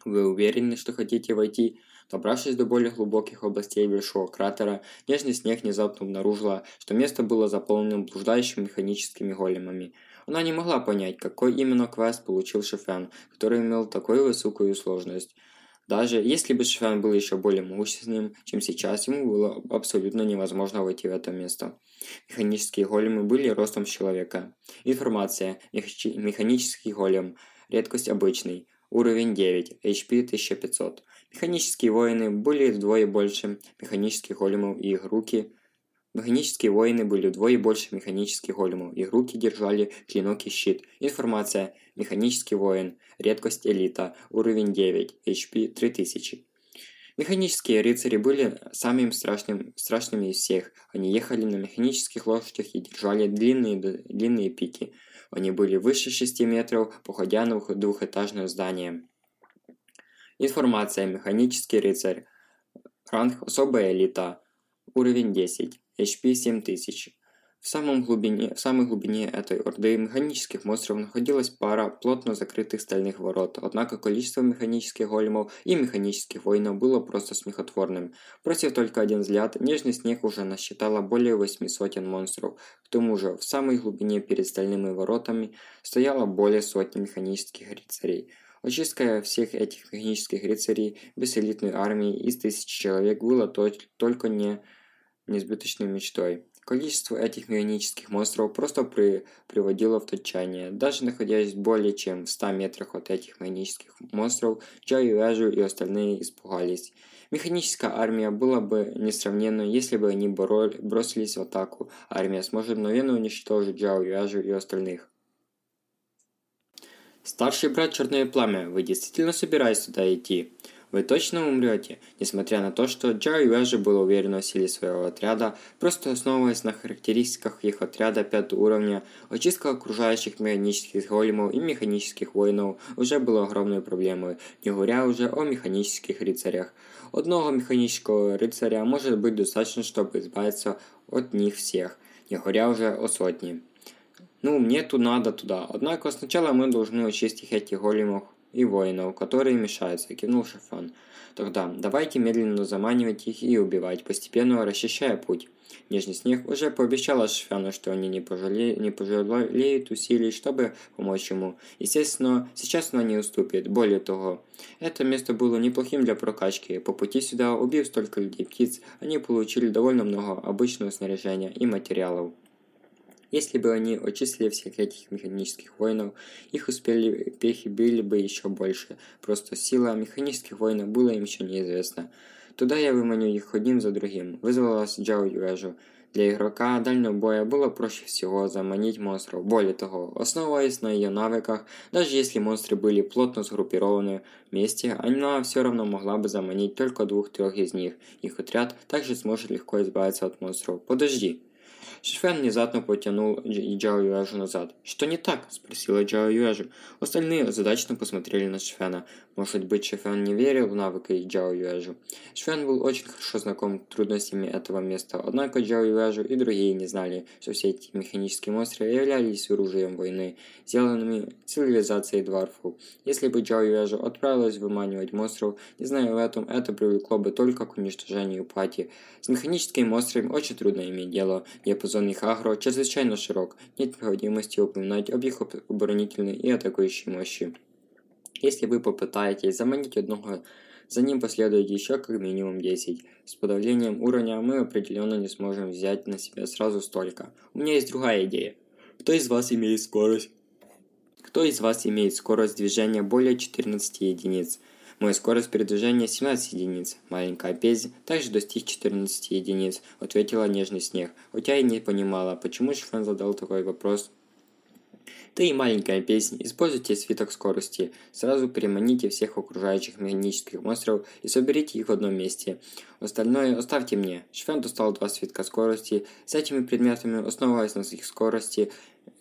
Вы уверены, что хотите войти? Добравшись до более глубоких областей большого кратера, нежный снег внезапно обнаружила, что место было заполнено блуждающими механическими големами. Она не могла понять, какой именно квест получил Шефен, который имел такую высокую сложность. Даже если бы Шефен был еще более могущественным, чем сейчас, ему было абсолютно невозможно войти в это место. Механические големы были ростом человека. Информация. Механический голем. Редкость обычный. Уровень 9. HP 1500. Механические воины были вдвое больше механических големов и их руки. Механические воины были вдвое больше механических големов, их руки держали клинок и щит. Информация. Механический воин. Редкость элита. Уровень 9. HP 3000. Механические рыцари были самыми страшным, страшными из всех. Они ехали на механических лошадях и держали длинные, длинные пики. Они были выше 6 метров, походя на двухэтажное здание. Информация. Механический рыцарь. Ранг особая элита. Уровень 10. HP 7000. В, самом глубине, в самой глубине этой орды механических монстров находилась пара плотно закрытых стальных ворот, однако количество механических големов и механических воинов было просто смехотворным. Бросив только один взгляд, нежный снег уже насчитала более восьми сотен монстров. К тому же, в самой глубине перед стальными воротами стояло более сотни механических рыцарей. Очистка всех этих механических рыцарей без элитной армии из тысяч человек было только не несбыточной мечтой. Количество этих механических монстров просто при, приводило в отчаяние. Даже находясь более чем в 100 метрах от этих механических монстров, Джао Юэжу и остальные испугались. Механическая армия была бы несравненна, если бы они бороли, бросились в атаку. Армия сможет мгновенно уничтожить Джао Юэжу и остальных. Старший брат Черное Пламя, вы действительно собираетесь туда идти? Вы точно умрете? Несмотря на то, что Джарри Уэжи был уверен в силе своего отряда, просто основываясь на характеристиках их отряда 5 уровня, очистка окружающих механических големов и механических воинов уже была огромной проблемой, не говоря уже о механических рыцарях. Одного механического рыцаря может быть достаточно, чтобы избавиться от них всех, не говоря уже о сотне. Ну, мне тут надо туда. Однако сначала мы должны очистить этих големов и воинов, которые мешаются, кивнул Шафан. Тогда давайте медленно заманивать их и убивать, постепенно расчищая путь. Нежный снег уже пообещал Шафану, что они не, пожале... не пожалеют усилий, чтобы помочь ему. Естественно, сейчас она не уступит. Более того, это место было неплохим для прокачки. По пути сюда, убив столько людей птиц, они получили довольно много обычного снаряжения и материалов. Если бы они очистили всех этих механических воинов, их успели были бы еще больше. Просто сила механических воинов была им еще неизвестна. Туда я выманю их одним за другим, вызвалась Джао Юэжу. Для игрока дальнего боя было проще всего заманить монстров. Более того, основываясь на ее навыках, даже если монстры были плотно сгруппированы вместе, она все равно могла бы заманить только двух-трех из них. Их отряд также сможет легко избавиться от монстров. Подожди, Шифен внезапно потянул Джао Юэжу назад. «Что не так?» – спросила Джао Юэжу. Остальные озадаченно посмотрели на Шифена. Может быть, Шифен не верил в навыки Джао Юэжу. Шифен был очень хорошо знаком с трудностями этого места, однако Джао Юэжу и другие не знали, что все эти механические монстры являлись оружием войны, сделанными цивилизацией дворфов. Если бы Джао Юэжу отправилась выманивать монстров, не зная в этом, это привлекло бы только к уничтожению пати. С механическими монстрами очень трудно иметь дело, диапазон их агро чрезвычайно широк, нет необходимости упоминать об их оборонительной и атакующей мощи. Если вы попытаетесь заманить одного, за ним последует еще как минимум 10. С подавлением уровня мы определенно не сможем взять на себя сразу столько. У меня есть другая идея. Кто из вас имеет скорость? Кто из вас имеет скорость движения более 14 единиц? Моя скорость передвижения 17 единиц. Маленькая Пези также достиг 14 единиц, ответила нежный снег, хотя и не понимала, почему Шифен задал такой вопрос Ты и маленькая песня, используйте свиток скорости. Сразу переманите всех окружающих механических монстров и соберите их в одном месте. Остальное оставьте мне. Швен достал два свитка скорости. С этими предметами, основываясь на их скорости,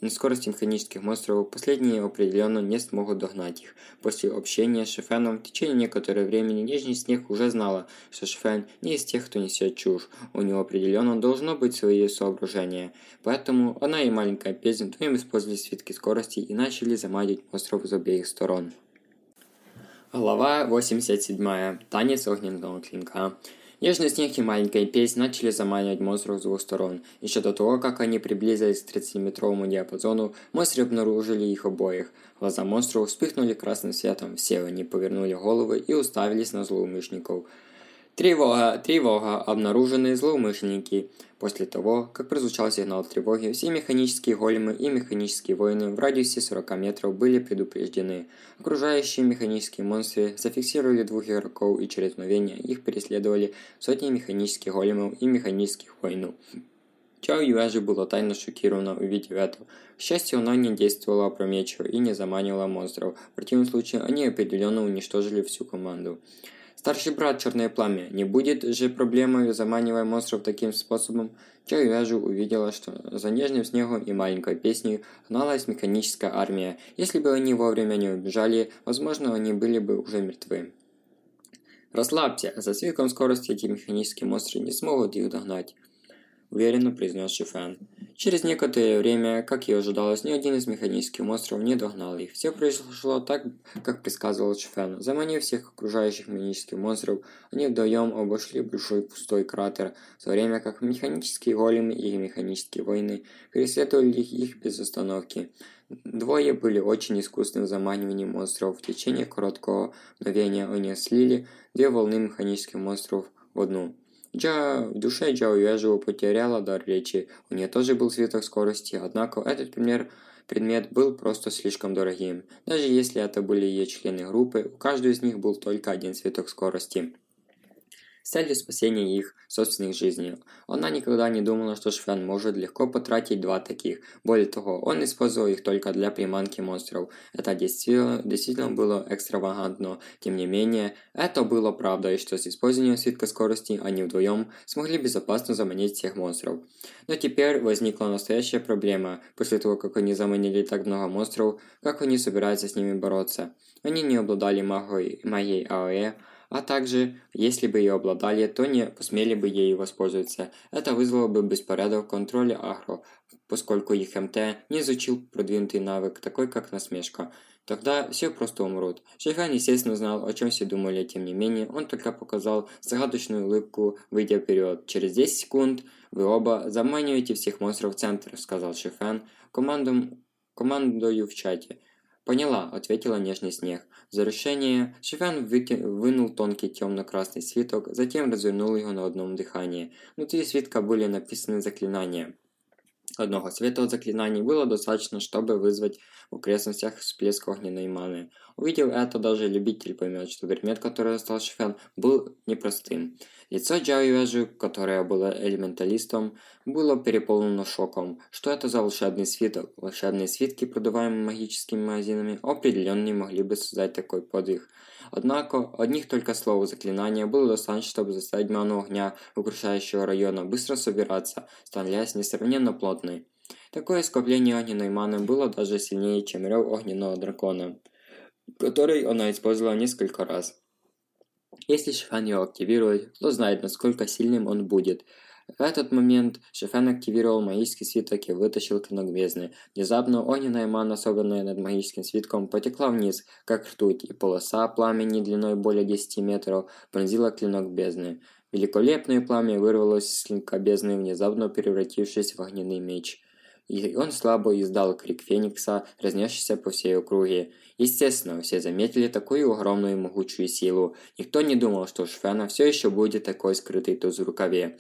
на скорости механических монстров, последние определенно не смогут догнать их. После общения с Шефеном в течение некоторого времени Нижний Снег уже знала, что Шефен не из тех, кто несет чушь. У него определенно должно быть свои соображения. Поэтому она и маленькая песня вдвоем использовали свитки скорости и начали заманивать монстров с обеих сторон. Глава 87. Танец огненного клинка. Нежный снег и маленькая песнь начали заманивать монстров с двух сторон. Еще до того, как они приблизились к 30-метровому диапазону, монстры обнаружили их обоих. Глаза монстров вспыхнули красным светом, все они повернули головы и уставились на злоумышленников. Тревога! Тревога! Обнаружены злоумышленники! После того, как прозвучал сигнал тревоги, все механические големы и механические воины в радиусе 40 метров были предупреждены. Окружающие механические монстры зафиксировали двух игроков и через мгновение их преследовали сотни механических големов и механических воинов. Чао Юэжи было тайно шокировано, увидев это. К счастью, она не действовала опрометчиво и не заманивала монстров. В противном случае, они определенно уничтожили всю команду. Старший брат Черное Пламя, не будет же проблемой, заманивая монстров таким способом? Чайвяжу увидела, что за нежным снегом и маленькой песней гналась механическая армия. Если бы они вовремя не убежали, возможно, они были бы уже мертвы. Расслабься, за свитком скорости эти механические монстры не смогут их догнать уверенно произнес Шифен. Через некоторое время, как и ожидалось, ни один из механических монстров не догнал их. Все произошло так, как предсказывал Шифен. Заманив всех окружающих механических монстров, они вдвоем обошли большой пустой кратер, в то время как механические големы и механические воины преследовали их без остановки. Двое были очень искусны в заманивании монстров. В течение короткого мгновения они слили две волны механических монстров в одну. Джа... В душе Джао Юэжио потеряла дар речи. У нее тоже был свиток скорости, однако этот пример предмет был просто слишком дорогим. Даже если это были ее члены группы, у каждого из них был только один цветок скорости с целью спасения их собственных жизней. Она никогда не думала, что Швен может легко потратить два таких. Более того, он использовал их только для приманки монстров. Это действительно, действительно было экстравагантно. Тем не менее, это было правдой, что с использованием свитка скорости они вдвоем смогли безопасно заманить всех монстров. Но теперь возникла настоящая проблема. После того, как они заманили так много монстров, как они собираются с ними бороться? Они не обладали магией, магией АОЭ, а также, если бы ее обладали, то не посмели бы ею воспользоваться. Это вызвало бы беспорядок в контроле Агро, поскольку их МТ не изучил продвинутый навык, такой как насмешка. Тогда все просто умрут. Шейхан, естественно, знал, о чем все думали, тем не менее, он только показал загадочную улыбку, выйдя вперед. Через 10 секунд вы оба заманиваете всех монстров в центр, сказал Шейхан, командом, командою в чате. «Поняла», — ответила нежный снег. За решение Шифян вынул тонкий темно-красный свиток, затем развернул его на одном дыхании. Внутри свитка были написаны заклинания. Одного цвета заклинаний было достаточно, чтобы вызвать в окрестностях всплеск огненной маны. Увидев это, даже любитель поймет, что предмет, который достал Шифян, был непростым. Лицо Джао Юэжи, которое было элементалистом, было переполнено шоком. Что это за волшебный свиток? Волшебные свитки, продаваемые магическими магазинами, определенно не могли бы создать такой подвиг. Однако, одних только слов заклинания было достаточно, чтобы заставить ману огня окружающего района быстро собираться, становясь несравненно плотной. Такое скопление огненной маны было даже сильнее, чем рев огненного дракона, который она использовала несколько раз. Если Шифан его активирует, кто знает, насколько сильным он будет. В этот момент Шифан активировал магический свиток и вытащил клинок бездны. Внезапно огненная мана, собранная над магическим свитком, потекла вниз, как ртуть, и полоса пламени длиной более 10 метров пронзила клинок бездны. Великолепное пламя вырвалось из клинка бездны, внезапно превратившись в огненный меч и он слабо издал крик Феникса, разнесшийся по всей округе. Естественно, все заметили такую огромную и могучую силу. Никто не думал, что у Шфена все еще будет такой скрытый туз в рукаве.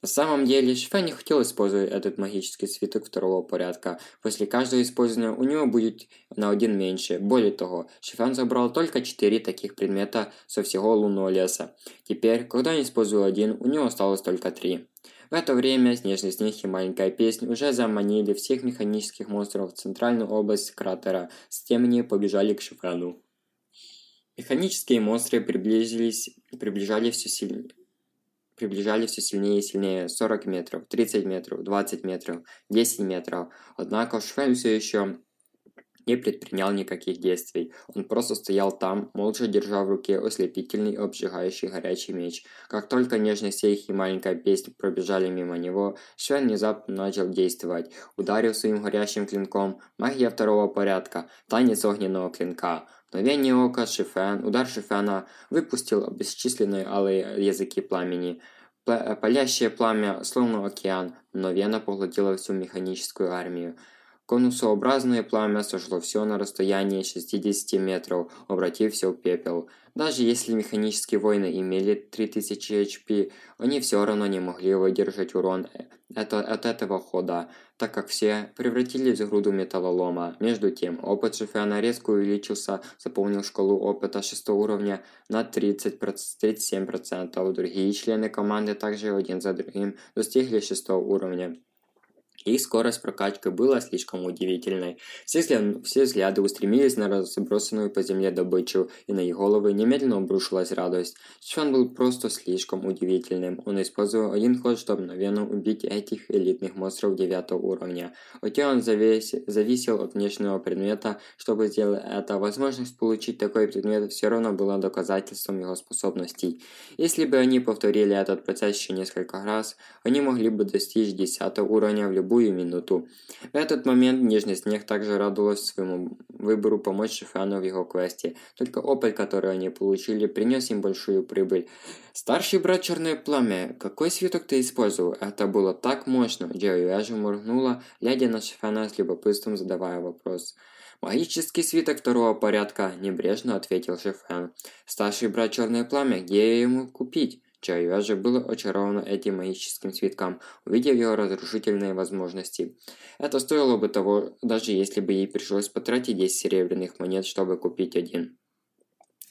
На самом деле, Шфен не хотел использовать этот магический свиток второго порядка. После каждого использования у него будет на один меньше. Более того, Шфен забрал только четыре таких предмета со всего лунного леса. Теперь, когда он использовал один, у него осталось только три. В это время Снежный Снег и Маленькая Песня уже заманили всех механических монстров в центральную область кратера. С тем они побежали к Шифрану. Механические монстры приблизились, приближали все сильнее приближали все сильнее и сильнее 40 метров, 30 метров, 20 метров, 10 метров. Однако Швен все еще не предпринял никаких действий. Он просто стоял там, молча держа в руке ослепительный, обжигающий горячий меч. Как только нежный сейх и маленькая песня пробежали мимо него, Швен внезапно начал действовать. Ударил своим горящим клинком, магия второго порядка, танец огненного клинка. Мгновение ока Шифен, удар Шифена выпустил бесчисленные алые языки пламени. Палящее пламя, словно океан, мгновенно поглотило всю механическую армию. Конусообразное пламя сошло все на расстоянии 60 метров, обратив все в пепел. Даже если механические воины имели 3000 HP, они все равно не могли выдержать урон это, от этого хода, так как все превратились в груду металлолома. Между тем, опыт Шефиана резко увеличился, заполнил шкалу опыта 6 уровня на 30, 37%. Другие члены команды также один за другим достигли 6 уровня. Их скорость прокачки была слишком удивительной. Все, взгляд... Все взгляды устремились на разбросанную по земле добычу, и на их головы немедленно обрушилась радость. Шон был просто слишком удивительным. Он использовал один ход, чтобы мгновенно убить этих элитных монстров 9 уровня. Он завис... зависел от внешнего предмета, чтобы сделать это, возможность получить такой предмет все равно была доказательством его способностей. Если бы они повторили этот процесс еще несколько раз, они могли бы достичь 10 уровня в любом любую минуту. В этот момент Нежный Снег также радовалась своему выбору помочь Шифану в его квесте. Только опыт, который они получили, принес им большую прибыль. «Старший брат Черное Пламя, какой свиток ты использовал? Это было так мощно!» Эжи моргнула, глядя на Шифана с любопытством, задавая вопрос. «Магический свиток второго порядка», – небрежно ответил Шифан. «Старший брат Черное Пламя, где ему купить?» Чайо же был очарован этим магическим цветком, увидев его разрушительные возможности. Это стоило бы того, даже если бы ей пришлось потратить 10 серебряных монет, чтобы купить один.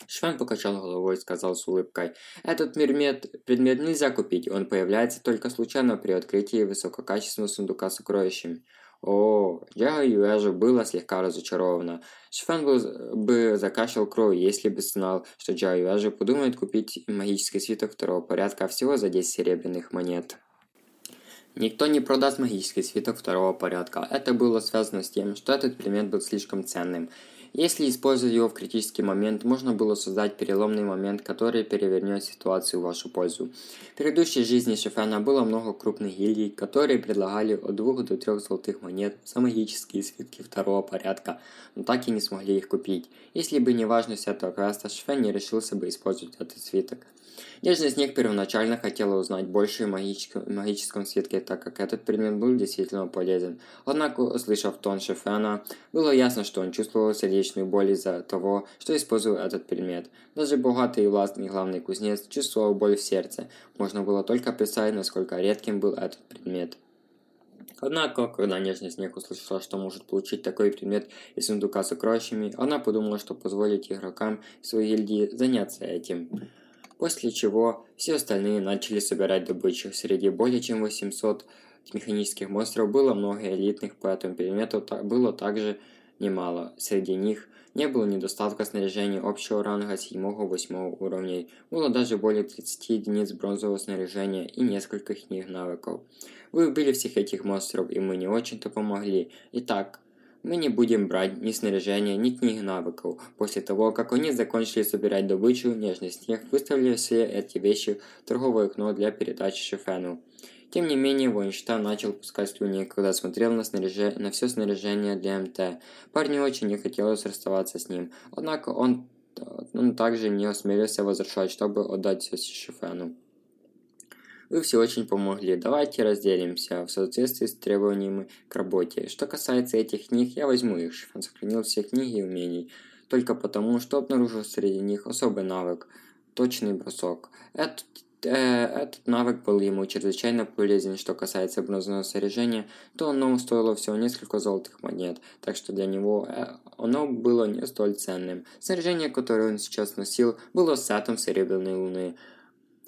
Швен покачал головой и сказал с улыбкой, «Этот предмет, предмет нельзя купить, он появляется только случайно при открытии высококачественного сундука с сокровищами. О, я Юэжа была слегка разочарована. Шифан был, бы закашлял кровью, если бы знал, что Джао Юэжа подумает купить магический свиток второго порядка всего за 10 серебряных монет. Никто не продаст магический свиток второго порядка. Это было связано с тем, что этот предмет был слишком ценным. Если использовать его в критический момент, можно было создать переломный момент, который перевернет ситуацию в вашу пользу. В предыдущей жизни Шефена было много крупных гильдий, которые предлагали от 2 до 3 золотых монет за магические свитки второго порядка, но так и не смогли их купить. Если бы не важность этого квеста, Шефен не решился бы использовать этот свиток. Нежный снег первоначально хотела узнать больше о магическом, магическом свитке, так как этот предмет был действительно полезен. Однако, услышав тон Шефена, было ясно, что он чувствовал сердечную боль из-за того, что использовал этот предмет. Даже богатый и властный главный кузнец чувствовал боль в сердце. Можно было только представить, насколько редким был этот предмет. Однако, когда Нежный Снег услышала, что может получить такой предмет из сундука с сокровищами, она подумала, что позволить игрокам своей гильдии заняться этим после чего все остальные начали собирать добычу. Среди более чем 800 механических монстров было много элитных, поэтому предметов было также немало. Среди них не было недостатка снаряжения общего ранга 7-8 уровней. Было даже более 30 единиц бронзового снаряжения и несколько их навыков. Вы убили всех этих монстров, и мы не очень-то помогли. Итак, мы не будем брать ни снаряжения, ни книги навыков. После того, как они закончили собирать добычу, нежный снег выставили все эти вещи в торговое окно для передачи Шефену. Тем не менее, Воинштейн начал пускать слюни, когда смотрел на, снаряж... на все снаряжение для МТ. Парню очень не хотелось расставаться с ним, однако он, он также не осмелился возвращать, чтобы отдать все Шефену. Вы все очень помогли. Давайте разделимся в соответствии с требованиями к работе. Что касается этих книг, я возьму их. Шифан сохранил все книги и умений. Только потому, что обнаружил среди них особый навык – точный бросок. Этот э, этот навык был ему чрезвычайно полезен. Что касается бронзового снаряжения, то оно стоило всего несколько золотых монет, так что для него э, оно было не столь ценным. Снаряжение, которое он сейчас носил, было сетом Серебряной Луны.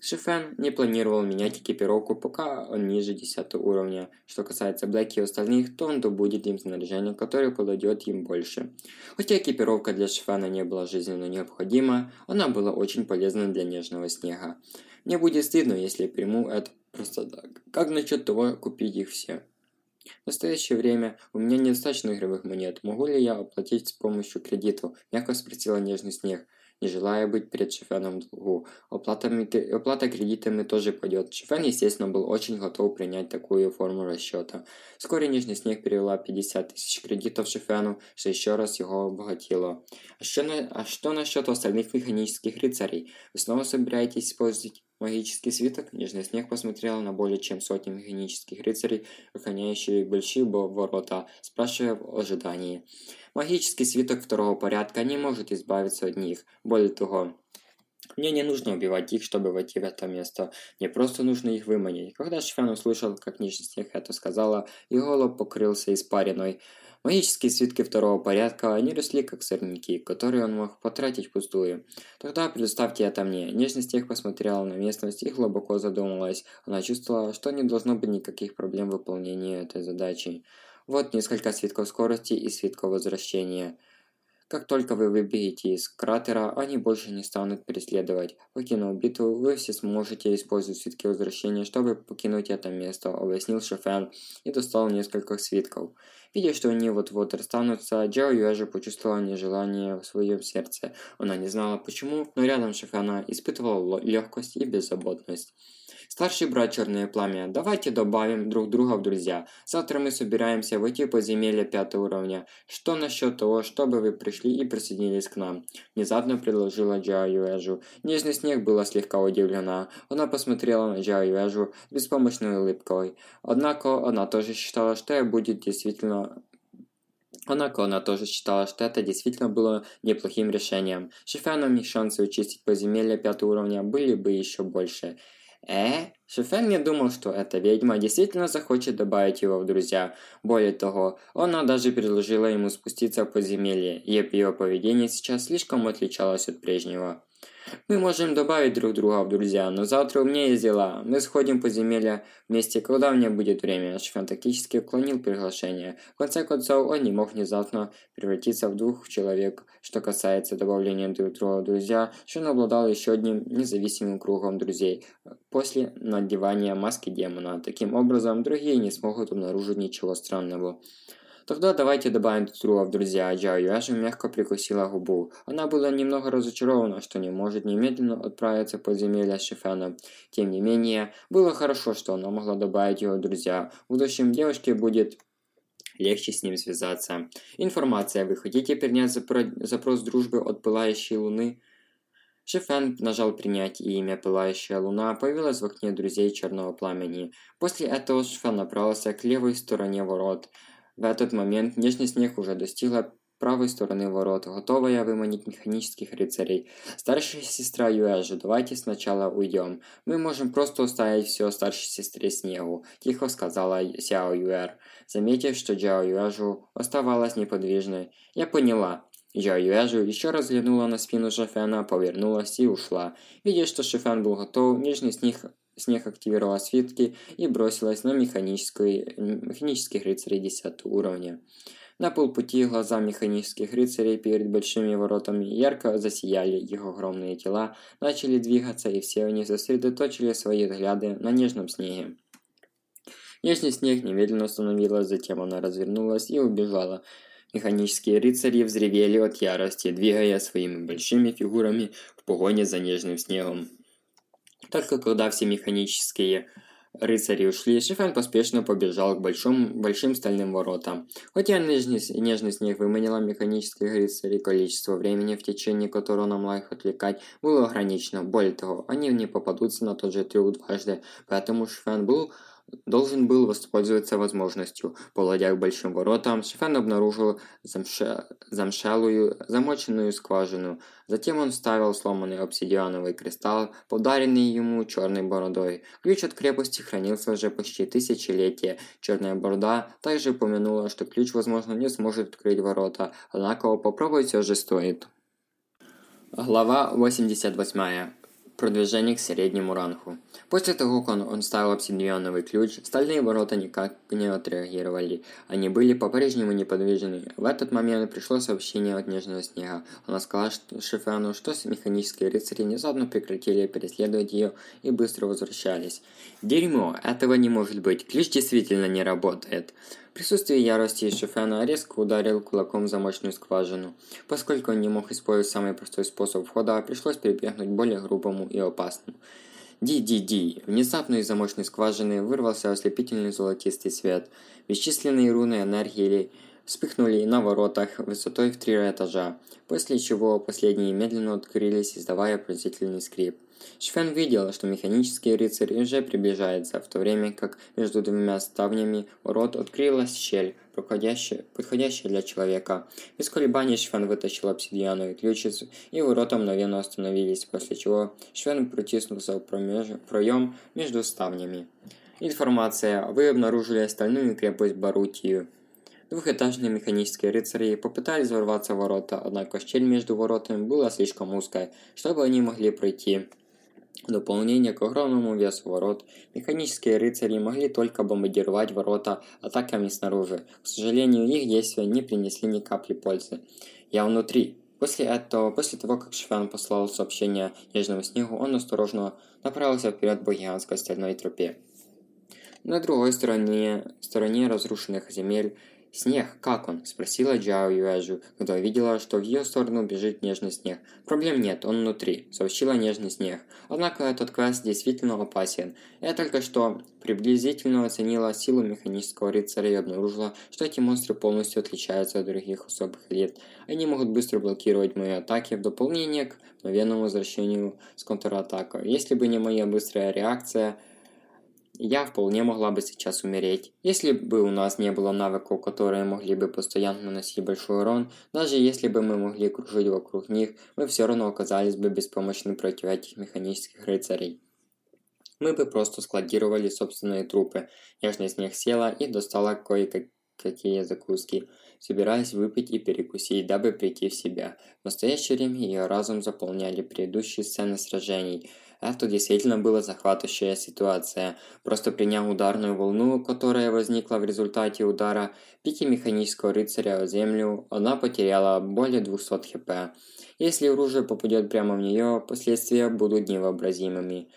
Шифен не планировал менять экипировку, пока он ниже 10 уровня. Что касается Блэки и остальных, то он добудет им снаряжение, которое подойдет им больше. Хотя экипировка для Шифена не была жизненно необходима, она была очень полезна для нежного снега. Мне будет стыдно, если приму это просто так. Как насчет того купить их все? В настоящее время у меня недостаточно игровых монет. Могу ли я оплатить с помощью кредитов? Мягко спросила нежный снег не желая быть перед Шефеном в долгу. Оплатами, оплата кредитами тоже пойдет. Шефен, естественно, был очень готов принять такую форму расчета. Вскоре Нижний Снег перевела 50 тысяч кредитов Шефену, что еще раз его обогатило. А что, на, а что насчет остальных механических рыцарей? Вы снова собираетесь использовать Магический свиток, Нежный снег посмотрел на более чем сотни механических рыцарей, охраняющие большие ворота, спрашивая в ожидании. Магический свиток второго порядка не может избавиться от них. Более того, мне не нужно убивать их, чтобы войти в это место. Мне просто нужно их выманить. Когда Шфен услышал, как Нижний снег это сказала, его лоб покрылся испариной. Магические свитки второго порядка, они росли как сорняки, которые он мог потратить пустую. Тогда предоставьте это мне. Нежность их посмотрела на местность и глубоко задумалась. Она чувствовала, что не должно быть никаких проблем в выполнении этой задачи. Вот несколько свитков скорости и свитков возвращения. Как только вы выберете из кратера, они больше не станут преследовать. Покинув битву, вы все сможете использовать свитки возвращения, чтобы покинуть это место, объяснил Шефен и достал несколько свитков. Видя, что они вот-вот расстанутся, Джао Юэжи почувствовала нежелание в своем сердце. Она не знала почему, но рядом Шефена испытывала легкость и беззаботность. Старший брат Черное Пламя, давайте добавим друг друга в друзья. Завтра мы собираемся войти в подземелье пятого уровня. Что насчет того, чтобы вы пришли и присоединились к нам? Внезапно предложила Джао Юэжу. Нежный снег была слегка удивлена. Она посмотрела на Джао Юэжу беспомощной улыбкой. Однако она тоже считала, что это будет действительно Однако она тоже считала, что это действительно было неплохим решением. Шифяном шансы учистить подземелья пятого уровня были бы еще больше. Э? Шефен не думал, что эта ведьма действительно захочет добавить его в друзья. Более того, она даже предложила ему спуститься в подземелье, и ее поведение сейчас слишком отличалось от прежнего. Мы можем добавить друг друга в друзья, но завтра у меня есть дела. Мы сходим по земле вместе, когда у меня будет время. Шфен тактически уклонил приглашение. В конце концов, он не мог внезапно превратиться в двух человек. Что касается добавления друг друга в друзья, Шфен обладал еще одним независимым кругом друзей после надевания маски демона. Таким образом, другие не смогут обнаружить ничего странного. Тогда давайте добавим друга в друзья. Джао Юэши мягко прикусила губу. Она была немного разочарована, что не может немедленно отправиться в подземелье Шифена. Тем не менее, было хорошо, что она могла добавить его друзья. В будущем девушке будет легче с ним связаться. Информация. Вы хотите принять запрос дружбы от Пылающей Луны? Шифен нажал принять, и имя Пылающая Луна появилось в окне друзей Черного Пламени. После этого Шифен направился к левой стороне ворот. В этот момент нежный снег уже достигла правой стороны ворот, готовая выманить механических рыцарей. Старшая сестра Юэжи, давайте сначала уйдем. Мы можем просто оставить все старшей сестре Снегу, тихо сказала Сяо Юэр, заметив, что Джао Юэжу оставалась неподвижной. Я поняла. Джао Юэжу еще раз взглянула на спину Шефена, повернулась и ушла. Видя, что Шефен был готов, нежный снег Снег активировала свитки и бросилась на механических рыцарей 10 уровня. На полпути глаза механических рыцарей перед большими воротами ярко засияли, их огромные тела начали двигаться, и все они сосредоточили свои взгляды на нежном снеге. Нежный снег немедленно остановилась, затем она развернулась и убежала. Механические рыцари взревели от ярости, двигая своими большими фигурами в погоне за нежным снегом. Только когда все механические рыцари ушли, Шифен поспешно побежал к большим, большим стальным воротам. Хотя нежный, нежный снег выманила механических рыцарей, количество времени, в течение которого нам их отвлекать, было ограничено. Более того, они не попадутся на тот же трюк дважды, поэтому Шифен был должен был воспользоваться возможностью. Подойдя к большим воротам, Шифен обнаружил замше... замшелую, замоченную скважину. Затем он вставил сломанный обсидиановый кристалл, подаренный ему черной бородой. Ключ от крепости хранился уже почти тысячелетие. Черная борода также упомянула, что ключ, возможно, не сможет открыть ворота, однако попробовать все же стоит. Глава 88. Продвижение к среднему рангу. После того, как он ставил обсидиановый ключ, стальные ворота никак не отреагировали. Они были по-прежнему неподвижны. В этот момент пришло сообщение от Нежного Снега. Она сказала Шифану, что механические рыцари внезапно прекратили преследовать ее и быстро возвращались. Дерьмо, этого не может быть. Ключ действительно не работает. В присутствии ярости Шифена резко ударил кулаком в замочную скважину. Поскольку он не мог использовать самый простой способ входа, пришлось перебегнуть к более грубому и опасному. Ди-ди-ди. Внезапно из замочной скважины вырвался ослепительный золотистый свет. Бесчисленные руны энергии вспыхнули на воротах высотой в три этажа, после чего последние медленно открылись, издавая пронзительный скрип. Швен видел, что механический рыцарь уже приближается, в то время как между двумя ставнями ворот открылась щель, подходящая, подходящая для человека. Без колебаний Швен вытащил обсидиановый ключицу, и ворота мгновенно остановились, после чего Швен протиснулся в проем между ставнями. Информация. Вы обнаружили остальную крепость Барутию. Двухэтажные механические рыцари попытались ворваться в ворота, однако щель между воротами была слишком узкой, чтобы они могли пройти. В дополнение к огромному весу ворот, механические рыцари могли только бомбардировать ворота атаками снаружи. К сожалению, их действия не принесли ни капли пользы. «Я внутри!» После этого, после того, как Швен послал сообщение Нежному Снегу, он осторожно направился вперед по гигантской стальной тропе. На другой стороне, стороне разрушенных земель «Снег, как он?» – спросила Джао Юэжу, когда увидела, что в ее сторону бежит нежный снег. «Проблем нет, он внутри», – сообщила нежный снег. Однако этот квест действительно опасен. Я только что приблизительно оценила силу механического рыцаря и обнаружила, что эти монстры полностью отличаются от других особых элит. Они могут быстро блокировать мои атаки в дополнение к мгновенному возвращению с контратакой. Если бы не моя быстрая реакция – я вполне могла бы сейчас умереть. Если бы у нас не было навыков, которые могли бы постоянно наносить большой урон, даже если бы мы могли кружить вокруг них, мы все равно оказались бы беспомощны против этих механических рыцарей. Мы бы просто складировали собственные трупы. Нежная снег села и достала кое-какие закуски, собираясь выпить и перекусить, дабы прийти в себя. В настоящее время ее разум заполняли предыдущие сцены сражений – это действительно была захватывающая ситуация. Просто приняв ударную волну, которая возникла в результате удара пики механического рыцаря о землю, она потеряла более 200 хп. Если оружие попадет прямо в нее, последствия будут невообразимыми.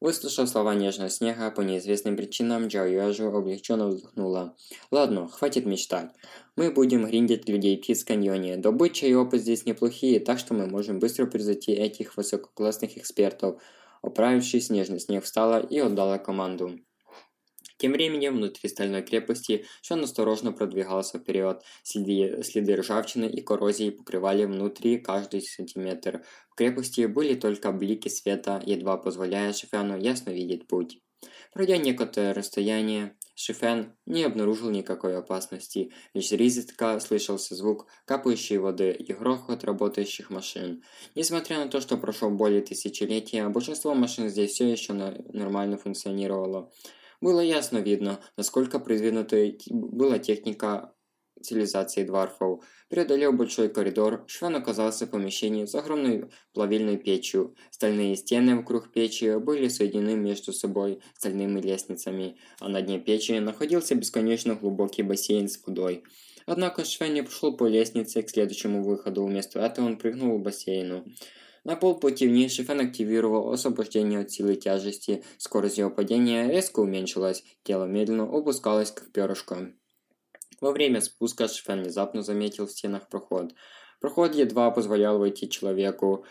Выслушав слова нежного снега, по неизвестным причинам Джао Юэжу облегченно вздохнула. «Ладно, хватит мечтать. Мы будем гриндить людей птиц в каньоне. Добыча и опыт здесь неплохие, так что мы можем быстро превзойти этих высококлассных экспертов. Оправившись, снежный снег встала и отдала команду. Тем временем внутри стальной крепости Шон осторожно продвигался вперед. Следы, следы ржавчины и коррозии покрывали внутри каждый сантиметр. В крепости были только блики света, едва позволяя Шифяну ясно видеть путь. Пройдя некоторое расстояние, Шифен не обнаружил никакой опасности, лишь изредка слышался звук капающей воды и грохот работающих машин. Несмотря на то, что прошло более тысячелетия, большинство машин здесь все еще нормально функционировало. Было ясно видно, насколько продвинутой была техника цивилизации дварфов. Преодолев большой коридор, Швен оказался в помещении с огромной плавильной печью. Стальные стены вокруг печи были соединены между собой стальными лестницами, а на дне печи находился бесконечно глубокий бассейн с водой. Однако Швен не пошел по лестнице к следующему выходу, вместо этого он прыгнул в бассейну. На полпути вниз Шифен активировал освобождение от силы тяжести. Скорость его падения резко уменьшилась, тело медленно опускалось как перышко. Во время спуска Швен внезапно заметил в стенах проход. Проход едва позволял войти человеку.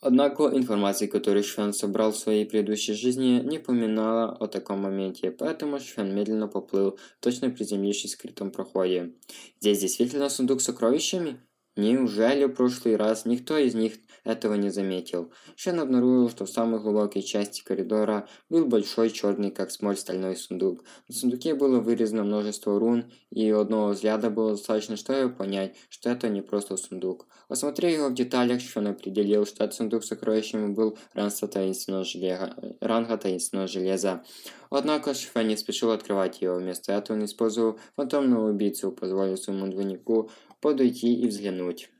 Однако информация, которую Швен собрал в своей предыдущей жизни, не поминала о таком моменте, поэтому Швен медленно поплыл, точно приземлившись в скрытом проходе. Здесь действительно сундук с сокровищами? Неужели в прошлый раз никто из них этого не заметил? Шен обнаружил, что в самой глубокой части коридора был большой черный как смоль стальной сундук. На сундуке было вырезано множество рун, и одного взгляда было достаточно, чтобы понять, что это не просто сундук. Осмотрев его в деталях, Шен определил, что этот сундук с сокровищами был ранга таинственного железа. Ранга таинственного железа. Однако Шфен не спешил открывать его. Вместо этого он использовал фантомного убийцу, позволив своему двойнику подойти и взглянуть.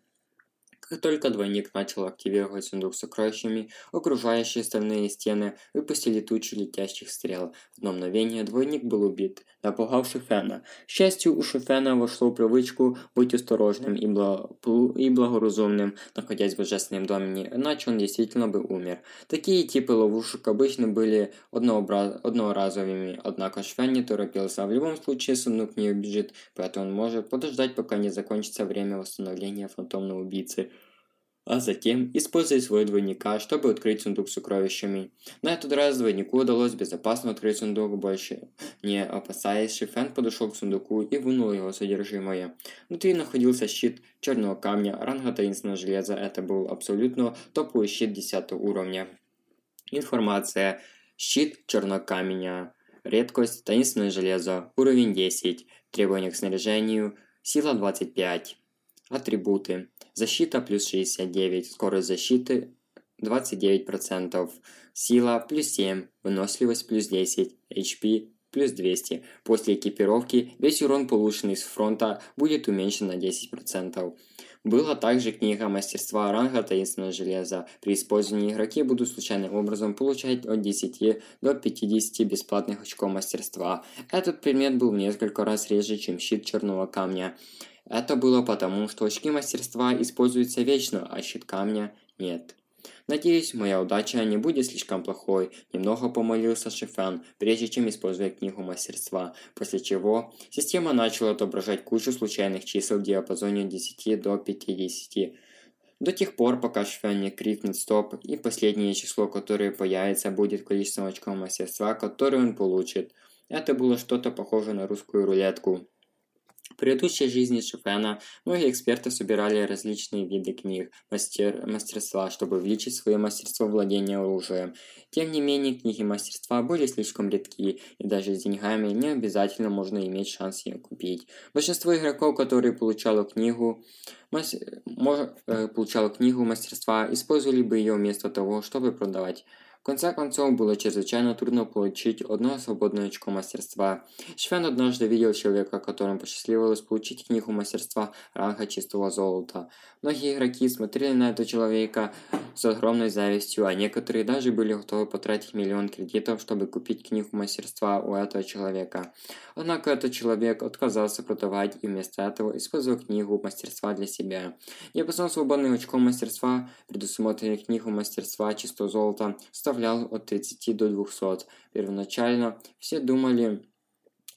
Как только двойник начал активировать сундук с сокровищами, окружающие стальные стены выпустили тучу летящих стрел. В одно мгновение двойник был убит, напугав Шефена. К счастью, у Шефена вошло в привычку быть осторожным и, бла... и благоразумным, находясь в божественном домене, иначе он действительно бы умер. Такие типы ловушек обычно были однообраз... одноразовыми, однако Шефен не торопился, в любом случае сундук не убежит, поэтому он может подождать, пока не закончится время восстановления фантомного убийцы а затем использовать свой двойника, чтобы открыть сундук с сокровищами. На этот раз двойнику удалось безопасно открыть сундук больше. Не опасаясь, Шифен подошел к сундуку и вынул его содержимое. Внутри находился щит черного камня, ранга таинственного железа. Это был абсолютно топовый щит 10 уровня. Информация. Щит черного камня. Редкость таинственное железо. Уровень 10. Требования к снаряжению. Сила 25. Атрибуты. Защита плюс 69, скорость защиты 29%, сила плюс 7, выносливость плюс 10, HP плюс 200. После экипировки весь урон, полученный с фронта, будет уменьшен на 10%. Была также книга мастерства ранга таинственного железа. При использовании игроки будут случайным образом получать от 10 до 50 бесплатных очков мастерства. Этот предмет был в несколько раз реже, чем щит черного камня. Это было потому, что очки мастерства используются вечно, а щит камня нет. Надеюсь, моя удача не будет слишком плохой. Немного помолился Шифен, прежде чем использовать книгу мастерства, после чего система начала отображать кучу случайных чисел в диапазоне 10 до 50. До тех пор, пока Шифен не крикнет стоп, и последнее число, которое появится, будет количеством очков мастерства, которые он получит. Это было что-то похожее на русскую рулетку. В предыдущей жизни Шопена многие эксперты собирали различные виды книг мастер, мастерства, чтобы увеличить свое мастерство владения оружием. Тем не менее, книги мастерства были слишком редки, и даже с деньгами не обязательно можно иметь шанс ее купить. Большинство игроков, которые получало книгу, мас... мож... Э, получало книгу мастерства, использовали бы ее вместо того, чтобы продавать конце концов, было чрезвычайно трудно получить одно свободное очко мастерства. Швен однажды видел человека, которому посчастливилось получить книгу мастерства ранга чистого золота. Многие игроки смотрели на этого человека с огромной завистью, а некоторые даже были готовы потратить миллион кредитов, чтобы купить книгу мастерства у этого человека. Однако этот человек отказался продавать и вместо этого использовал книгу мастерства для себя. Диапазон свободных очков мастерства, предусмотренный книгу мастерства чистого золота, составлял от 30 до 200. Первоначально все думали,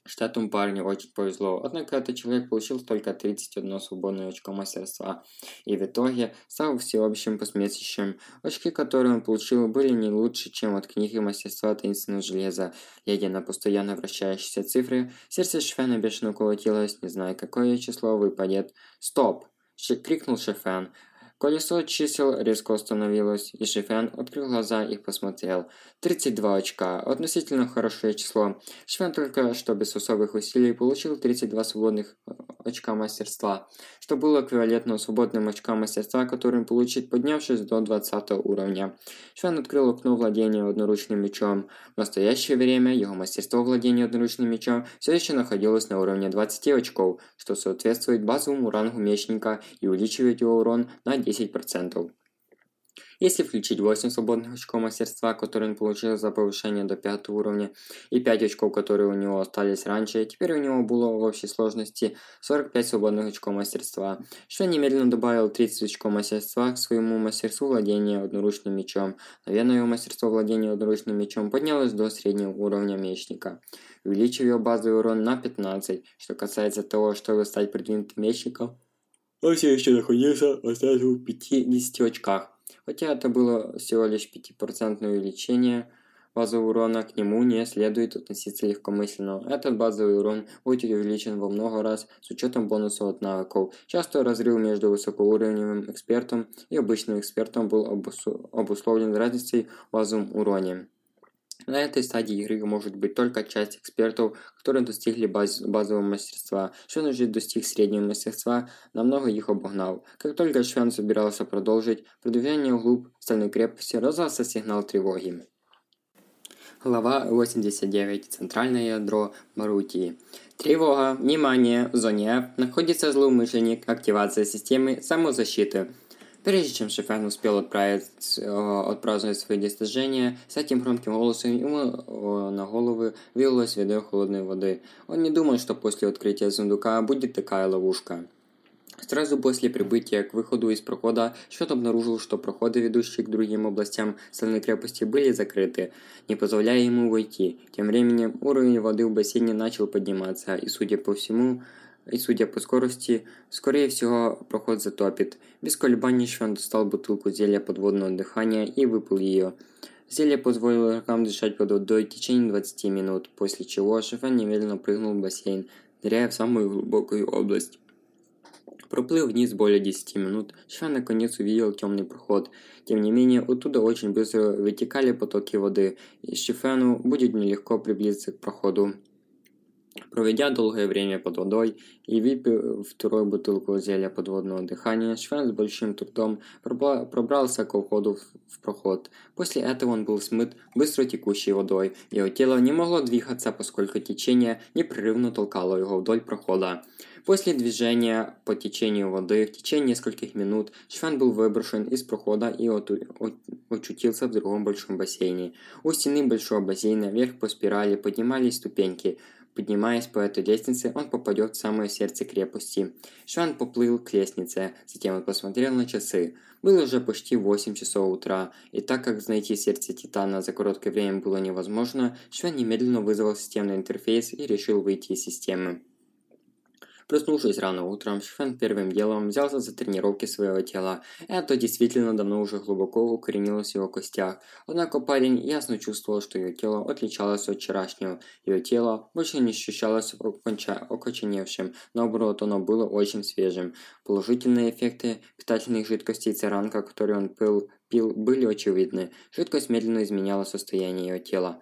что этому парню очень повезло, однако этот человек получил только 31 свободное очко мастерства, и в итоге стал всеобщим посмешищем. Очки, которые он получил, были не лучше, чем от книги мастерства таинственного железа. Глядя на постоянно вращающиеся цифры, сердце Шфена бешено колотилось, не зная, какое число выпадет. «Стоп!» – крикнул Шефен. Колесо чисел резко остановилось, и Шифен открыл глаза и посмотрел. 32 очка. Относительно хорошее число. Шифен только что без особых усилий получил 32 свободных э, очка мастерства, что было эквивалентно свободным очкам мастерства, который он получит, поднявшись до 20 уровня. Шифен открыл окно владения одноручным мечом. В настоящее время его мастерство владения одноручным мечом все еще находилось на уровне 20 очков, что соответствует базовому рангу мечника и увеличивает его урон на 10 10%. Если включить 8 свободных очков мастерства, которые он получил за повышение до 5 уровня, и 5 очков, которые у него остались раньше, теперь у него было в общей сложности 45 свободных очков мастерства, что немедленно добавил 30 очков мастерства к своему мастерству владения одноручным мечом. Наверное, его мастерство владения одноручным мечом поднялось до среднего уровня мечника, увеличив его базовый урон на 15. Что касается того, чтобы стать продвинутым мечником, он все еще находился сразу в 50 очках. Хотя это было всего лишь 5% увеличение базового урона, к нему не следует относиться легкомысленно. Этот базовый урон будет увеличен во много раз с учетом бонусов от навыков. Часто разрыв между высокоуровневым экспертом и обычным экспертом был обусловлен разницей в базовом уроне. На этой стадии игры может быть только часть экспертов, которые достигли баз базового мастерства. Швен уже достиг среднего мастерства, намного их обогнал. Как только Швен собирался продолжить продвижение вглубь стальной крепости, раздался сигнал тревоги. Глава 89. Центральное ядро Марутии. Тревога! Внимание! В зоне F находится злоумышленник. Активация системы самозащиты. Прежде чем Шефен успел отправить, э, отпраздновать свои достижения, с этим громким голосом ему э, на голову вылилось ведро холодной воды. Он не думал, что после открытия сундука будет такая ловушка. Сразу после прибытия к выходу из прохода, Шот обнаружил, что проходы, ведущие к другим областям стальной крепости, были закрыты, не позволяя ему войти. Тем временем уровень воды в бассейне начал подниматься, и, судя по всему, и судя по скорости, скорее всего, проход затопит. Без колебаний Швен достал бутылку зелья подводного дыхания и выпил ее. Зелье позволило рукам дышать под водой в течение 20 минут, после чего Шефен немедленно прыгнул в бассейн, ныряя в самую глубокую область. Проплыв вниз более 10 минут, Шефен наконец увидел темный проход. Тем не менее, оттуда очень быстро вытекали потоки воды, и Шефену будет нелегко приблизиться к проходу. Проведя долгое время под водой и выпив вторую бутылку зелья подводного дыхания, Швен с большим трудом пробрался к входу в проход. После этого он был смыт быстро текущей водой. Его тело не могло двигаться, поскольку течение непрерывно толкало его вдоль прохода. После движения по течению воды в течение нескольких минут Швен был выброшен из прохода и очутился в другом большом бассейне. У стены большого бассейна вверх по спирали поднимались ступеньки – Поднимаясь по этой лестнице, он попадет в самое сердце крепости. Шван поплыл к лестнице, затем он посмотрел на часы. Было уже почти 8 часов утра, и так как найти сердце Титана за короткое время было невозможно, Шван немедленно вызвал системный интерфейс и решил выйти из системы. Проснувшись рано утром, Шифен первым делом взялся за тренировки своего тела. Это действительно давно уже глубоко укоренилось в его костях. Однако парень ясно чувствовал, что ее тело отличалось от вчерашнего. Ее тело больше не ощущалось окоченевшим, наоборот, оно было очень свежим. Положительные эффекты питательных жидкостей церанка, которые он пил, пил, были очевидны. Жидкость медленно изменяла состояние ее тела.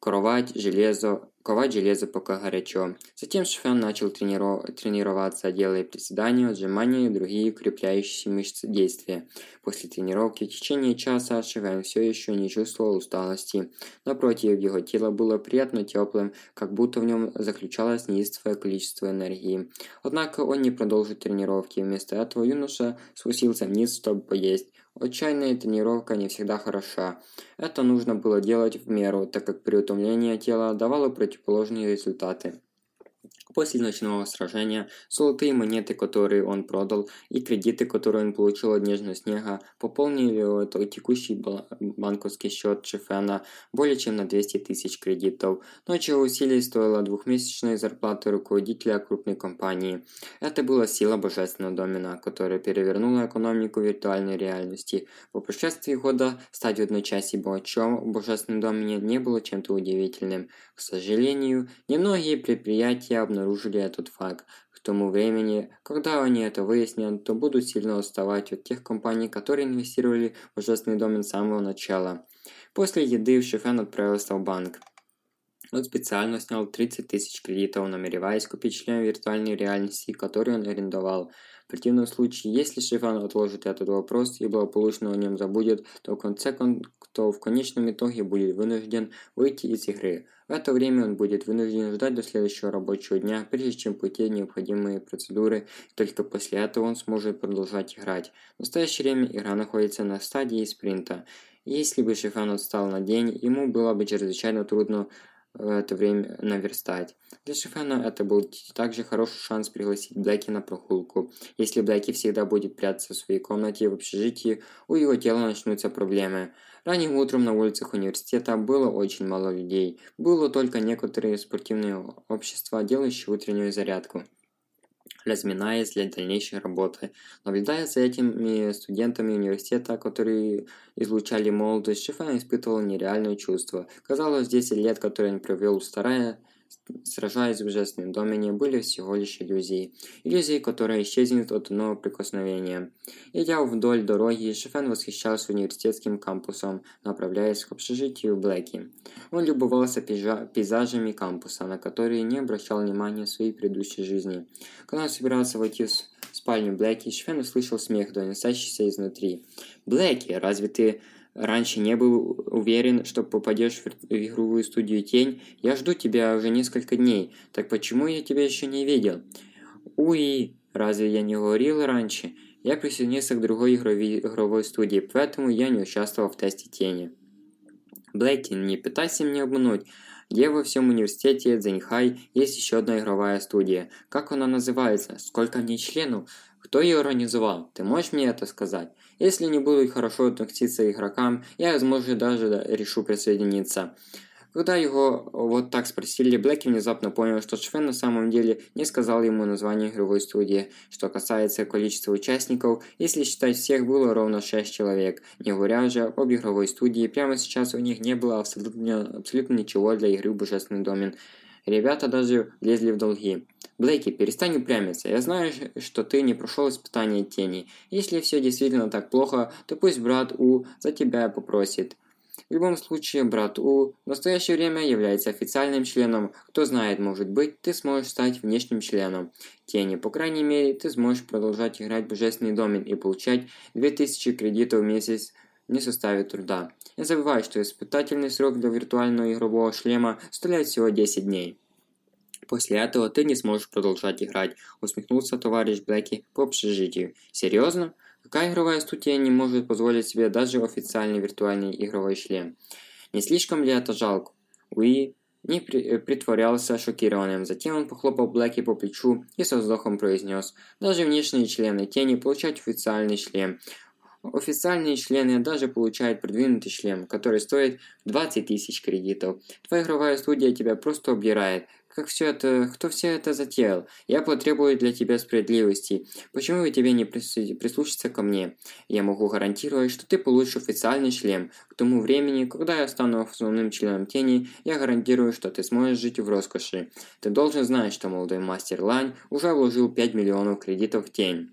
Кровать, железо, ковать железо пока горячо. Затем Шифен начал трениров... тренироваться, делая приседания, отжимания и другие укрепляющие мышцы действия. После тренировки в течение часа Шифен все еще не чувствовал усталости. Напротив, его тело было приятно теплым, как будто в нем заключалось неистовое количество энергии. Однако он не продолжил тренировки. Вместо этого юноша спустился вниз, чтобы поесть. Отчаянная тренировка не всегда хороша. Это нужно было делать в меру, так как при утомлении тела давало противоположные результаты. После ночного сражения, золотые монеты, которые он продал, и кредиты, которые он получил от Нежного Снега, пополнили текущий банковский счет Шефена более чем на 200 тысяч кредитов, но чего усилий стоила двухмесячная зарплата руководителя крупной компании. Это была сила Божественного Домена, которая перевернула экономику виртуальной реальности. По прошествии года стать одночасье богачом в Божественном Домене не было чем-то удивительным. К сожалению, немногие предприятия обнаружили этот факт. К тому времени, когда они это выяснят, то будут сильно отставать от тех компаний, которые инвестировали в ужасный домен с самого начала. После еды Шифен отправился в банк. Он специально снял 30 тысяч кредитов, намереваясь купить член виртуальной реальности, который он арендовал. В противном случае, если Шифан отложит этот вопрос и благополучно о нем забудет, то в конце то в конечном итоге будет вынужден выйти из игры. В это время он будет вынужден ждать до следующего рабочего дня, прежде чем пойти необходимые процедуры, и только после этого он сможет продолжать играть. В настоящее время игра находится на стадии спринта. Если бы Шифан отстал на день, ему было бы чрезвычайно трудно это время наверстать. Для Шифена это был также хороший шанс пригласить Блэки на прогулку. Если Блэки всегда будет прятаться в своей комнате в общежитии, у его тела начнутся проблемы. Ранним утром на улицах университета было очень мало людей. Было только некоторые спортивные общества, делающие утреннюю зарядку разминаясь для дальнейшей работы. Наблюдая за этими студентами университета, которые излучали молодость, Шифан испытывал нереальное чувство. Казалось, 10 лет, которые он провел, старая сражаясь в божественном домене, были всего лишь иллюзии. Иллюзии, которые исчезнут от одного прикосновения. Идя вдоль дороги, Шефен восхищался университетским кампусом, направляясь к общежитию Блэки. Он любовался пейзажами кампуса, на которые не обращал внимания в своей предыдущей жизни. Когда он собирался войти в спальню Блэки, Шефен услышал смех, доносящийся изнутри. «Блэки, разве ты раньше не был уверен, что попадешь в игровую студию Тень. Я жду тебя уже несколько дней. Так почему я тебя еще не видел? Уи, разве я не говорил раньше? Я присоединился к другой игровой, студии, поэтому я не участвовал в тесте тени. Блэки, не пытайся меня обмануть. Где во всем университете Зенхай есть еще одна игровая студия. Как она называется? Сколько в ней членов? Кто ее организовал? Ты можешь мне это сказать? Если не буду хорошо относиться игрокам, я, возможно, даже решу присоединиться. Когда его вот так спросили, Блэки внезапно понял, что Швен на самом деле не сказал ему название игровой студии. Что касается количества участников, если считать всех, было ровно 6 человек. Не говоря уже об игровой студии, прямо сейчас у них не было абсолютно, абсолютно ничего для игры Божественный Домен. Ребята даже лезли в долги. Блейки, перестань упрямиться. Я знаю, что ты не прошел испытание тени. Если все действительно так плохо, то пусть брат У за тебя попросит. В любом случае, брат У в настоящее время является официальным членом. Кто знает, может быть, ты сможешь стать внешним членом тени. По крайней мере, ты сможешь продолжать играть в Божественный Домен и получать 2000 кредитов в месяц не составит труда. Не забывай, что испытательный срок для виртуального игрового шлема составляет всего 10 дней. После этого ты не сможешь продолжать играть, усмехнулся товарищ Блэки по общежитию. Серьезно? Какая игровая студия не может позволить себе даже официальный виртуальный игровой шлем? Не слишком ли это жалко? Уи не при э, притворялся шокированным. Затем он похлопал Блэки по плечу и со вздохом произнес. Даже внешние члены тени получают официальный шлем. Официальные члены даже получают продвинутый шлем, который стоит 20 тысяч кредитов. Твоя игровая студия тебя просто обдирает. Как все это... Кто все это затеял? Я потребую для тебя справедливости. Почему бы тебе не прислушаться ко мне? Я могу гарантировать, что ты получишь официальный шлем. К тому времени, когда я стану основным членом Тени, я гарантирую, что ты сможешь жить в роскоши. Ты должен знать, что молодой мастер Лань уже вложил 5 миллионов кредитов в Тень.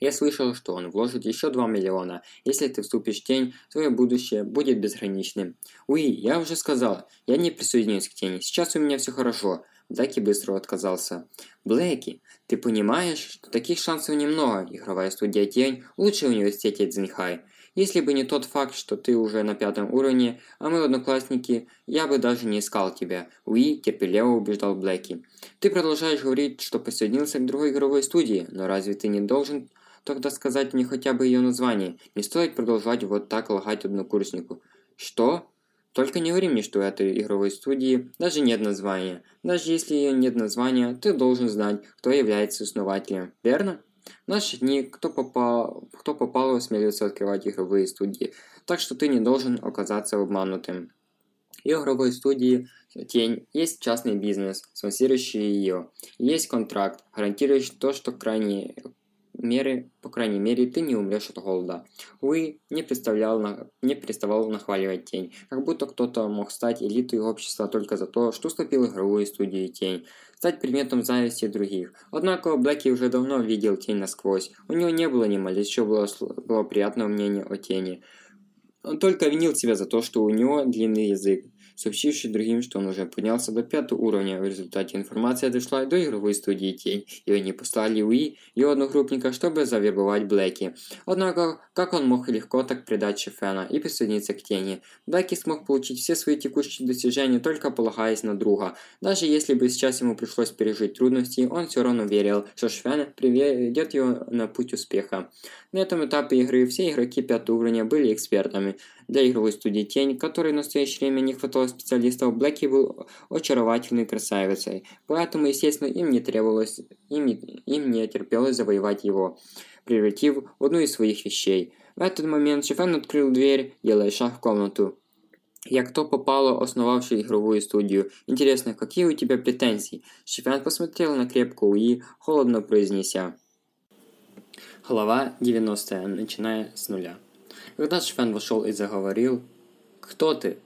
Я слышал, что он вложит еще 2 миллиона. Если ты вступишь в тень, твое будущее будет безграничным. Уи, я уже сказал, я не присоединюсь к тени. Сейчас у меня все хорошо. Блэки быстро отказался. Блэки, ты понимаешь, что таких шансов немного. Игровая студия Тень – лучший в университете Цзинхай. Если бы не тот факт, что ты уже на пятом уровне, а мы одноклассники, я бы даже не искал тебя. Уи терпеливо убеждал Блэки. Ты продолжаешь говорить, что присоединился к другой игровой студии, но разве ты не должен Тогда сказать мне хотя бы ее название. Не стоит продолжать вот так лгать однокурснику. Что? Только не говори мне, что у этой игровой студии даже нет названия. Даже если ее нет названия, ты должен знать, кто является основателем. Верно? В наши дни кто попал, кто попал осмелится открывать игровые студии, так что ты не должен оказаться обманутым. Игровой студии Тень есть частный бизнес, спонсирующий ее. Есть контракт, гарантирующий то, что крайне меры, по крайней мере, ты не умрешь от голода. Уи не, представлял на, не переставал нахваливать Тень, как будто кто-то мог стать элитой общества только за то, что вступил в игровую студию Тень, стать предметом зависти других. Однако Блэки уже давно видел Тень насквозь, у него не было ни малейшего приятного мнения о Тени. Он только винил себя за то, что у него длинный язык, сообщивший другим, что он уже поднялся до пятого уровня. В результате информация дошла до игровой студии Тень, и они послали Уи, его одногруппника, чтобы завербовать Блэки. Однако, как он мог легко так предать Шефена и присоединиться к Тени? Блэки смог получить все свои текущие достижения, только полагаясь на друга. Даже если бы сейчас ему пришлось пережить трудности, он все равно верил, что Шефен приведет его на путь успеха. На этом этапе игры все игроки пятого уровня были экспертами. Для игровой студии Тень, которой в настоящее время не хватало специалистов, Блэки был очаровательной красавицей, поэтому, естественно, им не требовалось, им, им не терпелось завоевать его, превратив в одну из своих вещей. В этот момент Шефен открыл дверь, делая шаг в комнату. «Я кто попало, основавший игровую студию. Интересно, какие у тебя претензии?» Шефен посмотрел на крепкую и холодно произнеся. Глава 90, начиная с нуля. Когда Швен вошел и заговорил «Кто ты?»,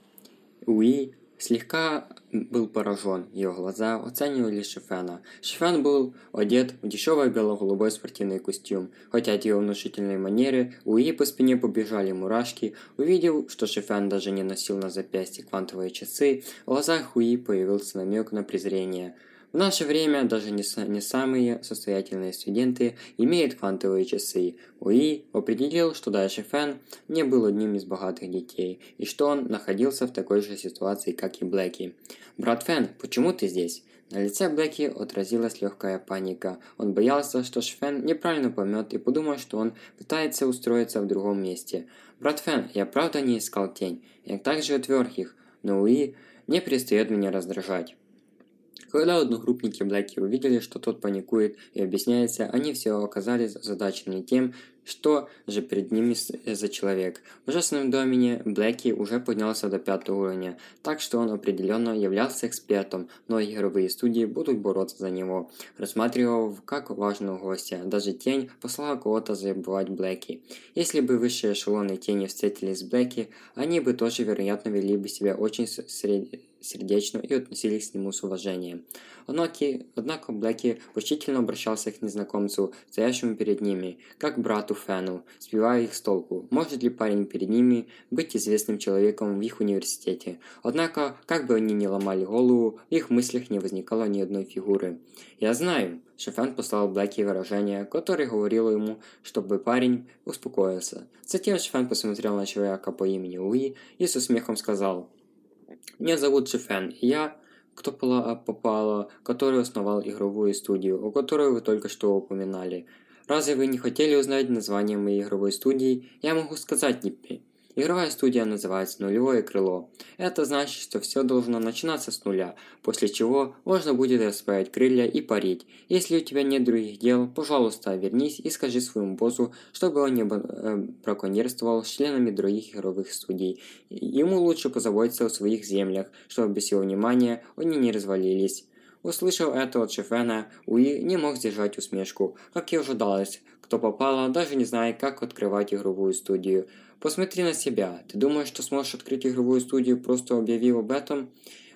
Уи слегка был поражен. Его глаза оценивали Шефена. Шефен был одет в дешевый бело-голубой спортивный костюм. Хотя от его внушительной манеры Уи по спине побежали мурашки, увидев, что Шефен даже не носил на запястье квантовые часы, в глазах Уи появился намек на презрение – в наше время даже не, не самые состоятельные студенты имеют квантовые часы. Уи определил, что даже Фэн не был одним из богатых детей, и что он находился в такой же ситуации, как и Блэки. «Брат Фэн, почему ты здесь?» На лице Блэки отразилась легкая паника. Он боялся, что Шфен неправильно поймет и подумал, что он пытается устроиться в другом месте. «Брат Фен, я правда не искал тень. Я также отверг их, но Уи не перестает меня раздражать». Когда одногруппники Блэки увидели, что тот паникует и объясняется, они все оказались озадачены тем, что же перед ними за человек? В ужасном домене Блэки уже поднялся до пятого уровня, так что он определенно являлся экспертом, но игровые студии будут бороться за него, рассматривая как важного гостя. Даже Тень послала кого-то забывать Блэки. Если бы высшие эшелоны Тени встретились с Блэки, они бы тоже, вероятно, вели бы себя очень сред сердечно и относились к нему с уважением. Однако, однако Блэки почтительно обращался к незнакомцу, стоящему перед ними, как брату Фэну, сбивая их с толку. Может ли парень перед ними быть известным человеком в их университете? Однако, как бы они ни ломали голову, в их мыслях не возникало ни одной фигуры. «Я знаю», – Шефен послал Блэки выражение, которое говорило ему, чтобы парень успокоился. Затем Шефен посмотрел на человека по имени Уи и с усмехом сказал – меня зовут Шифен, я кто попало, который основал игровую студию, о которой вы только что упоминали. Разве вы не хотели узнать название моей игровой студии? Я могу сказать тебе. Игровая студия называется «Нулевое крыло». Это значит, что все должно начинаться с нуля, после чего можно будет расправить крылья и парить. Если у тебя нет других дел, пожалуйста, вернись и скажи своему боссу, чтобы он не э, браконьерствовал с членами других игровых студий. Ему лучше позаботиться о своих землях, чтобы без его внимания они не развалились. Услышав это от Шефена, Уи не мог сдержать усмешку, как и ожидалось. Кто попало, даже не знает, как открывать игровую студию. Посмотри на себя. Ты думаешь, что сможешь открыть игровую студию, просто объявив об этом?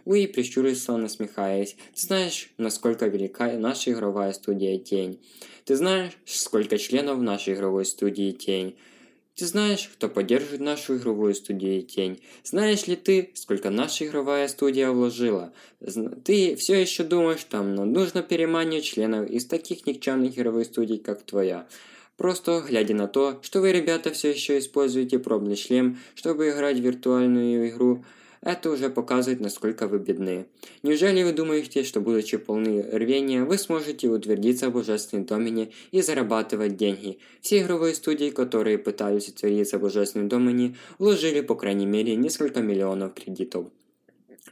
Уи прищурился, насмехаясь. Ты знаешь, насколько велика наша игровая студия Тень? Ты знаешь, сколько членов нашей игровой студии Тень? Ты знаешь, кто поддерживает нашу игровую студию Тень? Знаешь ли ты, сколько наша игровая студия вложила? Ты все еще думаешь, там нужно переманивать членов из таких никчемных игровых студий, как твоя. Просто глядя на то, что вы, ребята, все еще используете пробный шлем, чтобы играть в виртуальную игру, это уже показывает, насколько вы бедны. Неужели вы думаете, что будучи полны рвения, вы сможете утвердиться в божественном домене и зарабатывать деньги? Все игровые студии, которые пытались утвердиться в божественном домене, вложили по крайней мере несколько миллионов кредитов.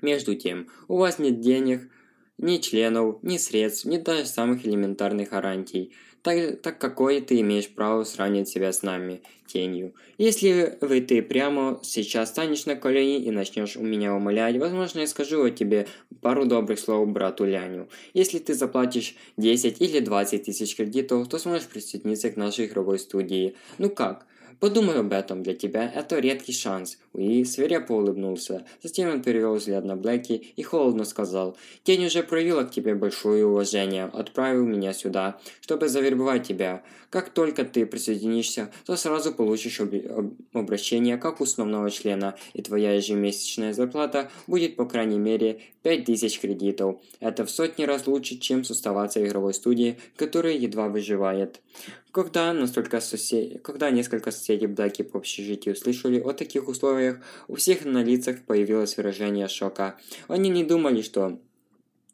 Между тем, у вас нет денег, ни членов, ни средств, ни даже самых элементарных гарантий так, так какое ты имеешь право сравнивать себя с нами, тенью. Если вы ты прямо сейчас станешь на колени и начнешь у меня умолять, возможно, я скажу о тебе пару добрых слов брату Ляню. Если ты заплатишь 10 или 20 тысяч кредитов, то сможешь присоединиться к нашей игровой студии. Ну как? Подумай об этом, для тебя это редкий шанс. Уи свирепо улыбнулся. Затем он перевел взгляд на Блэки и холодно сказал. Тень уже проявила к тебе большое уважение, отправил меня сюда, чтобы завербовать тебя. Как только ты присоединишься, то сразу получишь об... Об... обращение как основного члена, и твоя ежемесячная зарплата будет по крайней мере 5000 кредитов. Это в сотни раз лучше, чем оставаться в игровой студии, которая едва выживает. Когда, настолько сосед... Когда несколько соседей Блэки по общежитию услышали о таких условиях, у всех на лицах появилось выражение шока. Они не думали, что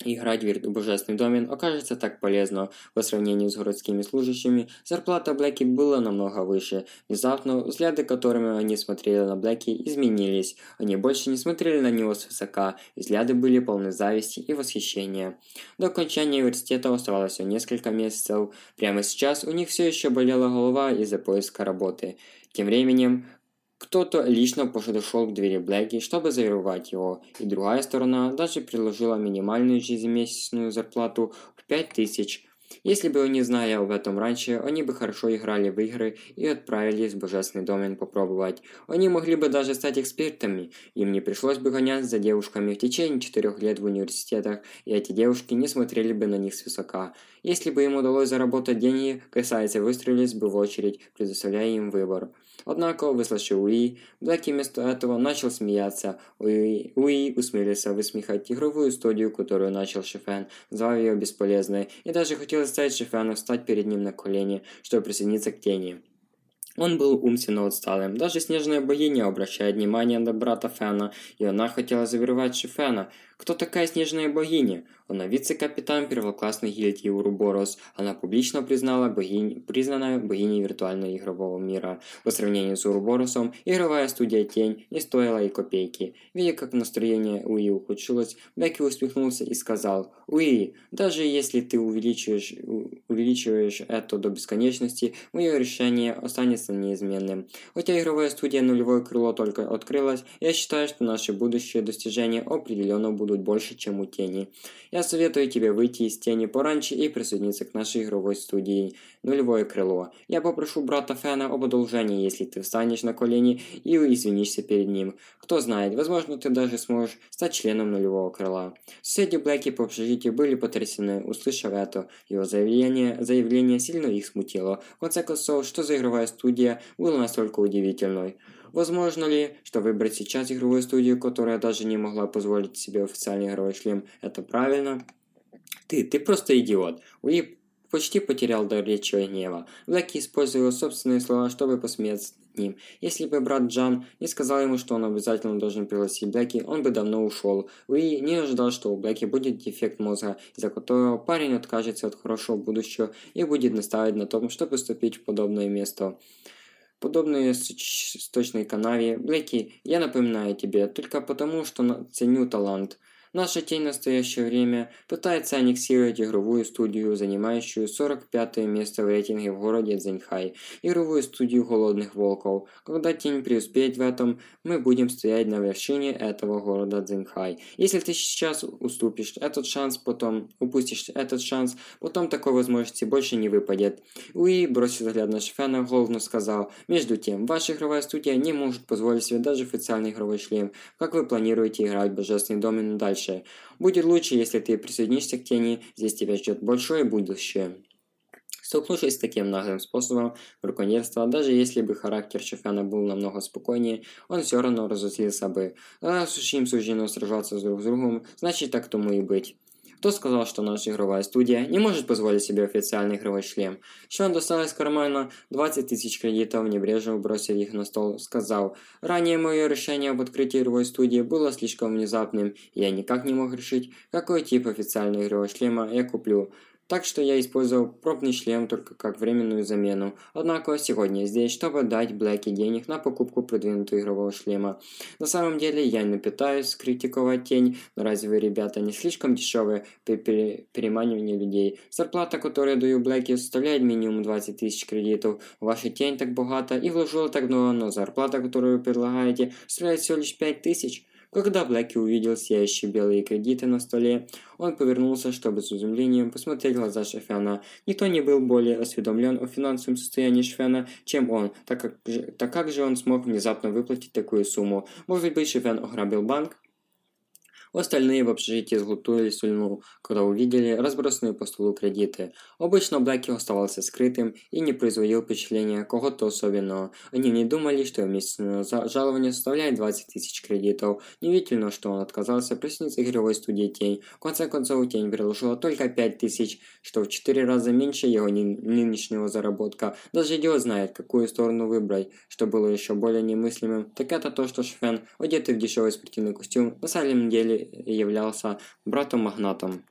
Играть в божественный домен окажется так полезно по сравнению с городскими служащими. Зарплата Блэки была намного выше. Внезапно взгляды, которыми они смотрели на Блэки, изменились. Они больше не смотрели на него свысока. Взгляды были полны зависти и восхищения. До окончания университета оставалось всего несколько месяцев. Прямо сейчас у них все еще болела голова из-за поиска работы. Тем временем кто-то лично подошел к двери Блэки, чтобы завербовать его, и другая сторона даже предложила минимальную ежемесячную зарплату в 5000. Если бы они знали об этом раньше, они бы хорошо играли в игры и отправились в Божественный домен попробовать. Они могли бы даже стать экспертами, им не пришлось бы гоняться за девушками в течение четырех лет в университетах, и эти девушки не смотрели бы на них свысока. Если бы им удалось заработать деньги, касается выстроились бы в очередь, предоставляя им выбор. Однако, выслушав Уи, Блэки вместо этого начал смеяться. Уи, Уи усмелился высмехать игровую студию, которую начал Шефен, назвав ее бесполезной, и даже хотел заставить Шефена встать перед ним на колени, чтобы присоединиться к тени. Он был умственно отсталым. Даже снежная богиня обращает внимание на брата Фена, и она хотела завербовать Шефена. Кто такая снежная богиня? Она вице-капитан первоклассной гильдии Уруборос. Она публично признала богинь, признанная богиней виртуального игрового мира. По сравнению с Уруборосом, игровая студия Тень не стоила и копейки. Видя, как настроение Уи ухудшилось, Бекки усмехнулся и сказал, «Уи, даже если ты увеличиваешь, увеличиваешь это до бесконечности, мое решение останется неизменным. Хотя игровая студия Нулевое Крыло только открылась, я считаю, что наши будущие достижения определенно будут больше, чем у Тени. Я советую тебе выйти из Тени пораньше и присоединиться к нашей игровой студии Нулевое Крыло. Я попрошу брата Фена об одолжении, если ты встанешь на колени и извинишься перед ним. Кто знает, возможно, ты даже сможешь стать членом Нулевого Крыла. Соседи Блэки по общежитию были потрясены, услышав это. Его заявление, заявление сильно их смутило. В конце концов, что за игровая студия была настолько удивительной? Возможно ли, что выбрать сейчас игровую студию, которая даже не могла позволить себе официальный игровой шлем, это правильно? Ты, ты просто идиот. Уип почти потерял дар речи гнева. Блэки использовал собственные слова, чтобы посмеяться над ним. Если бы брат Джан не сказал ему, что он обязательно должен пригласить Блэки, он бы давно ушел. Уи не ожидал, что у Блэки будет дефект мозга, из-за которого парень откажется от хорошего будущего и будет настаивать на том, чтобы поступить в подобное место. Подобные сточной канаве, Блэки, я напоминаю тебе, только потому, что ценю талант – Наша тень в настоящее время пытается аннексировать игровую студию, занимающую 45 место в рейтинге в городе Цзиньхай, игровую студию Голодных Волков. Когда тень преуспеет в этом, мы будем стоять на вершине этого города Цзиньхай. Если ты сейчас уступишь этот шанс, потом упустишь этот шанс, потом такой возможности больше не выпадет. Уи бросил взгляд на Шефена, головно сказал, между тем, ваша игровая студия не может позволить себе даже официальный игровой шлем. Как вы планируете играть в Божественный Домен дальше? Дальше. Будет лучше, если ты присоединишься к тени, здесь тебя ждет большое будущее. Столкнувшись с таким наглым способом браконьерства, даже если бы характер Шофяна был намного спокойнее, он все равно разозлился бы. Раз уж им суждено сражаться друг с другом, значит так тому и быть. Кто сказал, что наша игровая студия не может позволить себе официальный игровой шлем? Шон достал из кармана 20 тысяч кредитов, небрежно бросил их на стол, сказал, «Ранее мое решение об открытии игровой студии было слишком внезапным, и я никак не мог решить, какой тип официального игрового шлема я куплю. Так что я использовал пробный шлем только как временную замену. Однако сегодня я здесь, чтобы дать Блэки денег на покупку продвинутого игрового шлема. На самом деле я не пытаюсь критиковать тень, но разве вы, ребята, не слишком дешевые при переманивании людей? Зарплата, которую я даю Блэки, составляет минимум 20 тысяч кредитов. Ваша тень так богата и вложила так много, но зарплата, которую вы предлагаете, составляет всего лишь 5 тысяч. Когда Блэки увидел сияющие белые кредиты на столе, он повернулся, чтобы с изумлением посмотреть глаза Шефена. Никто не был более осведомлен о финансовом состоянии Шефена, чем он, так как, так как же он смог внезапно выплатить такую сумму. Может быть, Шефен ограбил банк? Остальные в общежитии сглотнули слюну, когда увидели разбросанные по столу кредиты. Обычно Блэки оставался скрытым и не производил впечатления кого-то особенного. Они не думали, что месячное жалование составляет 20 тысяч кредитов. Неудивительно, что он отказался присоединиться к студии Тень. В конце концов, Тень предложила только 5 тысяч, что в 4 раза меньше его нынешнего заработка. Даже идиот знает, какую сторону выбрать. Что было еще более немыслимым, так это то, что Шфен, одетый в дешевый спортивный костюм, на самом деле являлся братом-магнатом